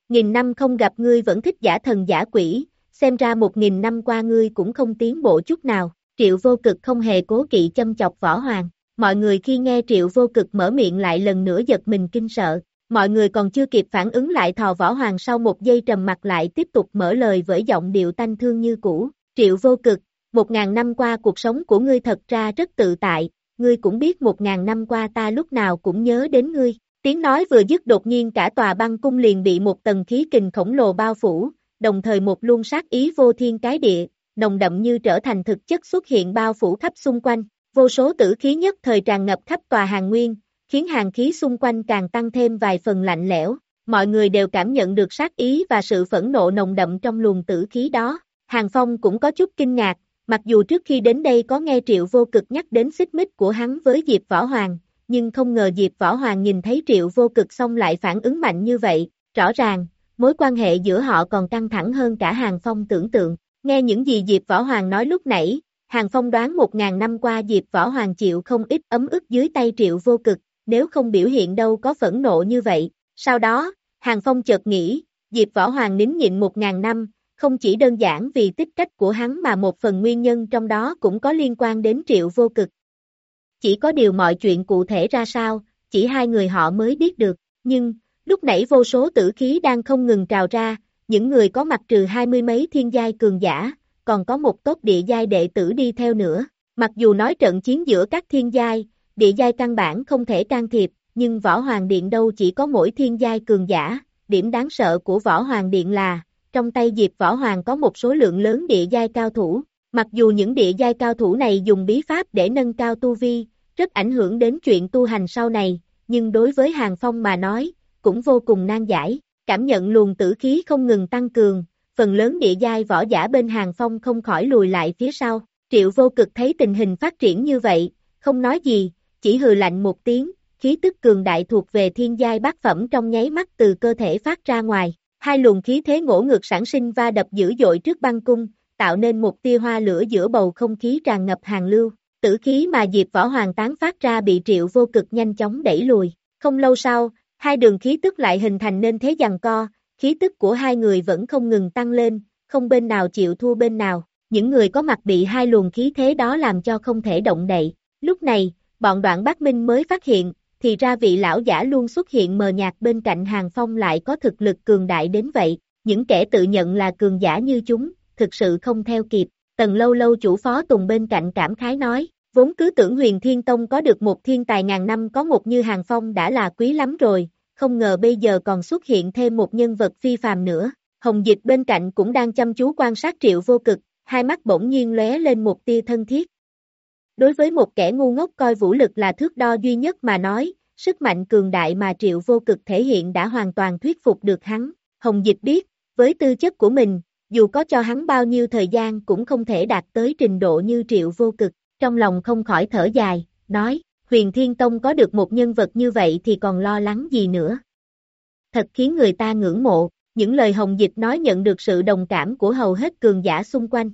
Nghìn năm không gặp ngươi vẫn thích giả thần giả quỷ, xem ra một nghìn năm qua ngươi cũng không tiến bộ chút nào, triệu vô cực không hề cố kỵ châm chọc võ hoàng, mọi người khi nghe triệu vô cực mở miệng lại lần nữa giật mình kinh sợ, Mọi người còn chưa kịp phản ứng lại thò võ hoàng sau một giây trầm mặt lại tiếp tục mở lời với giọng điệu tanh thương như cũ. Triệu vô cực, một ngàn năm qua cuộc sống của ngươi thật ra rất tự tại, ngươi cũng biết một ngàn năm qua ta lúc nào cũng nhớ đến ngươi. Tiếng nói vừa dứt đột nhiên cả tòa băng cung liền bị một tầng khí kình khổng lồ bao phủ, đồng thời một luồng sát ý vô thiên cái địa, nồng đậm như trở thành thực chất xuất hiện bao phủ khắp xung quanh, vô số tử khí nhất thời tràn ngập khắp tòa hàng nguyên, khiến hàng khí xung quanh càng tăng thêm vài phần lạnh lẽo, mọi người đều cảm nhận được sát ý và sự phẫn nộ nồng đậm trong luồng tử khí đó. Hàng Phong cũng có chút kinh ngạc, mặc dù trước khi đến đây có nghe Triệu Vô Cực nhắc đến xích mích của hắn với Diệp Võ Hoàng, nhưng không ngờ Diệp Võ Hoàng nhìn thấy Triệu Vô Cực xong lại phản ứng mạnh như vậy, rõ ràng, mối quan hệ giữa họ còn căng thẳng hơn cả Hàng Phong tưởng tượng. Nghe những gì Diệp Võ Hoàng nói lúc nãy, Hàng Phong đoán một ngàn năm qua Diệp Võ Hoàng chịu không ít ấm ức dưới tay Triệu Vô Cực, nếu không biểu hiện đâu có phẫn nộ như vậy. Sau đó, Hàng Phong chợt nghĩ, Diệp Võ Hoàng nín nhịn một ngàn năm, không chỉ đơn giản vì tích cách của hắn mà một phần nguyên nhân trong đó cũng có liên quan đến Triệu Vô Cực. Chỉ có điều mọi chuyện cụ thể ra sao, chỉ hai người họ mới biết được, nhưng, lúc nãy vô số tử khí đang không ngừng trào ra, những người có mặt trừ hai mươi mấy thiên giai cường giả, còn có một tốt địa giai đệ tử đi theo nữa. Mặc dù nói trận chiến giữa các thiên giai, địa giai căn bản không thể can thiệp, nhưng Võ Hoàng Điện đâu chỉ có mỗi thiên giai cường giả, điểm đáng sợ của Võ Hoàng Điện là, trong tay Diệp Võ Hoàng có một số lượng lớn địa giai cao thủ, mặc dù những địa giai cao thủ này dùng bí pháp để nâng cao tu vi, rất ảnh hưởng đến chuyện tu hành sau này, nhưng đối với Hàng Phong mà nói, cũng vô cùng nan giải, cảm nhận luồng tử khí không ngừng tăng cường, phần lớn địa giai võ giả bên Hàng Phong không khỏi lùi lại phía sau, triệu vô cực thấy tình hình phát triển như vậy, không nói gì, chỉ hừ lạnh một tiếng, khí tức cường đại thuộc về thiên giai bát phẩm trong nháy mắt từ cơ thể phát ra ngoài, hai luồng khí thế ngỗ ngược sản sinh va đập dữ dội trước băng cung, tạo nên một tia hoa lửa giữa bầu không khí tràn ngập hàng lưu, tử khí mà Diệp Võ Hoàng tán phát ra bị triệu vô cực nhanh chóng đẩy lùi, không lâu sau, hai đường khí tức lại hình thành nên thế giằng co, khí tức của hai người vẫn không ngừng tăng lên, không bên nào chịu thua bên nào, những người có mặt bị hai luồng khí thế đó làm cho không thể động đậy, lúc này, bọn đoạn Bắc Minh mới phát hiện, thì ra vị lão giả luôn xuất hiện mờ nhạt bên cạnh hàng phong lại có thực lực cường đại đến vậy, những kẻ tự nhận là cường giả như chúng, thực sự không theo kịp, tần lâu lâu chủ phó tùng bên cạnh cảm khái nói, vốn cứ tưởng huyền thiên tông có được một thiên tài ngàn năm có một như hàng phong đã là quý lắm rồi, không ngờ bây giờ còn xuất hiện thêm một nhân vật phi phàm nữa, hồng dịch bên cạnh cũng đang chăm chú quan sát triệu vô cực, hai mắt bỗng nhiên lóe lên một tia thân thiết, Đối với một kẻ ngu ngốc coi vũ lực là thước đo duy nhất mà nói, sức mạnh cường đại mà triệu vô cực thể hiện đã hoàn toàn thuyết phục được hắn. Hồng Dịch biết, với tư chất của mình, dù có cho hắn bao nhiêu thời gian cũng không thể đạt tới trình độ như triệu vô cực, trong lòng không khỏi thở dài, nói, huyền thiên tông có được một nhân vật như vậy thì còn lo lắng gì nữa. Thật khiến người ta ngưỡng mộ, những lời Hồng Dịch nói nhận được sự đồng cảm của hầu hết cường giả xung quanh.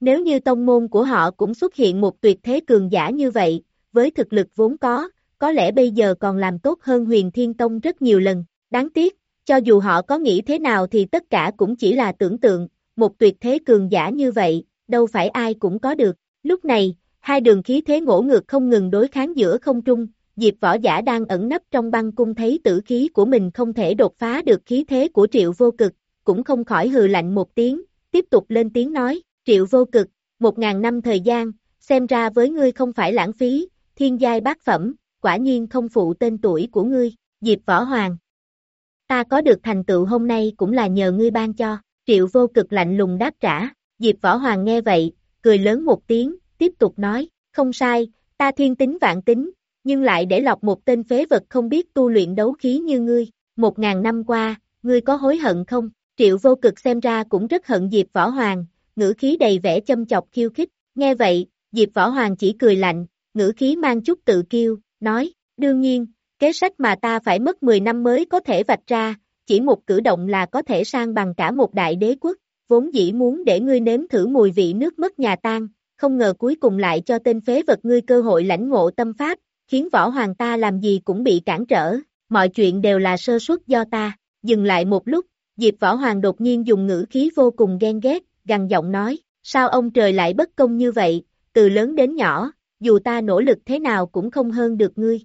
Nếu như tông môn của họ cũng xuất hiện một tuyệt thế cường giả như vậy, với thực lực vốn có, có lẽ bây giờ còn làm tốt hơn huyền thiên tông rất nhiều lần. Đáng tiếc, cho dù họ có nghĩ thế nào thì tất cả cũng chỉ là tưởng tượng, một tuyệt thế cường giả như vậy, đâu phải ai cũng có được. Lúc này, hai đường khí thế ngỗ ngược không ngừng đối kháng giữa không trung, Diệp võ giả đang ẩn nấp trong băng cung thấy tử khí của mình không thể đột phá được khí thế của triệu vô cực, cũng không khỏi hừ lạnh một tiếng, tiếp tục lên tiếng nói, Triệu vô cực, một ngàn năm thời gian, xem ra với ngươi không phải lãng phí, thiên giai bát phẩm, quả nhiên không phụ tên tuổi của ngươi, Diệp Võ Hoàng. Ta có được thành tựu hôm nay cũng là nhờ ngươi ban cho, triệu vô cực lạnh lùng đáp trả, Diệp Võ Hoàng nghe vậy, cười lớn một tiếng, tiếp tục nói, không sai, ta thiên tính vạn tính, nhưng lại để lọc một tên phế vật không biết tu luyện đấu khí như ngươi, một ngàn năm qua, ngươi có hối hận không? Triệu vô cực xem ra cũng rất hận Diệp Võ Hoàng, ngữ khí đầy vẻ châm chọc khiêu khích, nghe vậy, Diệp Võ Hoàng chỉ cười lạnh, ngữ khí mang chút tự kiêu, nói, đương nhiên, kế sách mà ta phải mất 10 năm mới có thể vạch ra, chỉ một cử động là có thể sang bằng cả một đại đế quốc, vốn dĩ muốn để ngươi nếm thử mùi vị nước mất nhà tan, không ngờ cuối cùng lại cho tên phế vật ngươi cơ hội lãnh ngộ tâm pháp, khiến võ hoàng ta làm gì cũng bị cản trở, mọi chuyện đều là sơ suất do ta, dừng lại một lúc, Diệp Võ Hoàng đột nhiên dùng ngữ khí vô cùng ghen ghét, gằn giọng nói, sao ông trời lại bất công như vậy, từ lớn đến nhỏ, dù ta nỗ lực thế nào cũng không hơn được ngươi.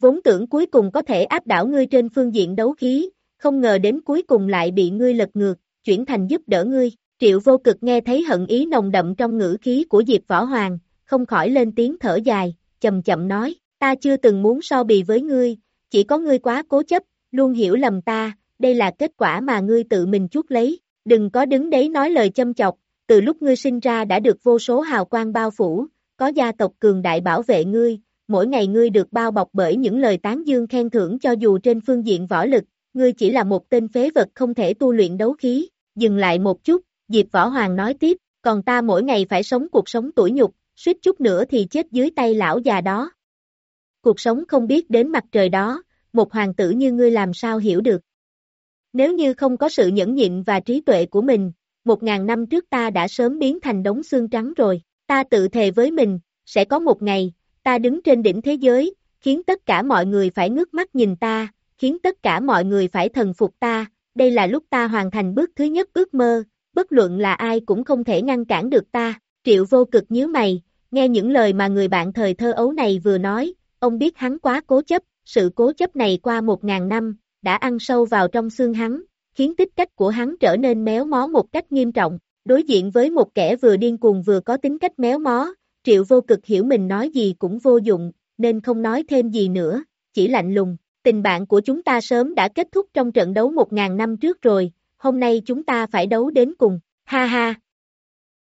Vốn tưởng cuối cùng có thể áp đảo ngươi trên phương diện đấu khí, không ngờ đến cuối cùng lại bị ngươi lật ngược, chuyển thành giúp đỡ ngươi, Triệu vô cực nghe thấy hận ý nồng đậm trong ngữ khí của Diệp Võ Hoàng, không khỏi lên tiếng thở dài, chậm chậm nói, ta chưa từng muốn so bì với ngươi, chỉ có ngươi quá cố chấp, luôn hiểu lầm ta, đây là kết quả mà ngươi tự mình chuốc lấy, đừng có đứng đấy nói lời châm chọc, từ lúc ngươi sinh ra đã được vô số hào quang bao phủ, có gia tộc cường đại bảo vệ ngươi, mỗi ngày ngươi được bao bọc bởi những lời tán dương khen thưởng cho dù trên phương diện võ lực, ngươi chỉ là một tên phế vật không thể tu luyện đấu khí, dừng lại một chút, Diệp Võ Hoàng nói tiếp, còn ta mỗi ngày phải sống cuộc sống tuổi nhục, suýt chút nữa thì chết dưới tay lão già đó. Cuộc sống không biết đến mặt trời đó, một hoàng tử như ngươi làm sao hiểu được. Nếu như không có sự nhẫn nhịn và trí tuệ của mình, một ngàn năm trước ta đã sớm biến thành đống xương trắng rồi, ta tự thề với mình, sẽ có một ngày, ta đứng trên đỉnh thế giới, khiến tất cả mọi người phải ngước mắt nhìn ta, khiến tất cả mọi người phải thần phục ta, đây là lúc ta hoàn thành bước thứ nhất ước mơ, bất luận là ai cũng không thể ngăn cản được ta, triệu vô cực nhíu mày, nghe những lời mà người bạn thời thơ ấu này vừa nói, ông biết hắn quá cố chấp, sự cố chấp này qua một ngàn năm, đã ăn sâu vào trong xương hắn, khiến tích cách của hắn trở nên méo mó một cách nghiêm trọng, đối diện với một kẻ vừa điên cuồng vừa có tính cách méo mó, triệu vô cực hiểu mình nói gì cũng vô dụng, nên không nói thêm gì nữa, chỉ lạnh lùng, tình bạn của chúng ta sớm đã kết thúc trong trận đấu một ngàn năm trước rồi, hôm nay chúng ta phải đấu đến cùng, ha ha.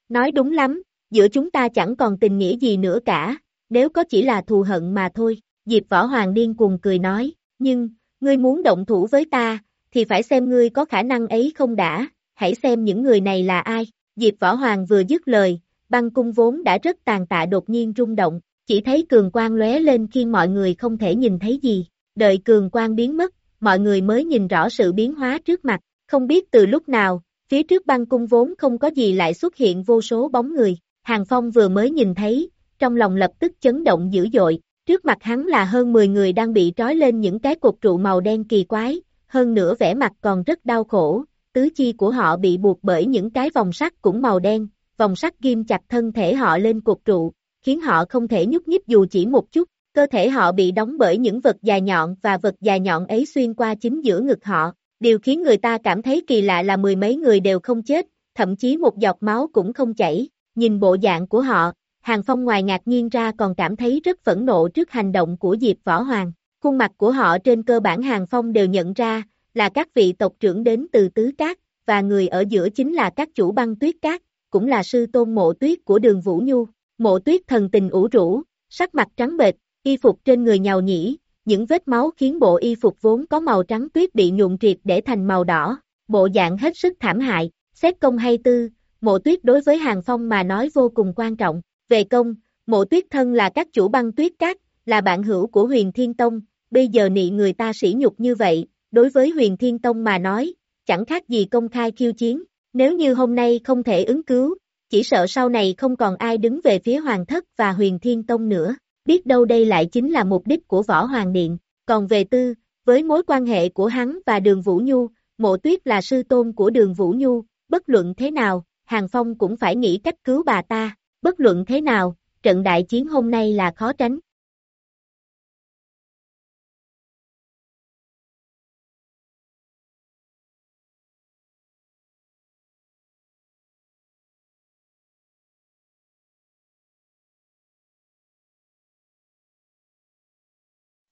Nói đúng lắm, giữa chúng ta chẳng còn tình nghĩa gì nữa cả, nếu có chỉ là thù hận mà thôi, Diệp Võ Hoàng điên cuồng cười nói, nhưng, ngươi muốn động thủ với ta, thì phải xem ngươi có khả năng ấy không đã, hãy xem những người này là ai. Diệp Võ Hoàng vừa dứt lời, băng cung vốn đã rất tàn tạ đột nhiên rung động, chỉ thấy cường quang lóe lên khi mọi người không thể nhìn thấy gì. Đợi cường quang biến mất, mọi người mới nhìn rõ sự biến hóa trước mặt, không biết từ lúc nào, phía trước băng cung vốn không có gì lại xuất hiện vô số bóng người. Hàng Phong vừa mới nhìn thấy, trong lòng lập tức chấn động dữ dội, trước mặt hắn là hơn 10 người đang bị trói lên những cái cột trụ màu đen kỳ quái, hơn nữa vẻ mặt còn rất đau khổ, tứ chi của họ bị buộc bởi những cái vòng sắt cũng màu đen, vòng sắt ghim chặt thân thể họ lên cột trụ, khiến họ không thể nhúc nhích dù chỉ một chút, cơ thể họ bị đóng bởi những vật dài nhọn và vật dài nhọn ấy xuyên qua chính giữa ngực họ. Điều khiến người ta cảm thấy kỳ lạ là mười mấy người đều không chết, thậm chí một giọt máu cũng không chảy, nhìn bộ dạng của họ, Hàng Phong ngoài ngạc nhiên ra còn cảm thấy rất phẫn nộ trước hành động của Diệp Võ Hoàng. Khuôn mặt của họ trên cơ bản Hàng Phong đều nhận ra, là các vị tộc trưởng đến từ Tứ Cát, và người ở giữa chính là các chủ băng tuyết cát, cũng là sư tôn mộ tuyết của đường Vũ Nhu. Mộ tuyết thần tình ủ rũ, sắc mặt trắng bệch, y phục trên người nhào nhĩ, những vết máu khiến bộ y phục vốn có màu trắng tuyết bị nhuộm triệt để thành màu đỏ, bộ dạng hết sức thảm hại, xét công hay tư, mộ tuyết đối với Hàng Phong mà nói vô cùng quan trọng, về công, mộ tuyết thân là các chủ băng tuyết cát, là bạn hữu của huyền thiên tông, bây giờ nị người ta sỉ nhục như vậy, đối với huyền thiên tông mà nói, chẳng khác gì công khai khiêu chiến, nếu như hôm nay không thể ứng cứu, chỉ sợ sau này không còn ai đứng về phía hoàng thất và huyền thiên tông nữa, biết đâu đây lại chính là mục đích của võ hoàng điện, còn về tư, với mối quan hệ của hắn và đường Vũ Nhu, mộ tuyết là sư tôn của đường Vũ Nhu, bất luận thế nào, Hàng Phong cũng phải nghĩ cách cứu bà ta, bất luận thế nào, trận đại chiến hôm nay là khó tránh.